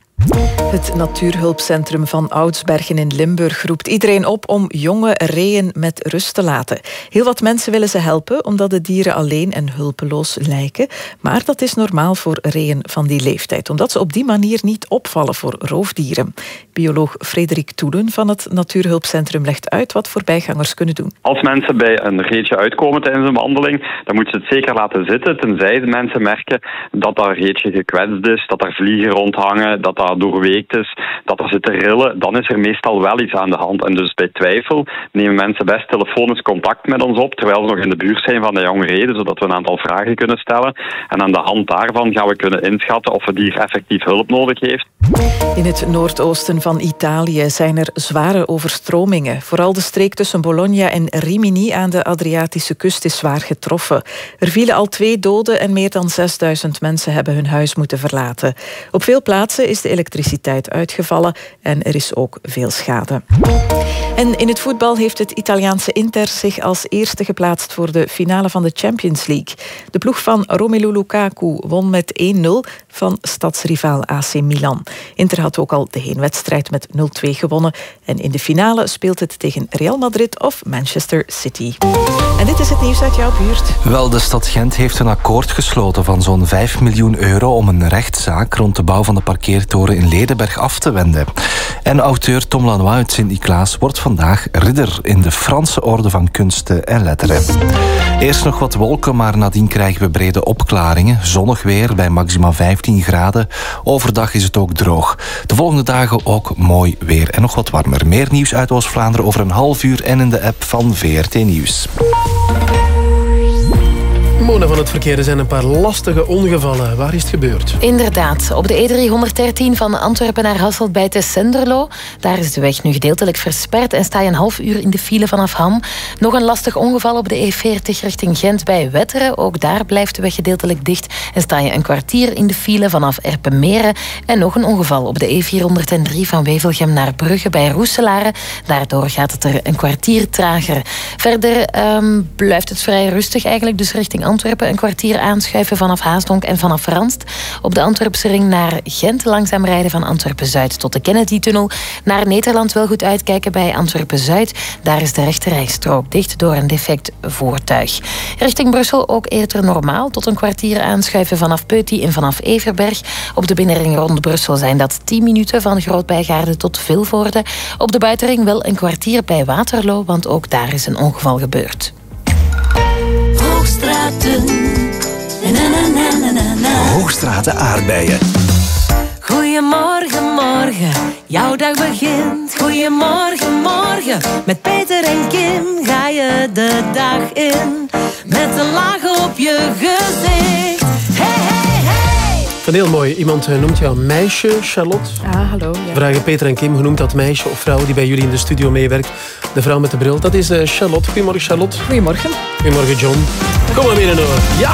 Het Natuurhulpcentrum van Oudsbergen in Limburg roept iedereen op om jonge reeën met rust te laten. Heel wat mensen willen ze helpen omdat de dieren alleen en hulpeloos lijken. Maar dat is normaal voor reeën van die leeftijd, omdat ze op die manier niet opvallen voor roofdieren. Bioloog Frederik Toelen van het Natuurhulpcentrum legt uit wat voorbijgangers kunnen doen. Als mensen bij een reetje uitkomen tijdens een wandeling, dan moeten ze het zeker laten zitten, tenzij mensen merken dat dat reetje gekwetst is, dat er vliegen rondhangen, dat dat ziektes, dat er zit te rillen, dan is er meestal wel iets aan de hand. En dus bij twijfel nemen mensen best telefonisch contact met ons op, terwijl ze nog in de buurt zijn van de jonge reden, zodat we een aantal vragen kunnen stellen. En aan de hand daarvan gaan we kunnen inschatten of het dier effectief hulp nodig heeft. In het noordoosten van Italië zijn er zware overstromingen. Vooral de streek tussen Bologna en Rimini aan de Adriatische kust is zwaar getroffen. Er vielen al twee doden en meer dan 6000 mensen hebben hun huis moeten verlaten. Op veel plaatsen is de elektriciteit uitgevallen en er is ook veel schade. En in het voetbal heeft het Italiaanse Inter zich als eerste geplaatst voor de finale van de Champions League. De ploeg van Romelu Lukaku won met 1-0 van stadsrivaal AC Milan. Inter had ook al de heenwedstrijd met 0-2 gewonnen. En in de finale speelt het tegen Real Madrid of Manchester City. En dit is het nieuws uit jouw buurt. Wel, de stad Gent heeft een akkoord gesloten van zo'n 5 miljoen euro om een rechtszaak rond de bouw van de parkeertoren in Ledenberg af te wenden. En auteur Tom Lanois uit Sint-Niklaas wordt vandaag ridder in de Franse Orde van Kunsten en Letteren. Eerst nog wat wolken, maar nadien krijgen we brede opklaringen. Zonnig weer bij maximaal 15 graden. Overdag is het ook droog. De volgende dagen ook mooi weer en nog wat warmer. Meer nieuws uit Oost-Vlaanderen over een half uur en in de app van VRT Nieuws. Mona van het verkeer, er zijn een paar lastige ongevallen. Waar is het gebeurd? Inderdaad, op de E313 van Antwerpen naar Hasselt bij Tessenderlo. Daar is de weg nu gedeeltelijk versperd en sta je een half uur in de file vanaf Ham. Nog een lastig ongeval op de E40 richting Gent bij Wetteren. Ook daar blijft de weg gedeeltelijk dicht en sta je een kwartier in de file vanaf Erpenmeren. En nog een ongeval op de E403 van Wevelgem naar Brugge bij Roeselare. Daardoor gaat het er een kwartier trager. Verder ehm, blijft het vrij rustig eigenlijk, dus richting Antwerpen een kwartier aanschuiven vanaf Haasdonk en vanaf Ranst. Op de Antwerpse ring naar Gent langzaam rijden van Antwerpen-Zuid tot de Kennedy-tunnel. Naar Nederland wel goed uitkijken bij Antwerpen-Zuid. Daar is de rechterrijstrook dicht door een defect voertuig. Richting Brussel ook eerder normaal tot een kwartier aanschuiven vanaf Peuty en vanaf Everberg. Op de binnenring rond Brussel zijn dat 10 minuten van Groot-Bijgaarde tot Vilvoorde. Op de buitenring wel een kwartier bij Waterloo, want ook daar is een ongeval gebeurd. Hoogstraten. Na, na, na, na, na, na. Hoogstraten aardbeien. Goedemorgen, morgen, jouw dag begint. Goedemorgen, morgen, met Peter en Kim ga je de dag in. Met een laag op je gezicht. Vind het heel mooi. Iemand eh, noemt jou meisje, Charlotte. Ah, hallo. Ja. Vragen Peter en Kim, hoe noemt dat meisje of vrouw die bij jullie in de studio meewerkt? De vrouw met de bril, dat is eh, Charlotte. Goedemorgen, Charlotte. Goedemorgen. Goedemorgen, John. Kom maar binnen hoor. Ja!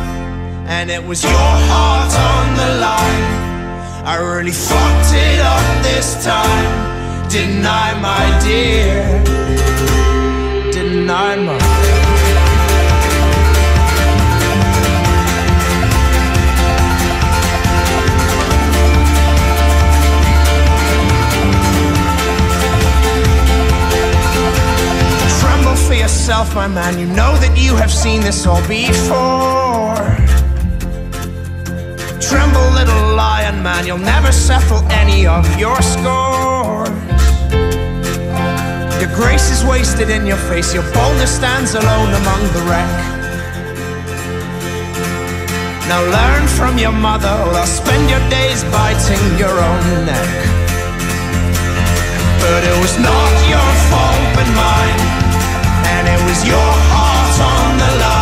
And it was your heart on the line I really fucked it up this time Didn't I, my dear? Didn't I, my Tremble for yourself, my man. You know that you have seen this all before. Tremble, little lion man. You'll never settle any of your scores. Your grace is wasted in your face. Your boldness stands alone among the wreck. Now learn from your mother, or spend your days biting your own neck. But it was not your fault but mine. And it was your heart on the line.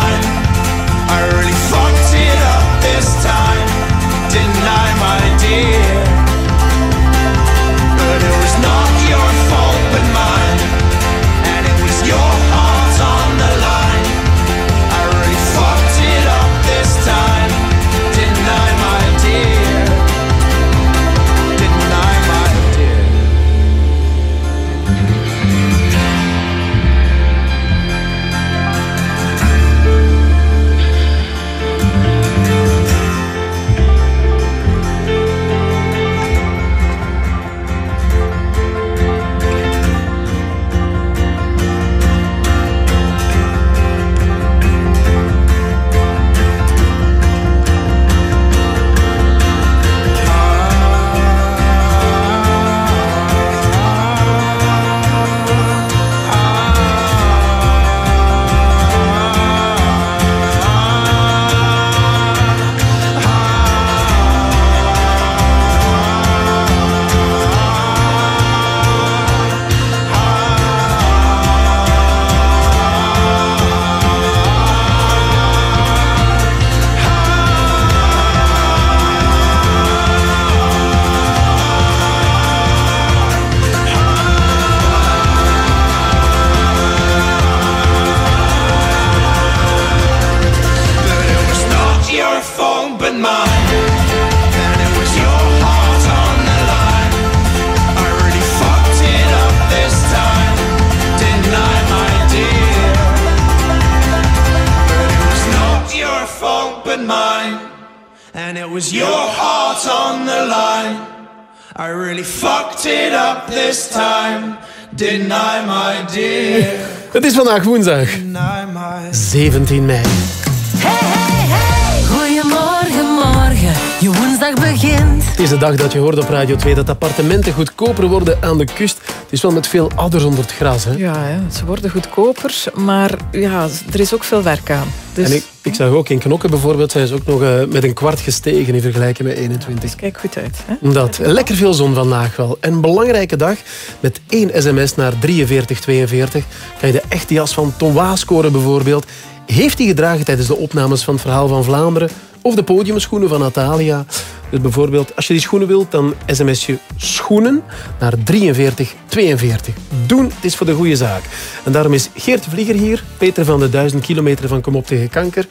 Vandaag woensdag, 17 mei. Goedemorgen, morgen, je woensdag begint. Het is de dag dat je hoort op Radio 2 dat appartementen goedkoper worden aan de kust. Het is wel met veel ouders onder het gras. Hè? Ja, hè, ze worden goedkoper, maar ja, er is ook veel werk aan. Dus, En ik, ik zag ook in Knokken bijvoorbeeld, zijn ze ook nog eh, met een kwart gestegen in vergelijking met 21. kijk goed uit. Hè? Dat. Lekker veel zon vandaag wel. Een belangrijke dag. Met één sms naar 4342 kan je de echte jas van Towa scoren bijvoorbeeld. Heeft hij gedragen tijdens de opnames van het Verhaal van Vlaanderen? Of de podiumschoenen van Natalia? Dus bijvoorbeeld, als je die schoenen wilt, dan sms je schoenen naar 4342. Doen, het is voor de goede zaak. En daarom is Geert de Vlieger hier, Peter van de 1000 kilometer van Kom op tegen kanker.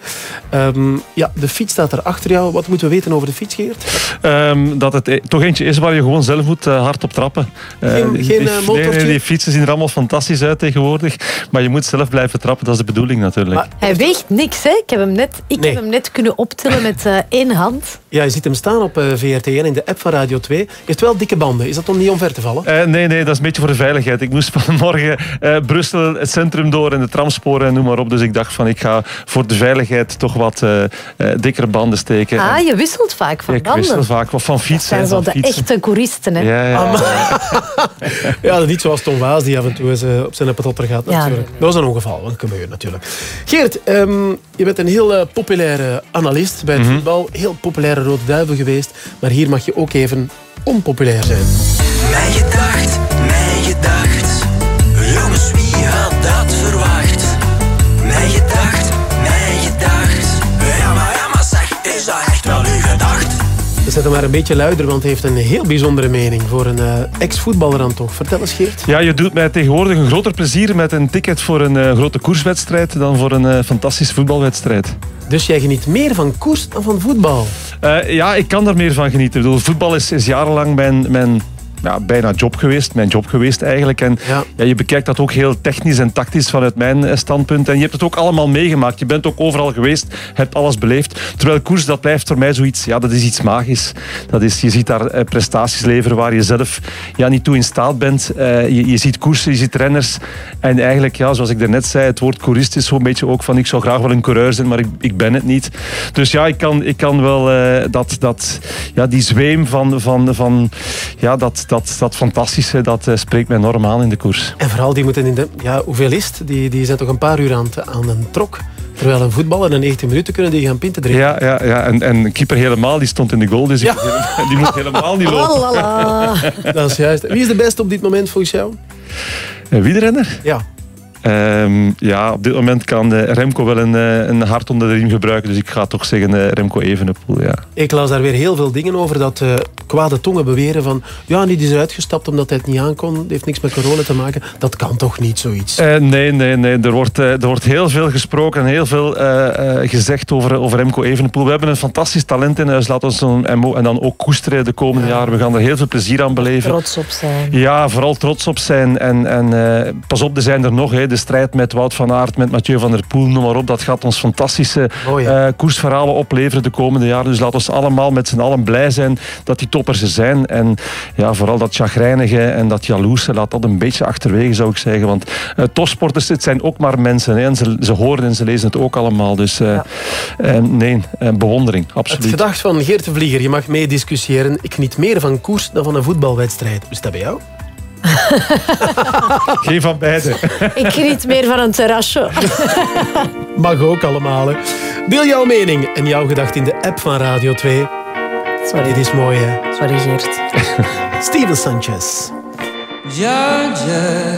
Ehm, ja, de fiets staat er achter jou. Wat moeten we weten over de fiets, Geert? Ehm, dat het e- toch eentje is waar je gewoon zelf moet eh, hard op trappen. Eh, Geen- die- geen, eh, nee, motortje? nee, die fietsen zien er allemaal fantastisch uit tegenwoordig. Maar je moet zelf blijven trappen, dat is de bedoeling natuurlijk. Hij weegt niks, hè? Ik heb hem net, ik Nee. heb hem net kunnen optillen met eh, één hand. Ja, je ziet hem staan op eh, VRT1 in de app van Radio 2. Hij heeft wel dikke banden. Is dat om niet omver te vallen? Eh, nee, nee, dat is een beetje voor de veiligheid. Ik moest vanmorgen eh, Brussel, het centrum door en de tramsporen en noem maar op. Dus ik dacht van ik ga voor de veiligheid toch wat eh, eh, dikkere banden steken. Ah, je wisselt vaak van ik banden. wissel vaak wat van Dat fietsen. zijn hè, zo de fietsen. echte coristen, hè? Ja, ja. Ja, niet zoals Tom Waas die af en toe eens op zijn patotter gaat. Ja, Natuurlijk. Dat was een ongeval, wat gebeurt natuurlijk. Geert, ehm, je bent een heel populaire analist bij het Mhm. voetbal. Heel populaire Rode Duivel geweest. Maar hier mag je ook even onpopulair zijn. Mij gedacht, mij gedacht. Jongens, wie had dat verwacht? Mij gedacht, Zet hem maar een beetje luider, want hij heeft een heel bijzondere mening voor een eh, ex-voetballer dan toch. Vertel eens, Geert. Ja, je doet mij tegenwoordig een groter plezier met een ticket voor een eh, grote koerswedstrijd dan voor een eh, fantastische voetbalwedstrijd. Dus jij geniet meer van koers dan van voetbal? Ja, ik kan daar meer van genieten. Ik bedoel, voetbal is, is jarenlang mijn, mijn ja, bijna job geweest. Mijn job geweest eigenlijk. En ja. je bekijkt dat ook heel technisch en tactisch vanuit mijn eh, standpunt. En je hebt het ook allemaal meegemaakt. Je bent ook overal geweest, hebt alles beleefd. Terwijl koers, dat blijft voor mij zoiets, ja, dat is iets magisch. Dat is, je ziet daar eh, prestaties leveren waar je zelf ja, niet toe in staat bent. Eh, je, je ziet koersen, je ziet renners. En eigenlijk, ja, zoals ik daarnet zei, het woord koerist is zo'n beetje ook van ik zou graag wel een coureur zijn, maar ik, ik ben het niet. Dus ja, ik kan, ik kan wel dat, dat, ja, die zweem van, van, van ja, dat, dat, dat fantastische, dat eh, spreekt mij enorm aan in de koers. En vooral, die moeten in de... Ja, hoeveel is het? Die, die zijn toch een paar uur aan, het- aan een trok. Terwijl een voetballer in 90 minuten kunnen die gaan pinten drinken. Ja, ja, ja. En, en keeper helemaal, die stond in de goal, dus die moet helemaal niet lopen. Lalala. Dat is juist. Wie is de beste op dit moment volgens jou? Een wielrenner? Ja. Ehm, ja, op dit moment kan eh, Remco wel een, eh, een hart onder de riem gebruiken. Dus ik ga toch zeggen eh, Remco Evenepoel, ja. Ik las daar weer heel veel dingen over dat eh, kwade tongen beweren van ja, die is eruit gestapt omdat hij het niet aankon. Dat heeft niks met corona te maken. Dat kan toch niet, zoiets? Eh, nee, nee, nee. Er wordt, er wordt heel veel gesproken en heel veel eh, eh, gezegd over, over Remco Evenepoel. We hebben een fantastisch talent in huis. Laten we hem en, en dan ook koesteren de komende jaren. We gaan er heel veel plezier aan beleven. Trots op zijn. Ja, vooral trots op zijn. En, en eh, pas op, er zijn er nog. Hè. De strijd met Wout van Aert, met Mathieu van der Poel, noem maar op. Dat gaat ons fantastische Oh ja. eh, koersverhalen opleveren de komende jaren. Dus laten we allemaal met z'n allen blij zijn dat die toppers er zijn. En ja, vooral dat chagrijnige en dat jaloerse, laat dat een beetje achterwege, zou ik zeggen. Want eh, topsporters, het zijn ook maar mensen. Hè. En ze, ze horen en ze lezen het ook allemaal. Dus eh, nee, bewondering, Het absoluut. gedacht van Geert de Vlieger, je mag meediscussiëren. Ik geniet meer van koers dan van een voetbalwedstrijd. Is dat bij jou? Geen van beide. Ik geniet meer van een terrasje. Mag ook allemaal. Hè. Deel jouw mening en jouw gedacht in de app van Radio 2. Sorry. Dit is mooi, hè? Sorry, Geert. Steven Sanchez. Georgia,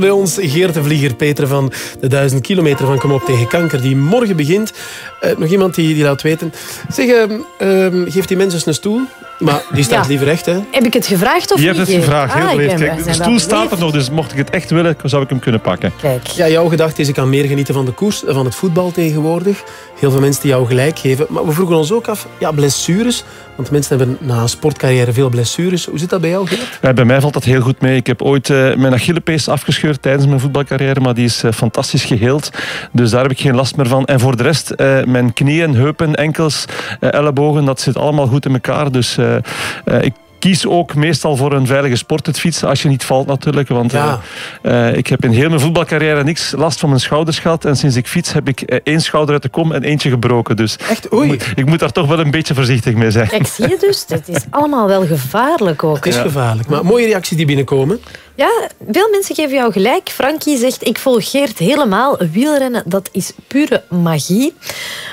Bij ons Geert de Vlieger, Peter van de 1000 kilometer van Kom op tegen kanker, die morgen begint. Eh, nog iemand die, die laat weten. Zeg, ehm, ehm, geef die mensen een stoel. Maar die staat Ja. liever recht, hè? Heb ik het gevraagd of Je niet? hebt het gevraagd, heel Ah, beleefd. Kijk, de stoel staat er nog, dus mocht ik het echt willen, zou ik hem kunnen pakken. Kijk. Ja, jouw gedachte is, ik kan meer genieten van de koers, van het voetbal tegenwoordig. Heel veel mensen die jou gelijk geven. Maar we vroegen ons ook af, ja, blessures. Want mensen hebben na een sportcarrière veel blessures. Hoe zit dat bij jou? Ja, bij mij valt dat heel goed mee. Ik heb ooit eh, mijn Achillespees afgescheurd tijdens mijn voetbalcarrière, maar die is eh, fantastisch geheeld. Dus daar heb ik geen last meer van. En voor de rest, eh, mijn knieën, heupen, enkels, eh, ellebogen, dat zit allemaal goed in elkaar. Dus eh, eh, ik kies ook meestal voor een veilige sport, het fietsen, als je niet valt natuurlijk. Want Ja. eh, eh, ik heb in heel mijn voetbalcarrière niks last van mijn schouders gehad. En sinds ik fiets heb ik eh, één schouder uit de kom en eentje gebroken. Dus Echt? Oei. Ik, moet, ik moet daar toch wel een beetje voorzichtig mee zijn. Kijk, zie je dus? Het is allemaal wel gevaarlijk ook. Het is gevaarlijk. Maar mooie reacties die binnenkomen. Ja, veel mensen geven jou gelijk. Frankie zegt, ik volg Geert helemaal. Wielrennen, dat is pure magie.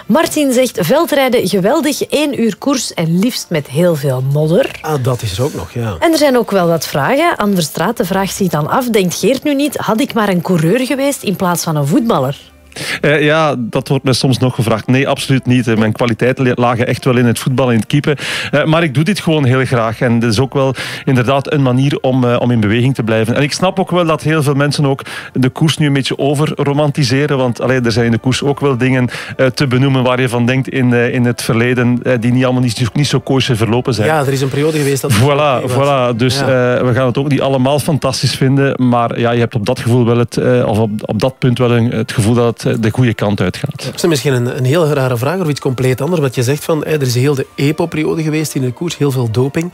Martin zegt, veldrijden geweldig. één uur koers en liefst met heel veel modder. Ah, dat is er ook nog, ja. En er zijn ook wel wat vragen. Anne Verstraeten vraagt zich dan af, denkt Geert nu niet, had ik maar een coureur geweest in plaats van een voetballer? Eh, ja, dat wordt mij soms nog gevraagd. Nee, absoluut niet. Eh, Mijn kwaliteiten lagen echt wel in het voetbal, in het keepen. Eh, maar ik doe dit gewoon heel graag. En het is ook wel inderdaad een manier om, om in beweging te blijven. En ik snap ook wel dat heel veel mensen ook de koers nu een beetje overromantiseren. Want allee, er zijn in de koers ook wel dingen te benoemen waar je van denkt in, in het verleden die niet allemaal niet, niet zo koers verlopen zijn. Ja, er is een periode geweest dat... Voilà, voilà. Dus Ja. we gaan het ook niet allemaal fantastisch vinden. Maar ja, je hebt op dat gevoel wel het, of op, op dat punt wel een- het gevoel dat het de goede kant uitgaat. Dat is misschien een, een heel rare vraag of iets compleet anders. Want je zegt van, er is heel de EPO-periode geweest in de koers, heel veel doping.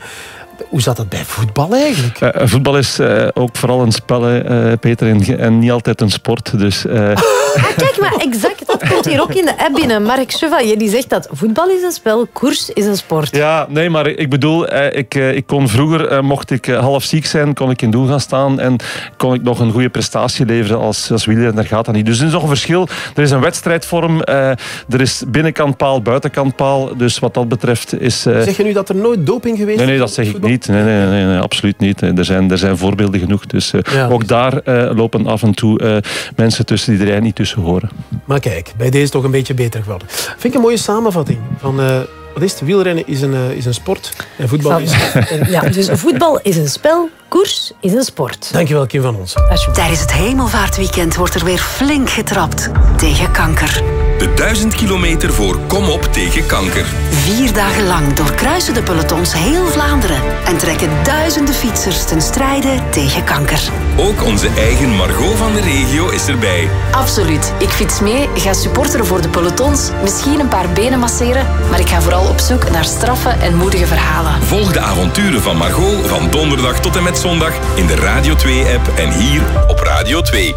Hoe zat dat bij voetbal eigenlijk? Eh, voetbal is eh, ook vooral een spel, eh, Peter, en, en niet altijd een sport. Dus, eh, Ah, kijk, maar exact, dat komt hier ook in de app binnen. Mark Chevalier die zegt dat voetbal is een spel, koers is een sport. Ja, nee, maar ik bedoel, eh, ik, eh, ik kon vroeger, eh, mocht ik eh, half ziek zijn, kon ik in doel gaan staan en kon ik nog een goede prestatie leveren als, als wielrenner. Daar gaat dat niet. Dus er is nog een verschil. Er is een wedstrijdvorm, eh, er is binnenkant paal, buitenkant paal. Dus wat dat betreft is... eh, Zeg je nu dat er nooit doping geweest Nee, nee, is? dat zeg ik niet. Nee, nee, nee, nee, absoluut niet. Er zijn, er zijn voorbeelden genoeg. Dus eh, Ja, ook daar eh, lopen af en toe eh, mensen tussen die er eigenlijk niet tussen horen. Maar kijk, bij deze toch een beetje beter geworden. Vind ik een mooie samenvatting van... eh, wat is het? Wielrennen is een, eh, is een sport en voetbal is... Ja, dus voetbal is een spel, koers is een sport. Dankjewel, Kim van ons. Tijdens het hemelvaartweekend wordt er weer flink getrapt tegen kanker. De 1000 kilometer voor Kom op tegen kanker. Vier dagen lang doorkruisen de pelotons heel Vlaanderen en trekken duizenden fietsers ten strijde tegen kanker. Ook onze eigen Margot van de regio is erbij. Absoluut. Ik fiets mee, ga supporteren voor de pelotons, misschien een paar benen masseren, maar ik ga vooral op zoek naar straffe en moedige verhalen. Volg de avonturen van Margot van donderdag tot en met zondag in de Radio 2-app en hier op Radio 2.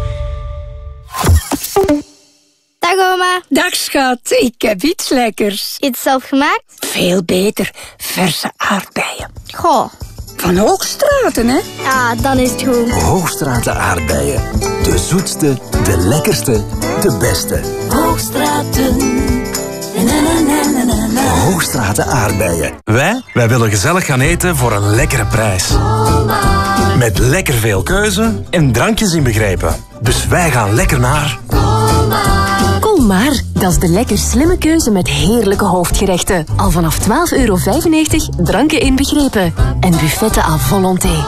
Dag oma. Dag schat, ik heb iets lekkers. Iets zelf gemaakt? Veel beter, verse aardbeien. Goh. Van Hoogstraten, hè? Ja, dan is het goed. Hoogstraten aardbeien. De zoetste, de lekkerste, de beste. Hoogstraten. Hoogstraten aardbeien. Wij, wij willen gezellig gaan eten voor een lekkere prijs. Met lekker veel keuze en drankjes inbegrepen. Dus wij gaan lekker naar... Colmar, dat is de lekker slimme keuze met heerlijke hoofdgerechten. Al vanaf 12,95 euro, dranken inbegrepen. En buffetten à volonté.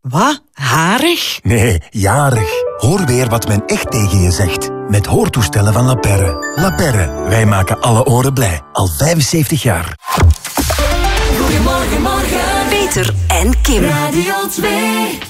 Wat? Harig? Nee, jarig. Hoor weer wat men echt tegen je zegt. Met hoortoestellen van La Perre. La Perre, wij maken alle oren blij. Al 75 jaar. Goedemorgen, morgen. Peter en Kim. Radio 2.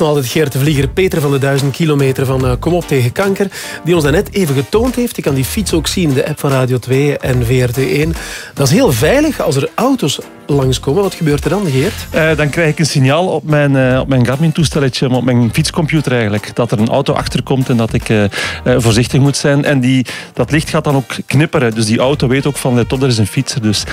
Ons nog altijd Geert de Vlieger, Peter van de 1000 kilometer van eh, Kom op tegen kanker, die ons net even getoond heeft. Je kan die fiets ook zien in de app van Radio 2 en VRT1. Dat is heel veilig als er auto's langskomen. Wat gebeurt er dan, Geert? Eh, dan krijg ik een signaal op mijn, eh, op mijn Garmin-toestelletje, op mijn fietscomputer eigenlijk, dat er een auto achterkomt en dat ik voorzichtig moet zijn. En die, dat licht gaat dan ook knipperen. Dus die auto weet ook van, let op, er is een fietser. Dus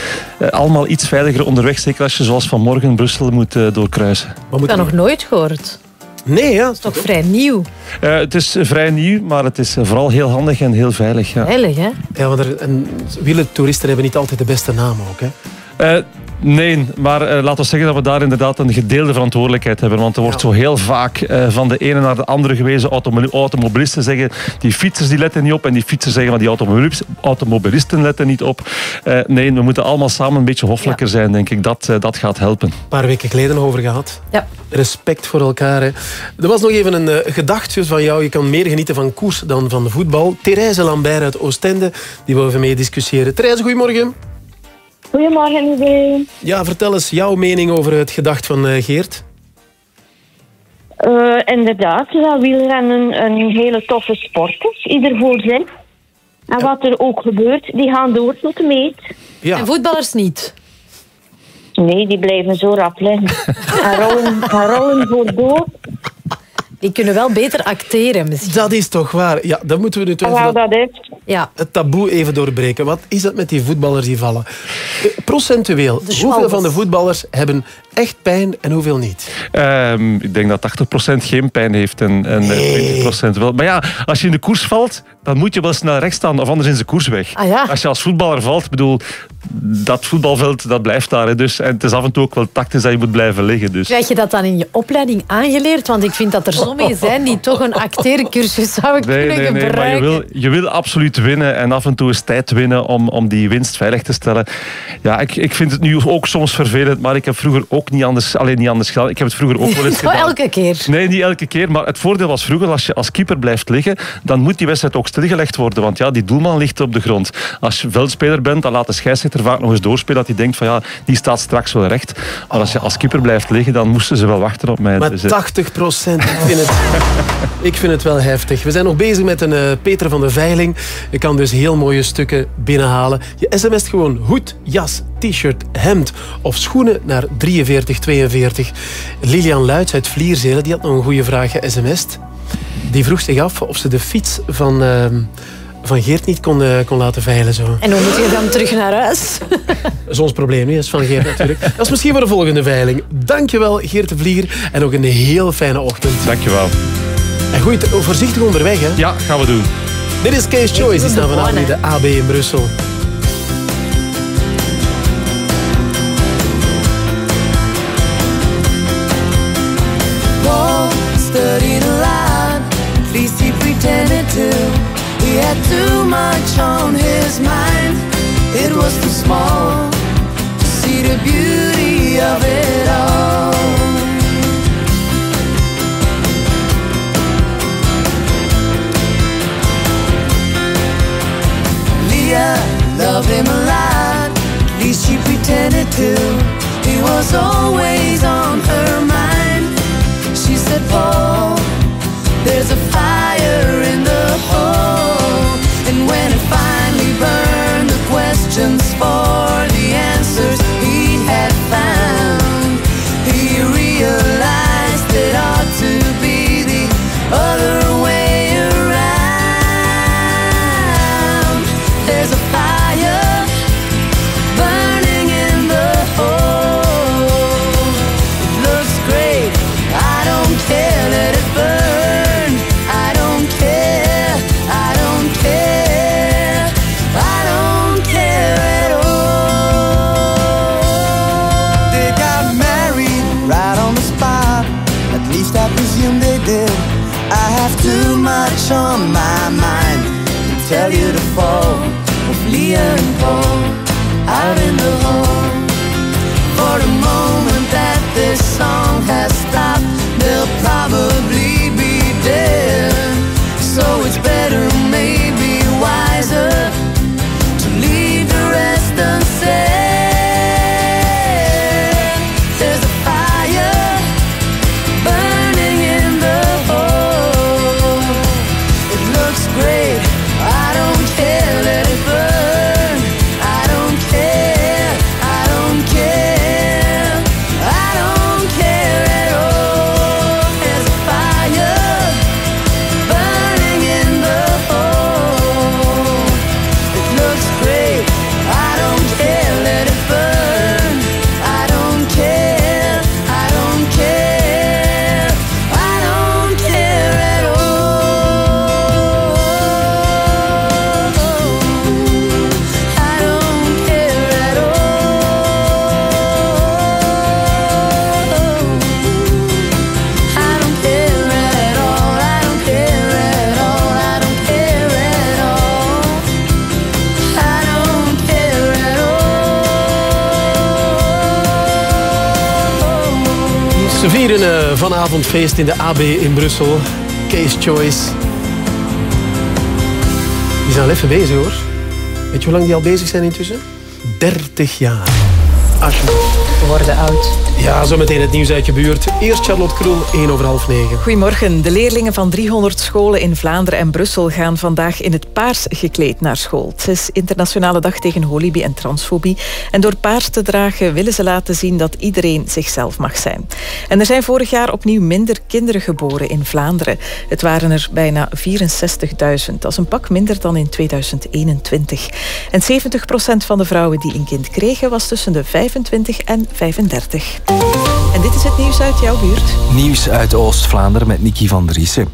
allemaal iets veiliger onderweg, zeker als je zoals vanmorgen Brussel moet doorkruisen. Ik heb dat nog nooit gehoord. Nee, ja. Dat is toch vrij nieuw. Eh, het is vrij nieuw, maar het is eh, vooral heel handig en heel veilig. Ja. Veilig, hè? Ja, want er, en wielertoeristen hebben niet altijd de beste namen ook, hè? Eh, nee, maar eh, laten we zeggen dat we daar inderdaad een gedeelde verantwoordelijkheid hebben. Want er wordt zo heel vaak eh, van de ene naar de andere gewezen. Automo- automobilisten zeggen, die fietsers die letten niet op. En die fietsers zeggen, van die automobilis- automobilisten letten niet op. Eh, nee, we moeten allemaal samen een beetje hoffelijker zijn, denk ik. Dat, dat gaat helpen. Een paar weken geleden over gehad. Ja. Respect voor elkaar. Hè. Er was nog even een uh, gedachte van jou. Je kan meer genieten van koers dan van voetbal. Therese Lambert uit Oostende, die wil even mee discussiëren. Therese, goedemorgen. Goedemorgen iedereen. Ja, vertel eens jouw mening over het gedacht van eh, Geert. Eh, inderdaad, dat wielrennen een hele toffe sport is. Ieder voor zich. En wat er ook gebeurt, die gaan door tot de meet. Ja. En voetballers niet. Nee, die blijven zo rap liggen. en rollen, en rollen voor door. Die kunnen wel beter acteren misschien. Dat is toch waar? Ja, dan moeten we nu En wel dat is. Ja. het taboe even doorbreken. Wat is dat met die voetballers die vallen? Eh, Procentueel, hoeveel van de voetballers hebben echt pijn en hoeveel niet? Ehm, ik denk dat 80% geen pijn heeft en, en eh, 20% wel. Maar ja, als je in de koers valt, dan moet je wel snel recht staan, of anders is de koers weg. Ah, ja. Als je als voetballer valt, bedoel, dat voetbalveld dat blijft daar. Hè, dus, en het is af en toe ook wel tactisch dat je moet blijven liggen. Dus. Krijg je dat dan in je opleiding aangeleerd? Want ik vind dat er sommigen zijn die toch een acteercursus zouden Nee, kunnen nee, nee, maar je wil, je wil absoluut winnen en af en toe eens tijd winnen om, om die winst veilig te stellen. Ja, ik, ik vind het nu ook soms vervelend, maar ik heb vroeger ook niet anders, alleen niet anders gedaan. Ik heb het vroeger ook wel eens gedaan. elke keer. Nee, niet elke keer. Maar het voordeel was vroeger, als je als keeper blijft liggen, dan moet die wedstrijd ook stilgelegd worden. Want ja, die doelman ligt op de grond. Als je veldspeler bent, dan laat de scheidsrechter vaak nog eens doorspelen dat hij denkt van ja, die staat straks wel recht. Maar als je als keeper blijft liggen, dan moesten ze wel wachten op mij. Maar Dus, eh, 80 procent, ik, vind het- ik vind het wel heftig. We zijn nog bezig met een eh, Peter van de Veiling. Je kan dus heel mooie stukken binnenhalen. Je sms't gewoon hoed, jas, t-shirt, hemd of schoenen naar 4342. Lilian Luits uit Vlierzelen, die had nog een goede vraag ge-sms'd. Die vroeg zich af of ze de fiets van, ehm, van Geert niet kon, eh, kon laten veilen. Zo. En hoe moet je dan terug naar huis? Dat is ons probleem, niet? Dat is van Geert natuurlijk. Dat is misschien voor de volgende veiling. Dankjewel, Geert de Vlieger. En ook een heel fijne ochtend. Dankjewel. En goed, voorzichtig onderweg, hè? Ja, gaan we doen. Dit is Case Choice. Die staan vanavond in de AB in Brussel. Was too small to see the beauty of it all. Leah loved him a lot, at least she pretended to. He was always on her mind. She said, Paul, there's a fire tell you to fall. With and Paul out in vieren eh, vanavond feest in de AB in Brussel. Case Choice. Die zijn al even bezig hoor. Weet je hoe lang die al bezig zijn intussen? 30 jaar. Alsjeblieft. We worden oud. Ja, zometeen het nieuws uit je buurt. Eerst Charlotte Kroon, 1 over half 9. Goedemorgen. De leerlingen van 300 scholen in Vlaanderen en Brussel gaan vandaag in het paars gekleed naar school. Het is Internationale Dag tegen holibie en transfobie. En door paars te dragen willen ze laten zien dat iedereen zichzelf mag zijn. En er zijn vorig jaar opnieuw minder kinderen geboren in Vlaanderen. Het waren er bijna 64.000. Dat is een pak minder dan in 2021. En 70% van de vrouwen die een kind kregen was tussen de 25 en 35. En dit is het nieuws uit jouw buurt. Nieuws uit Oost-Vlaanderen met Nicky van Driessen.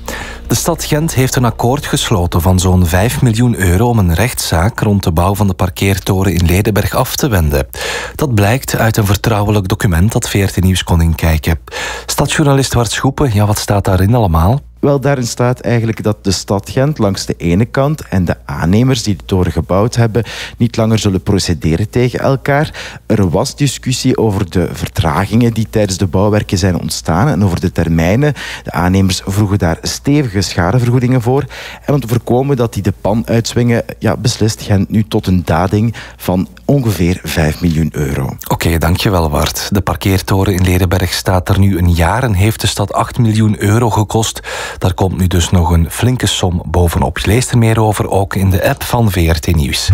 De stad Gent heeft een akkoord gesloten van zo'n 5 miljoen euro om een rechtszaak rond de bouw van de parkeertoren in Ledenberg af te wenden. Dat blijkt uit een vertrouwelijk document dat VRT Nieuws kon inkijken. Stadsjournalist Bart Schoepen, ja, wat staat daarin allemaal? Wel, daarin staat eigenlijk dat de stad Gent langs de ene kant en de aannemers die de toren gebouwd hebben niet langer zullen procederen tegen elkaar. Er was discussie over de vertragingen die tijdens de bouwwerken zijn ontstaan en over de termijnen. De aannemers vroegen daar stevige schadevergoedingen voor. En om te voorkomen dat die de pan uitswingen, ja, beslist Gent nu tot een dading van ongeveer 5 miljoen euro. Oké, dankjewel Bart. De parkeertoren in Ledenberg staat er nu een jaar en heeft de stad 8 miljoen euro gekost. Daar komt nu dus nog een flinke som bovenop. Je leest er meer over ook in de app van VRT Nieuws.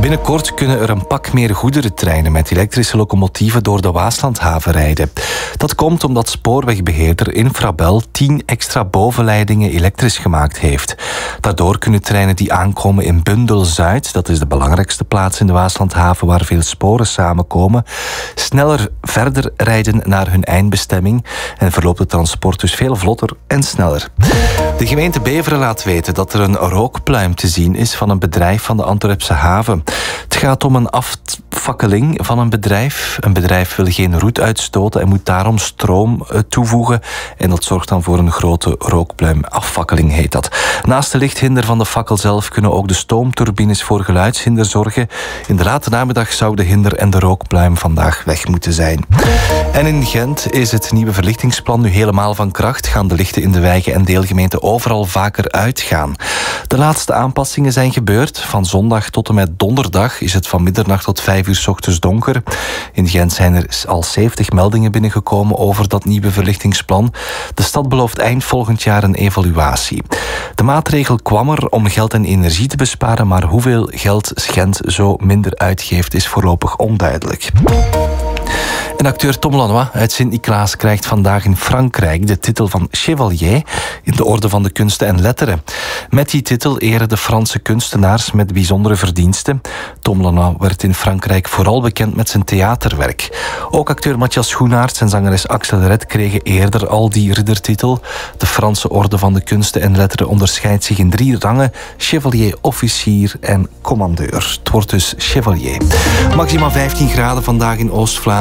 Binnenkort kunnen er een pak meer goederentreinen met elektrische locomotieven door de Waaslandhaven rijden. Dat komt omdat spoorwegbeheerder Infrabel 10 extra bovenleidingen elektrisch gemaakt heeft. Daardoor kunnen treinen die aankomen in Bundel Zuid, dat is de belangrijkste plaats in de Waaslandhaven waar veel sporen samenkomen, sneller verder rijden naar hun eindbestemming en verloopt het transport dus veel vlotter en sneller. De gemeente Beveren laat weten dat er een rookpluim te zien is van een bedrijf van de Antwerpse haven. Het gaat om een afvakkeling van een bedrijf. Een bedrijf wil geen roet uitstoten en moet daarom stroom eh, toevoegen. En dat zorgt dan voor een grote rookpluim. Afvakkeling heet dat. Naast de lichthinder van de fakkel zelf kunnen ook de stoomturbines voor geluidshinder zorgen. In de late namiddag zou de hinder en de rookpluim vandaag weg moeten zijn. En in Gent is het nieuwe verlichtingsplan nu helemaal van kracht. Gaan de lichten in de wijken en deelgemeenten overal vaker uitgaan. De laatste aanpassingen zijn gebeurd. Van zondag tot en met donderdag is het van middernacht tot 5 uur 's ochtends donker. In Gent zijn er al 70 meldingen binnengekomen over dat nieuwe verlichtingsplan. De stad belooft eind volgend jaar een evaluatie. De maatregel kwam er om geld en energie te besparen, maar hoeveel geld Gent zo minder uitgeeft is voorlopig onduidelijk. En acteur Tom Lanois uit Sint-Niklaas krijgt vandaag in Frankrijk de titel van Chevalier in de Orde van de Kunsten en Letteren. Met die titel eren de Franse kunstenaars met bijzondere verdiensten. Tom Lanois werd in Frankrijk vooral bekend met zijn theaterwerk. Ook acteur Matthias Schoenaerts en zangeres Axel Red kregen eerder al die riddertitel. De Franse Orde van de Kunsten en Letteren onderscheidt zich in drie rangen: chevalier, officier en commandeur. Het wordt dus chevalier. Maximaal 15 graden vandaag in Oost-Vlaanderen.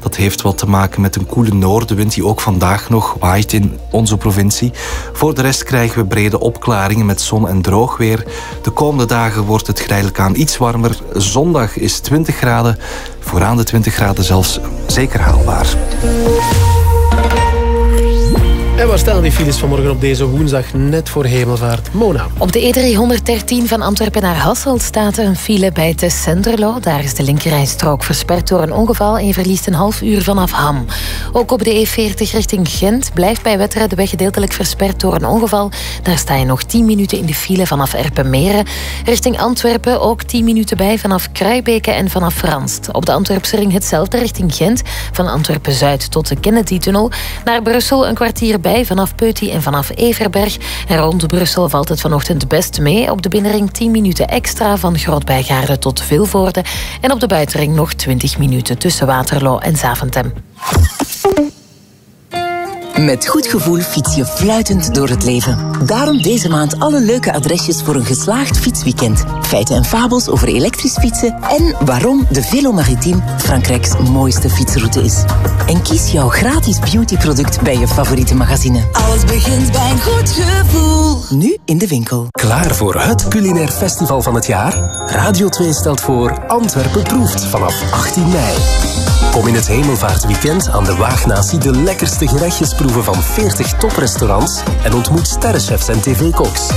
Dat heeft wat te maken met een koele noordenwind die ook vandaag nog waait in onze provincie. Voor de rest krijgen we brede opklaringen met zon en droog weer. De komende dagen wordt het geleidelijk aan iets warmer. Zondag is 20 graden, vooraan de 20 graden zelfs zeker haalbaar. En waar staan die files vanmorgen op deze woensdag net voor hemelvaart? Mona. Op de E313 van Antwerpen naar Hasselt staat een file bij Tessenderlo. Daar is de linkerrijstrook versperd door een ongeval en je verliest een half uur vanaf Ham. Ook op de E40 richting Gent blijft bij Wetteren de weg gedeeltelijk versperd door een ongeval. Daar sta je nog 10 minuten in de file vanaf Erpenmeren. Richting Antwerpen ook 10 minuten bij vanaf Kruibeke en vanaf Franst. Op de Antwerpse ring hetzelfde richting Gent. Van Antwerpen-Zuid tot de Kennedy-tunnel. Naar Brussel een kwartier bij vanaf Peuty en vanaf Everberg. En rond Brussel valt het vanochtend best mee. Op de binnenring 10 minuten extra van Grootbijgaarde tot Vilvoorde. En op de buitenring nog 20 minuten tussen Waterloo en Zaventem. Met goed gevoel fiets je fluitend door het leven. Daarom deze maand alle leuke adresjes voor een geslaagd fietsweekend. Feiten en fabels over elektrisch fietsen en waarom de Velo Maritime Frankrijks mooiste fietsroute is. En kies jouw gratis beautyproduct bij je favoriete magazine. Alles begint bij een goed gevoel. Nu in de winkel. Klaar voor het culinair festival van het jaar? Radio 2 stelt voor Antwerpen proeft vanaf 18 mei. Kom in het hemelvaartweekend aan de Waagnatie de lekkerste gerechtjes proeven van 40 toprestaurants en ontmoet sterrenchefs en tv-koks.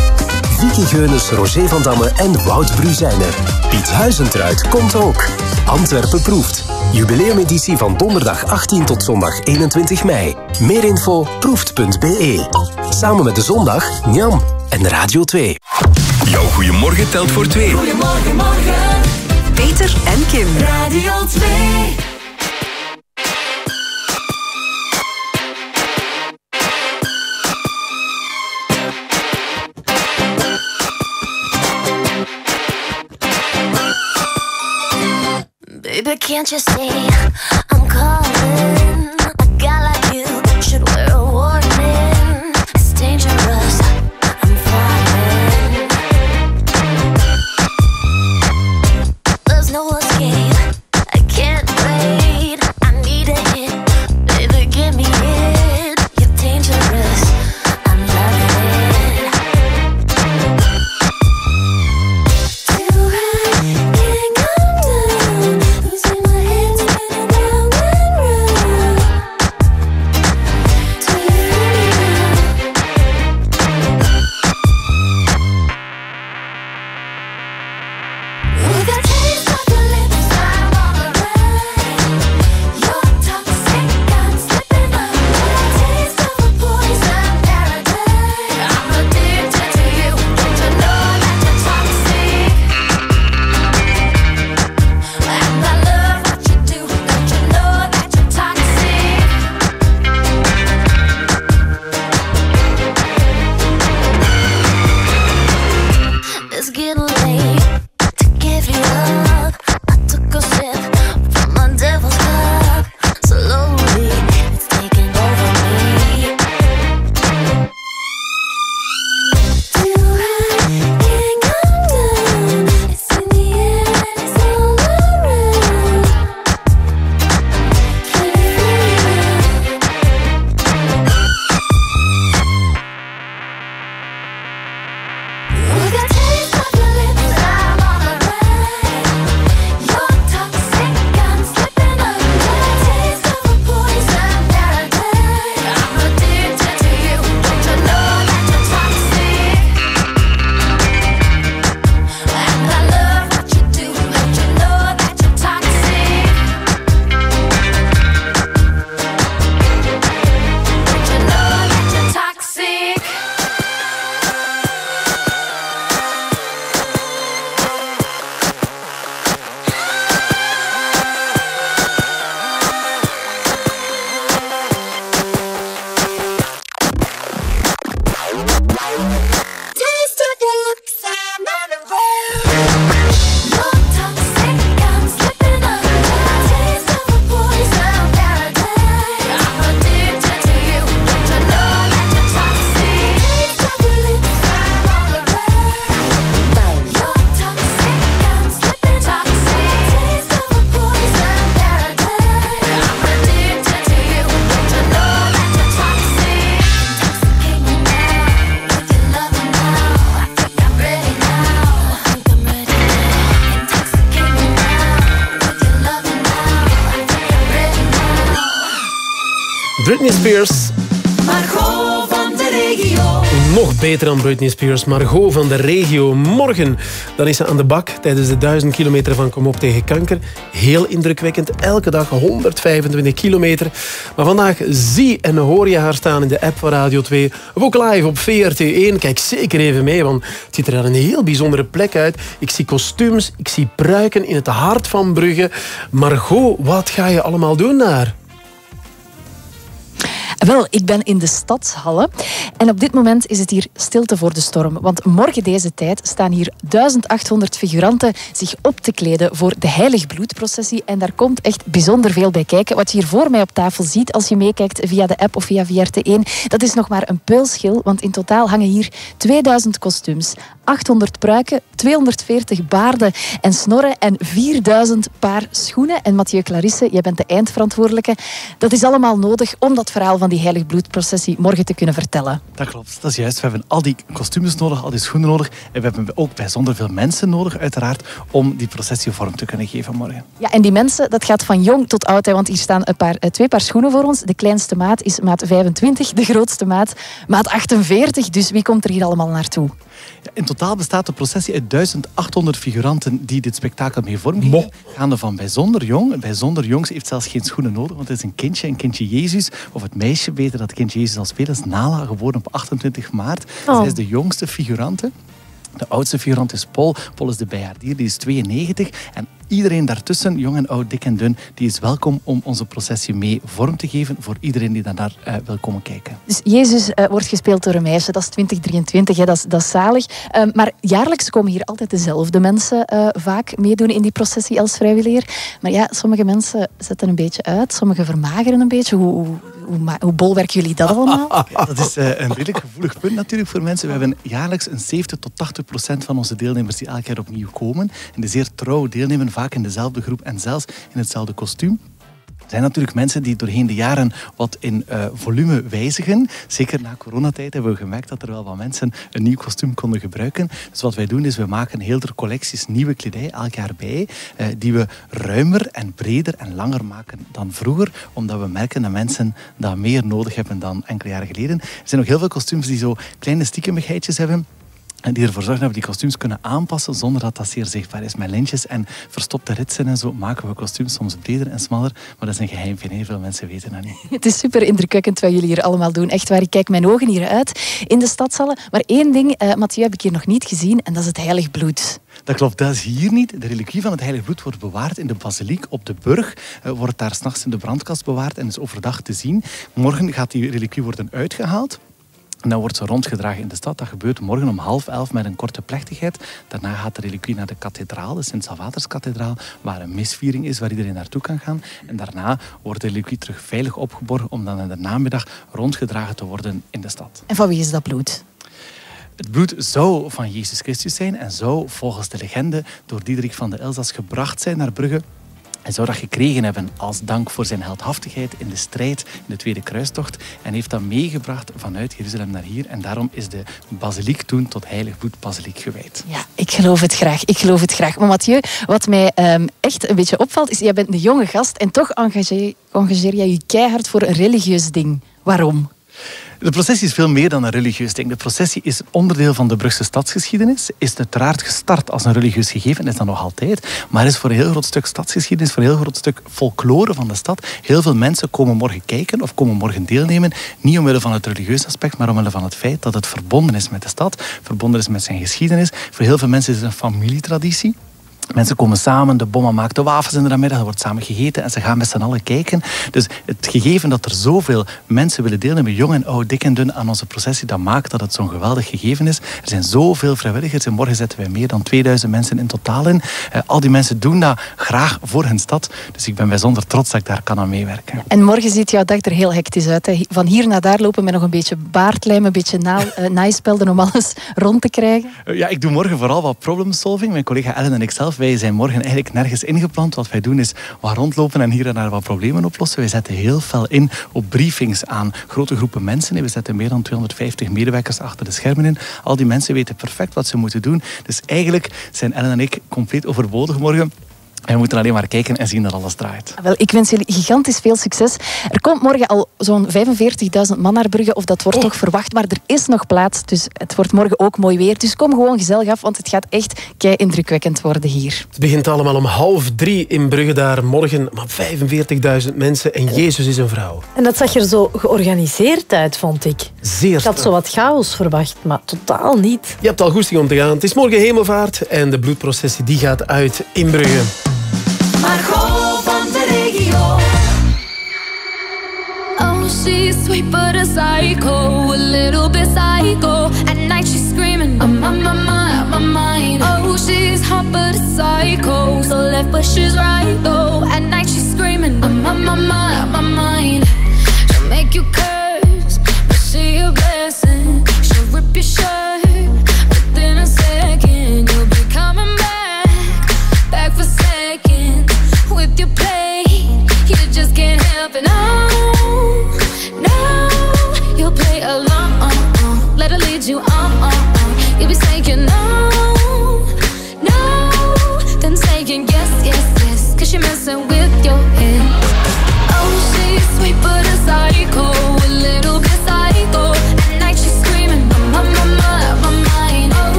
Vicky Geunis, Roger van Damme en Wout Bru zijn er. Piet Huizentruid komt ook. Antwerpen proeft. Jubileumeditie van donderdag 18 tot zondag 21 mei. Meer info proeft.be. Samen met de zondag, Njam en Radio 2. Jouw goeiemorgen telt voor twee. Goedemorgen, morgen. Peter en Kim. Radio 2. Baby, can't you see I'm calling? A guy like beter dan Britney Spears, Margot van de regio. Morgen dan is ze aan de bak tijdens de 1000 kilometer van Kom op tegen kanker. Heel indrukwekkend. Elke dag 125 kilometer. Maar vandaag zie en hoor je haar staan in de app van Radio 2. Of ook live op VRT1. Kijk zeker even mee, want het ziet er een heel bijzondere plek uit. Ik zie kostuums, ik zie pruiken in het hart van Brugge. Margot, wat ga je allemaal doen daar? Wel, ik ben in de stadshallen en op dit moment is het hier stilte voor de storm. Want morgen deze tijd staan hier 1800 figuranten zich op te kleden voor de Heilig Bloedprocessie. En daar komt echt bijzonder veel bij kijken. Wat je hier voor mij op tafel ziet als je meekijkt via de app of via VRT1, dat is nog maar een peulschil. Want in totaal hangen hier 2000 kostuums, 800 pruiken, 240 baarden en snorren en 4000 paar schoenen. En Mathieu Clarisse, jij bent de eindverantwoordelijke. Dat is allemaal nodig om dat verhaal van die heilig bloedprocessie morgen te kunnen vertellen. Dat klopt, dat is juist. We hebben al die kostuums nodig, al die schoenen nodig. En we hebben ook bijzonder veel mensen nodig, uiteraard, om die processie vorm te kunnen geven morgen. Ja, en die mensen, dat gaat van jong tot oud. Hè, want hier staan een paar, eh, twee paar schoenen voor ons. De kleinste maat is maat 25, de grootste maat maat 48. Dus wie komt er hier allemaal naartoe? In totaal bestaat de processie uit 1800 figuranten die dit spektakel mee vormgeven. Gaande van bijzonder jong. Bijzonder jong heeft zelfs geen schoenen nodig, want het is een kindje, een kindje Jezus. Of het meisje beter dat kindje Jezus al spelen is Nala, geboren op 28 maart. Oh. Zij is de jongste figurante. De oudste figurant is Paul. Paul is de bijaardier, die is 92. En iedereen daartussen, jong en oud, dik en dun, die is welkom om onze processie mee vorm te geven voor iedereen die daar eh, wil komen kijken. Dus Jezus eh, wordt gespeeld door een meisje, dat is 2023, hè, dat, is, dat is zalig. Ehm, maar jaarlijks komen hier altijd dezelfde mensen eh, vaak meedoen in die processie als vrijwilliger. Maar ja, sommige mensen zetten een beetje uit, sommige vermageren een beetje. Hoe, hoe, hoe, hoe bolwerken jullie dat allemaal? Ja, dat is eh, een redelijk gevoelig punt natuurlijk voor mensen. We hebben jaarlijks een 70 tot 80 procent van onze deelnemers die elk jaar opnieuw komen. En die zeer trouw deelnemen, vaak in dezelfde groep en zelfs in hetzelfde kostuum. Er zijn natuurlijk mensen die doorheen de jaren wat in eh, volume wijzigen. Zeker na coronatijd hebben we gemerkt dat er wel wat mensen een nieuw kostuum konden gebruiken. Dus wat wij doen is, we maken heel veel collecties nieuwe kledij elk jaar bij, eh, die we ruimer en breder en langer maken dan vroeger, omdat we merken dat mensen dat meer nodig hebben dan enkele jaren geleden. Er zijn ook heel veel kostuums die zo kleine stiekemigheidjes hebben. En die ervoor zorgen dat we die kostuums kunnen aanpassen zonder dat dat zeer zichtbaar is. Met lintjes en verstopte ritsen en zo maken we kostuums soms breder en smaller. Maar dat is een geheim. Heel veel mensen weten dat niet. Het is super indrukwekkend wat jullie hier allemaal doen. Echt waar, ik kijk mijn ogen hier uit in de stadshallen. Maar één ding, eh Mathieu, heb ik hier nog niet gezien en dat is het heilig bloed. Dat klopt, dat is hier niet. De reliquie van het Heilig Bloed wordt bewaard in de basiliek op de Burg. Eh, wordt daar s'nachts in de brandkast bewaard en is overdag te zien. Morgen gaat die reliquie worden uitgehaald. En dan wordt ze rondgedragen in de stad. Dat gebeurt morgen om half elf met een korte plechtigheid. Daarna gaat de reliquie naar de kathedraal, de Sint-Salvatorskathedraal, waar een misviering is, waar iedereen naartoe kan gaan. En daarna wordt de reliquie terug veilig opgeborgen om dan in de namiddag rondgedragen te worden in de stad. En van wie is dat bloed? Het bloed zou van Jezus Christus zijn en zou volgens de legende door Diederik van de Elzas gebracht zijn naar Brugge. Hij zou dat gekregen hebben als dank voor zijn heldhaftigheid in de strijd in de Tweede Kruistocht. En heeft dat meegebracht vanuit Jeruzalem naar hier. En daarom is de basiliek toen tot Heilig Bloed Basiliek gewijd. Ja, ik geloof het graag. Ik geloof het graag. Maar Mathieu, wat mij ehm, echt een beetje opvalt, is jij bent een jonge gast en toch engageer, engageer jij je keihard voor een religieus ding. Waarom? De processie is veel meer dan een religieus ding. De processie is onderdeel van de Brugse stadsgeschiedenis. Is uiteraard gestart als een religieus gegeven, is dat nog altijd. Maar is voor een heel groot stuk stadsgeschiedenis, voor een heel groot stuk folklore van de stad. Heel veel mensen komen morgen kijken of komen morgen deelnemen. Niet omwille van het religieuze aspect, maar omwille van het feit dat het verbonden is met de stad. Verbonden is met zijn geschiedenis. Voor heel veel mensen is het een familietraditie. Mensen komen samen, de bomma maakt de wafels in de middag, er wordt samen gegeten en ze gaan met z'n allen kijken. Dus het gegeven dat er zoveel mensen willen deelnemen, jong en oud, dik en dun, aan onze processie, dat maakt dat het zo'n geweldig gegeven is. Er zijn zoveel vrijwilligers en morgen zetten wij meer dan 2000 mensen in totaal in. Eh, al die mensen doen dat graag voor hun stad. Dus ik ben bijzonder trots dat ik daar kan aan meewerken. En morgen ziet jouw dag er heel hectisch uit. Hè. Van hier naar daar lopen met nog een beetje baardlijm, een beetje naal, eh, naaispelden om alles rond te krijgen. Eh, Ja, ik doe morgen vooral wat problem solving. Mijn collega Ellen en ik zelf, wij zijn morgen eigenlijk nergens ingepland. Wat wij doen is wat rondlopen en hier en daar wat problemen oplossen. Wij zetten heel fel in op briefings aan grote groepen mensen. We zetten meer dan 250 medewerkers achter de schermen in. Al die mensen weten perfect wat ze moeten doen. Dus eigenlijk zijn Ellen en ik compleet overbodig morgen. En we moeten alleen maar kijken en zien dat alles draait. Wel, ik wens jullie gigantisch veel succes. Er komt morgen al zo'n 45.000 man naar Brugge, of dat wordt toch verwacht, maar er is nog plaats. Dus het wordt morgen ook mooi weer. Dus kom gewoon gezellig af, want het gaat echt kei indrukwekkend worden hier. Het begint allemaal om half drie in Brugge daar morgen. Maar 45.000 mensen en Jezus is een vrouw. En dat zag er zo georganiseerd uit, vond ik. Zeer Ik had zo wat chaos verwacht, maar totaal niet. Je hebt al goesting om te gaan. Het is morgen hemelvaart en de bloedprocessie die gaat uit in Brugge. Margot van de regio. Oh, she's sweet but a psycho, a little bit psycho. At night she's screaming, I'm on my mind, my mind. Oh, she's hot but a psycho, so left but she's right though. At night she's screaming, I'm on my mind, my mind.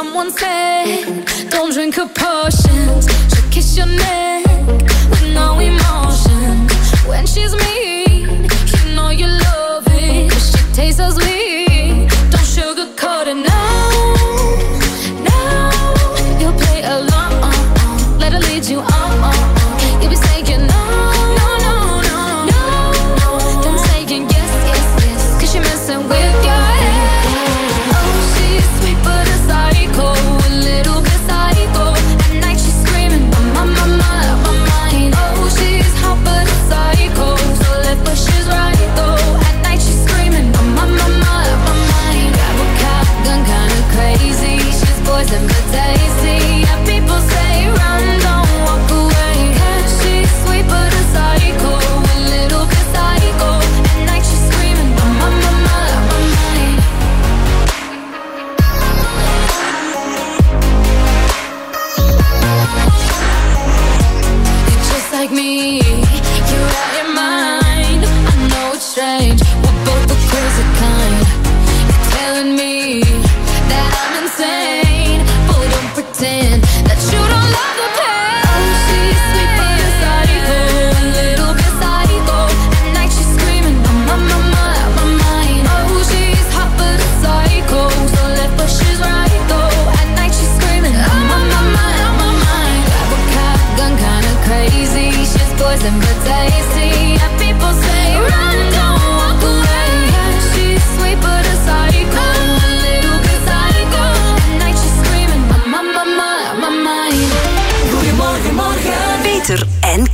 Someone said, don't drink her potions. She'll kiss your neck with no emotion. When she's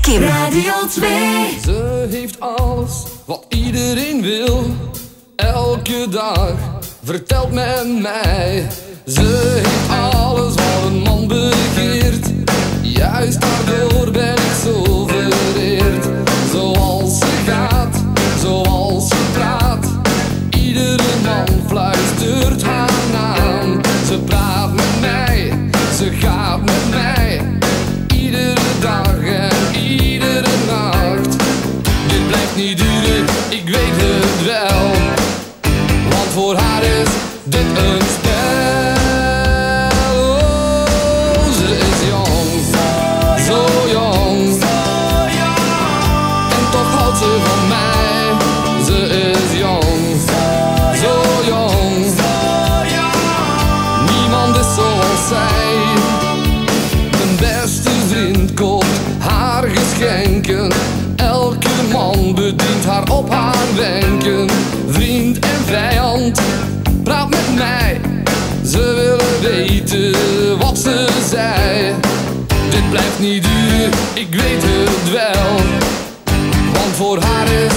Kim. Radio 2. Ze heeft alles wat iedereen wil. Elke dag vertelt men mij. Ze heeft alles wat een man begeert. Juist daardoor ben ik zo Elke man bedient haar op haar wenken. Ze willen weten wat ze zei. Dit blijft niet duren, ik weet het wel. Want voor haar is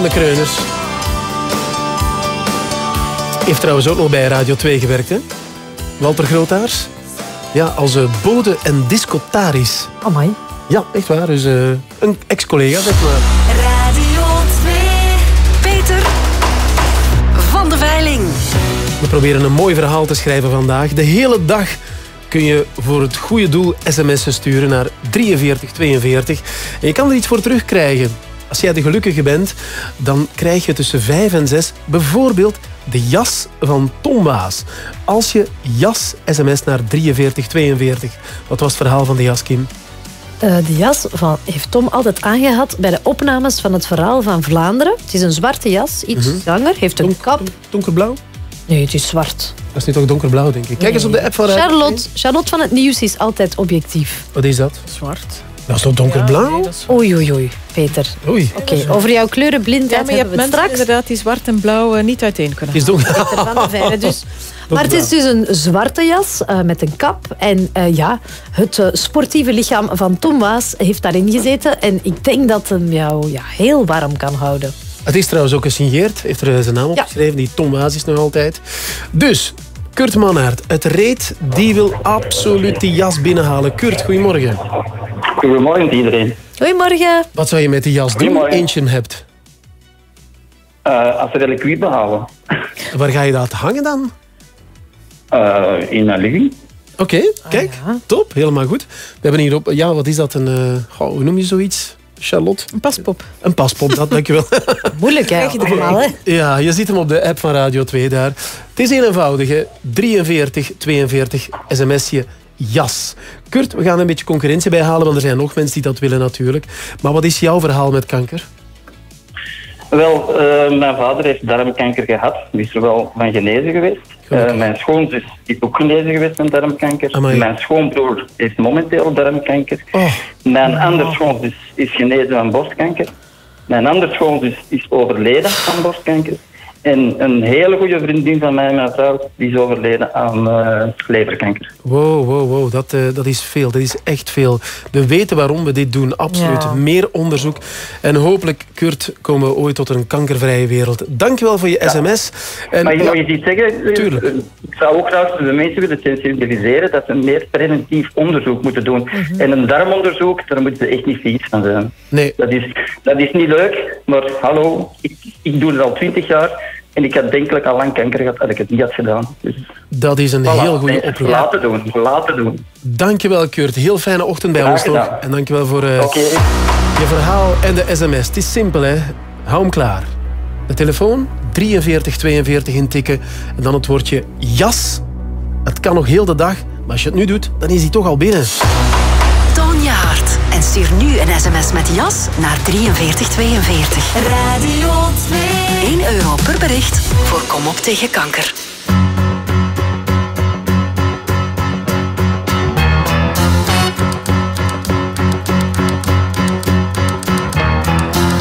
van de Kreuners. Heeft trouwens ook nog bij Radio 2 gewerkt, hè? Walter Grootaars. Ja, als eh, bode en discotaris. Amai. Ja, echt waar. Dus eh, een ex-collega, zeg maar. Radio 2. Peter van de Veiling. We proberen een mooi verhaal te schrijven vandaag. De hele dag kun je voor het goede doel sms'en sturen naar 4342. En je kan er iets voor terugkrijgen. Als jij de gelukkige bent, dan krijg je tussen 5 en 6 bijvoorbeeld de jas van Tom Waas. Als je jas sms naar 4342. Wat was het verhaal van de jas, Kim? Eh, de jas van, heeft Tom altijd aangehad bij de opnames van het verhaal van Vlaanderen. Het is een zwarte jas, iets Mhm. langer, heeft een kap. Donkerblauw? Nee, het is zwart. Dat is nu toch donkerblauw, denk ik. Kijk eens op de app van Charlotte, Charlotte van het nieuws is altijd objectief. Wat is dat? Zwart. Dat is toch donkerblauw? Oei, oei, oei, Peter. Oei. Oké, over jouw kleurenblindheid Ja, maar je hebt hebben we het mensen straks. inderdaad die zwart en blauw eh, niet uiteen kunnen Het is donker. Peter van de Veire dus. Maar het is dus een zwarte jas eh, met een kap. En eh, ja, het sportieve lichaam van Tom Waas heeft daarin gezeten. En ik denk dat hem jou ja, heel warm kan houden. Het is trouwens ook gesigneerd. Heeft er zijn naam op Ja. geschreven. Die Tom Waas is nog altijd. Dus, Kurt Mannaert. Het reet, die wil absoluut die jas binnenhalen. Kurt, goedemorgen. Goedemorgen iedereen. Goedemorgen. Wat zou je met die jas doen? Eentje hebt. Eh, als we reliquie behalen, Waar ga je dat hangen dan? Eh, in mijn living. Oké, kijk. Top, helemaal goed. We hebben hier op... Ja, wat is dat? Een... eh, hoe noem je zoiets? Charlotte? Een paspop. Een paspop, dat dankjewel. Moeilijk, hè? Allemaal, hè? Ja, je ziet hem op de app van Radio 2 daar. Het is heel eenvoudig, hè. 43 42 sms'je jas. Kurt, we gaan een beetje concurrentie bijhalen, want er zijn nog mensen die dat willen natuurlijk. Maar wat is jouw verhaal met kanker? Wel, eh, mijn vader heeft darmkanker gehad. Die is er wel van genezen geweest. Eh, mijn schoonzus is ook genezen geweest met darmkanker. Amai. Mijn schoonbroer heeft momenteel darmkanker. Oh. Mijn andere schoonzus is genezen van borstkanker. Mijn andere schoonzus is overleden aan borstkanker. En een hele goede vriendin van mij, mijn vrouw, die is overleden aan eh, leverkanker. Wow, wow, wow, dat, eh, dat is veel. Dat is echt veel. We weten waarom we dit doen. Absoluut. Ja. Meer onderzoek. En hopelijk, Kurt, komen we ooit tot een kankervrije wereld. Dankjewel voor je sms. En, Mag ik ja, nog eens iets zeggen? Tuurlijk. Eh, Ik zou ook graag de mensen willen sensibiliseren dat ze meer preventief onderzoek moeten doen. En een darmonderzoek, daar moeten ze echt niet vies van zijn. Nee. Dat is, dat is niet leuk, maar hallo, ik, ik doe het al twintig jaar en ik had denkelijk al lang kanker gehad als ik het niet had gedaan. Dus, dat is een voilà, heel goede mensen, oproep. Laten doen, laten doen. Dankjewel, Kurt. Heel fijne ochtend bij Graag ons gedaan. En dankjewel voor eh, Oké. je verhaal en de sms. Het is simpel, hè. Hou hem klaar. De telefoon, 4342 intikken. En dan het woordje jas. Het kan nog heel de dag, maar als je het nu doet, dan is hij toch al binnen. En stuur nu een sms met jas naar 4342. Radio 2. 1 euro per bericht voor Kom op tegen kanker.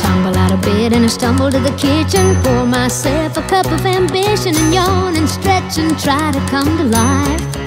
Tumble out of bed and I stumble to the kitchen. Pour myself a cup of ambition and yawn and stretch and try to come to life.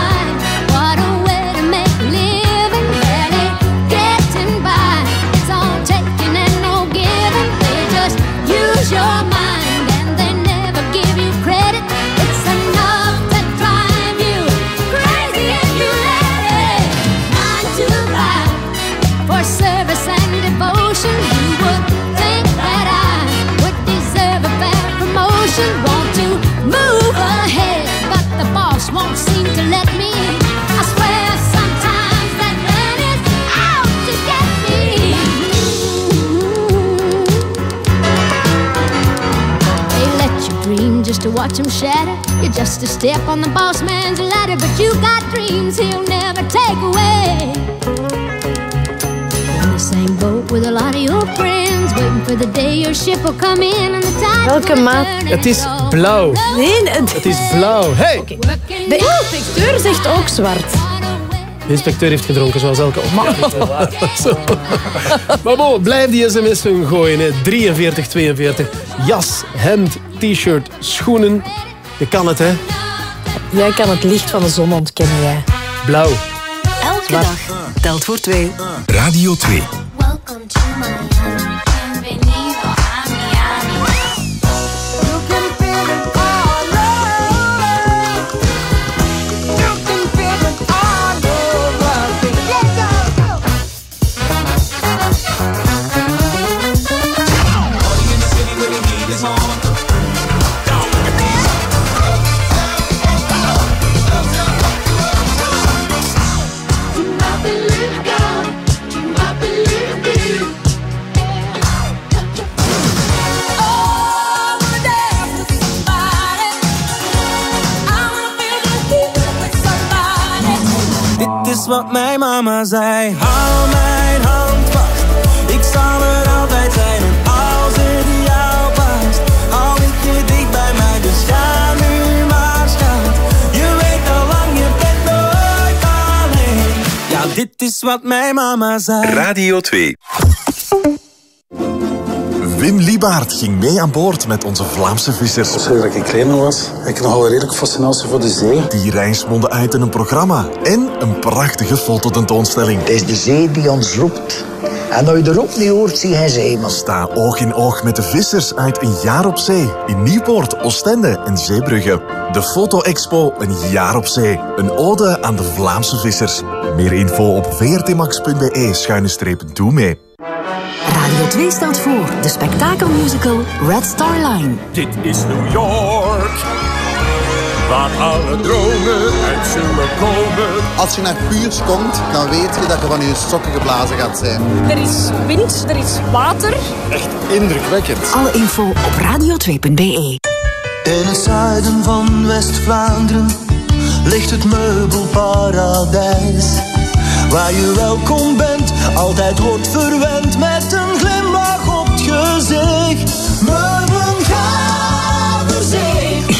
Watch him shatter. You're just a step on the boss man's ladder, but you got dreams he'll never take away. In the same boat with a lot of your friends, waiting for the day your ship will come in and the tide Welke maat? Het is blauw. Nee, het Het is blauw. Hey! De inspecteur zegt ook zwart. De inspecteur heeft gedronken, zoals elke ochtend. Zo. maar bon, blijf die sms'en gooien. Hè. 43, 42. Jas, hemd, t-shirt, schoenen. Je kan het, hè? Jij kan het licht van de zon ontkennen, jij. Blauw. Elke dag telt voor twee. Radio 2. Mama zei. Hou mijn hand vast. Ik zal er altijd zijn. En als het jou past, hou ik je dicht bij mij. Dus ga nu maar schat. Je weet al lang, je bent nooit alleen. Ja, dit is wat mijn mama zei. Radio 2. Wim Liebaert ging mee aan boord met onze Vlaamse vissers. Sinds dat ik kleiner was, heb ik nogal een redelijk fascinatie voor de zee. Die reis mondde uit in een programma en een prachtige fototentoonstelling. Het is de zee die ons roept. En als je de roep niet hoort, zie je zeeman. Sta oog in oog met de vissers uit Een Jaar op Zee in Nieuwpoort, Oostende en Zeebrugge. De Foto-expo Een Jaar op Zee. Een ode aan de Vlaamse vissers. Meer info op vrtmax.be-doe mee. Radio 2 stelt voor de spektakelmusical Red Star Line. Dit is New York, waar alle dromen uit zullen komen. Als je naar Puurs komt, dan weet je dat je van je sokken geblazen gaat zijn. Er is wind, er is water. Echt indrukwekkend. Alle info op radio2.be. In het zuiden van West-Vlaanderen ligt het meubelparadijs. Waar je welkom bent, altijd wordt verwend met een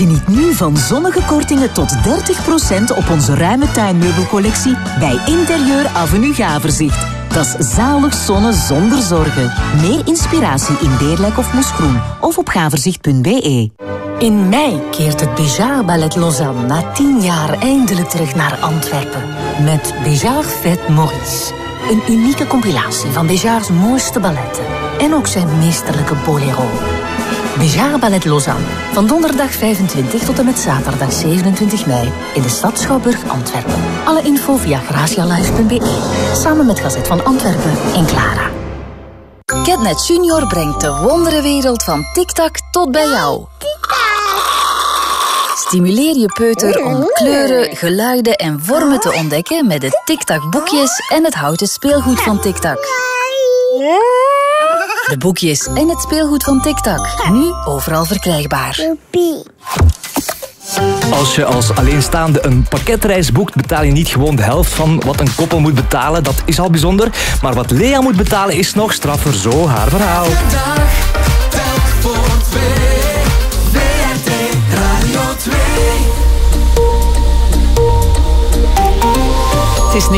Geniet nu van zonnige kortingen tot 30% op onze ruime tuinmeubelcollectie bij Interieur Avenue Gaverzicht. Dat is zalig zonnen zonder zorgen. Meer inspiratie in Beerlijk of Moesgroen of op gaverzicht.be. In mei keert het Béjar Ballet Lausanne na tien jaar eindelijk terug naar Antwerpen. Met Béjar Fête Maurice. Een unieke compilatie van Béjar's mooiste balletten. En ook zijn meesterlijke bolero. Béjar Ballet Lausanne. Van donderdag 25 tot en met zaterdag 27 mei in de stad Schouwburg Antwerpen. Alle info via gracialive.be. Samen met Gazet van Antwerpen en Clara. Catnet Junior brengt de wonderenwereld van TikTok tot bij jou. Stimuleer je peuter om kleuren, geluiden en vormen te ontdekken met de TikTok boekjes en het houten speelgoed van TikTok. De boekjes en het speelgoed van TikTok. Nu overal verkrijgbaar. Als je als alleenstaande een pakketreis boekt, betaal je niet gewoon de helft van wat een koppel moet betalen. Dat is al bijzonder. Maar wat Lea moet betalen is nog straffer. Zo haar verhaal. voor twee. VRT Radio 2. Het is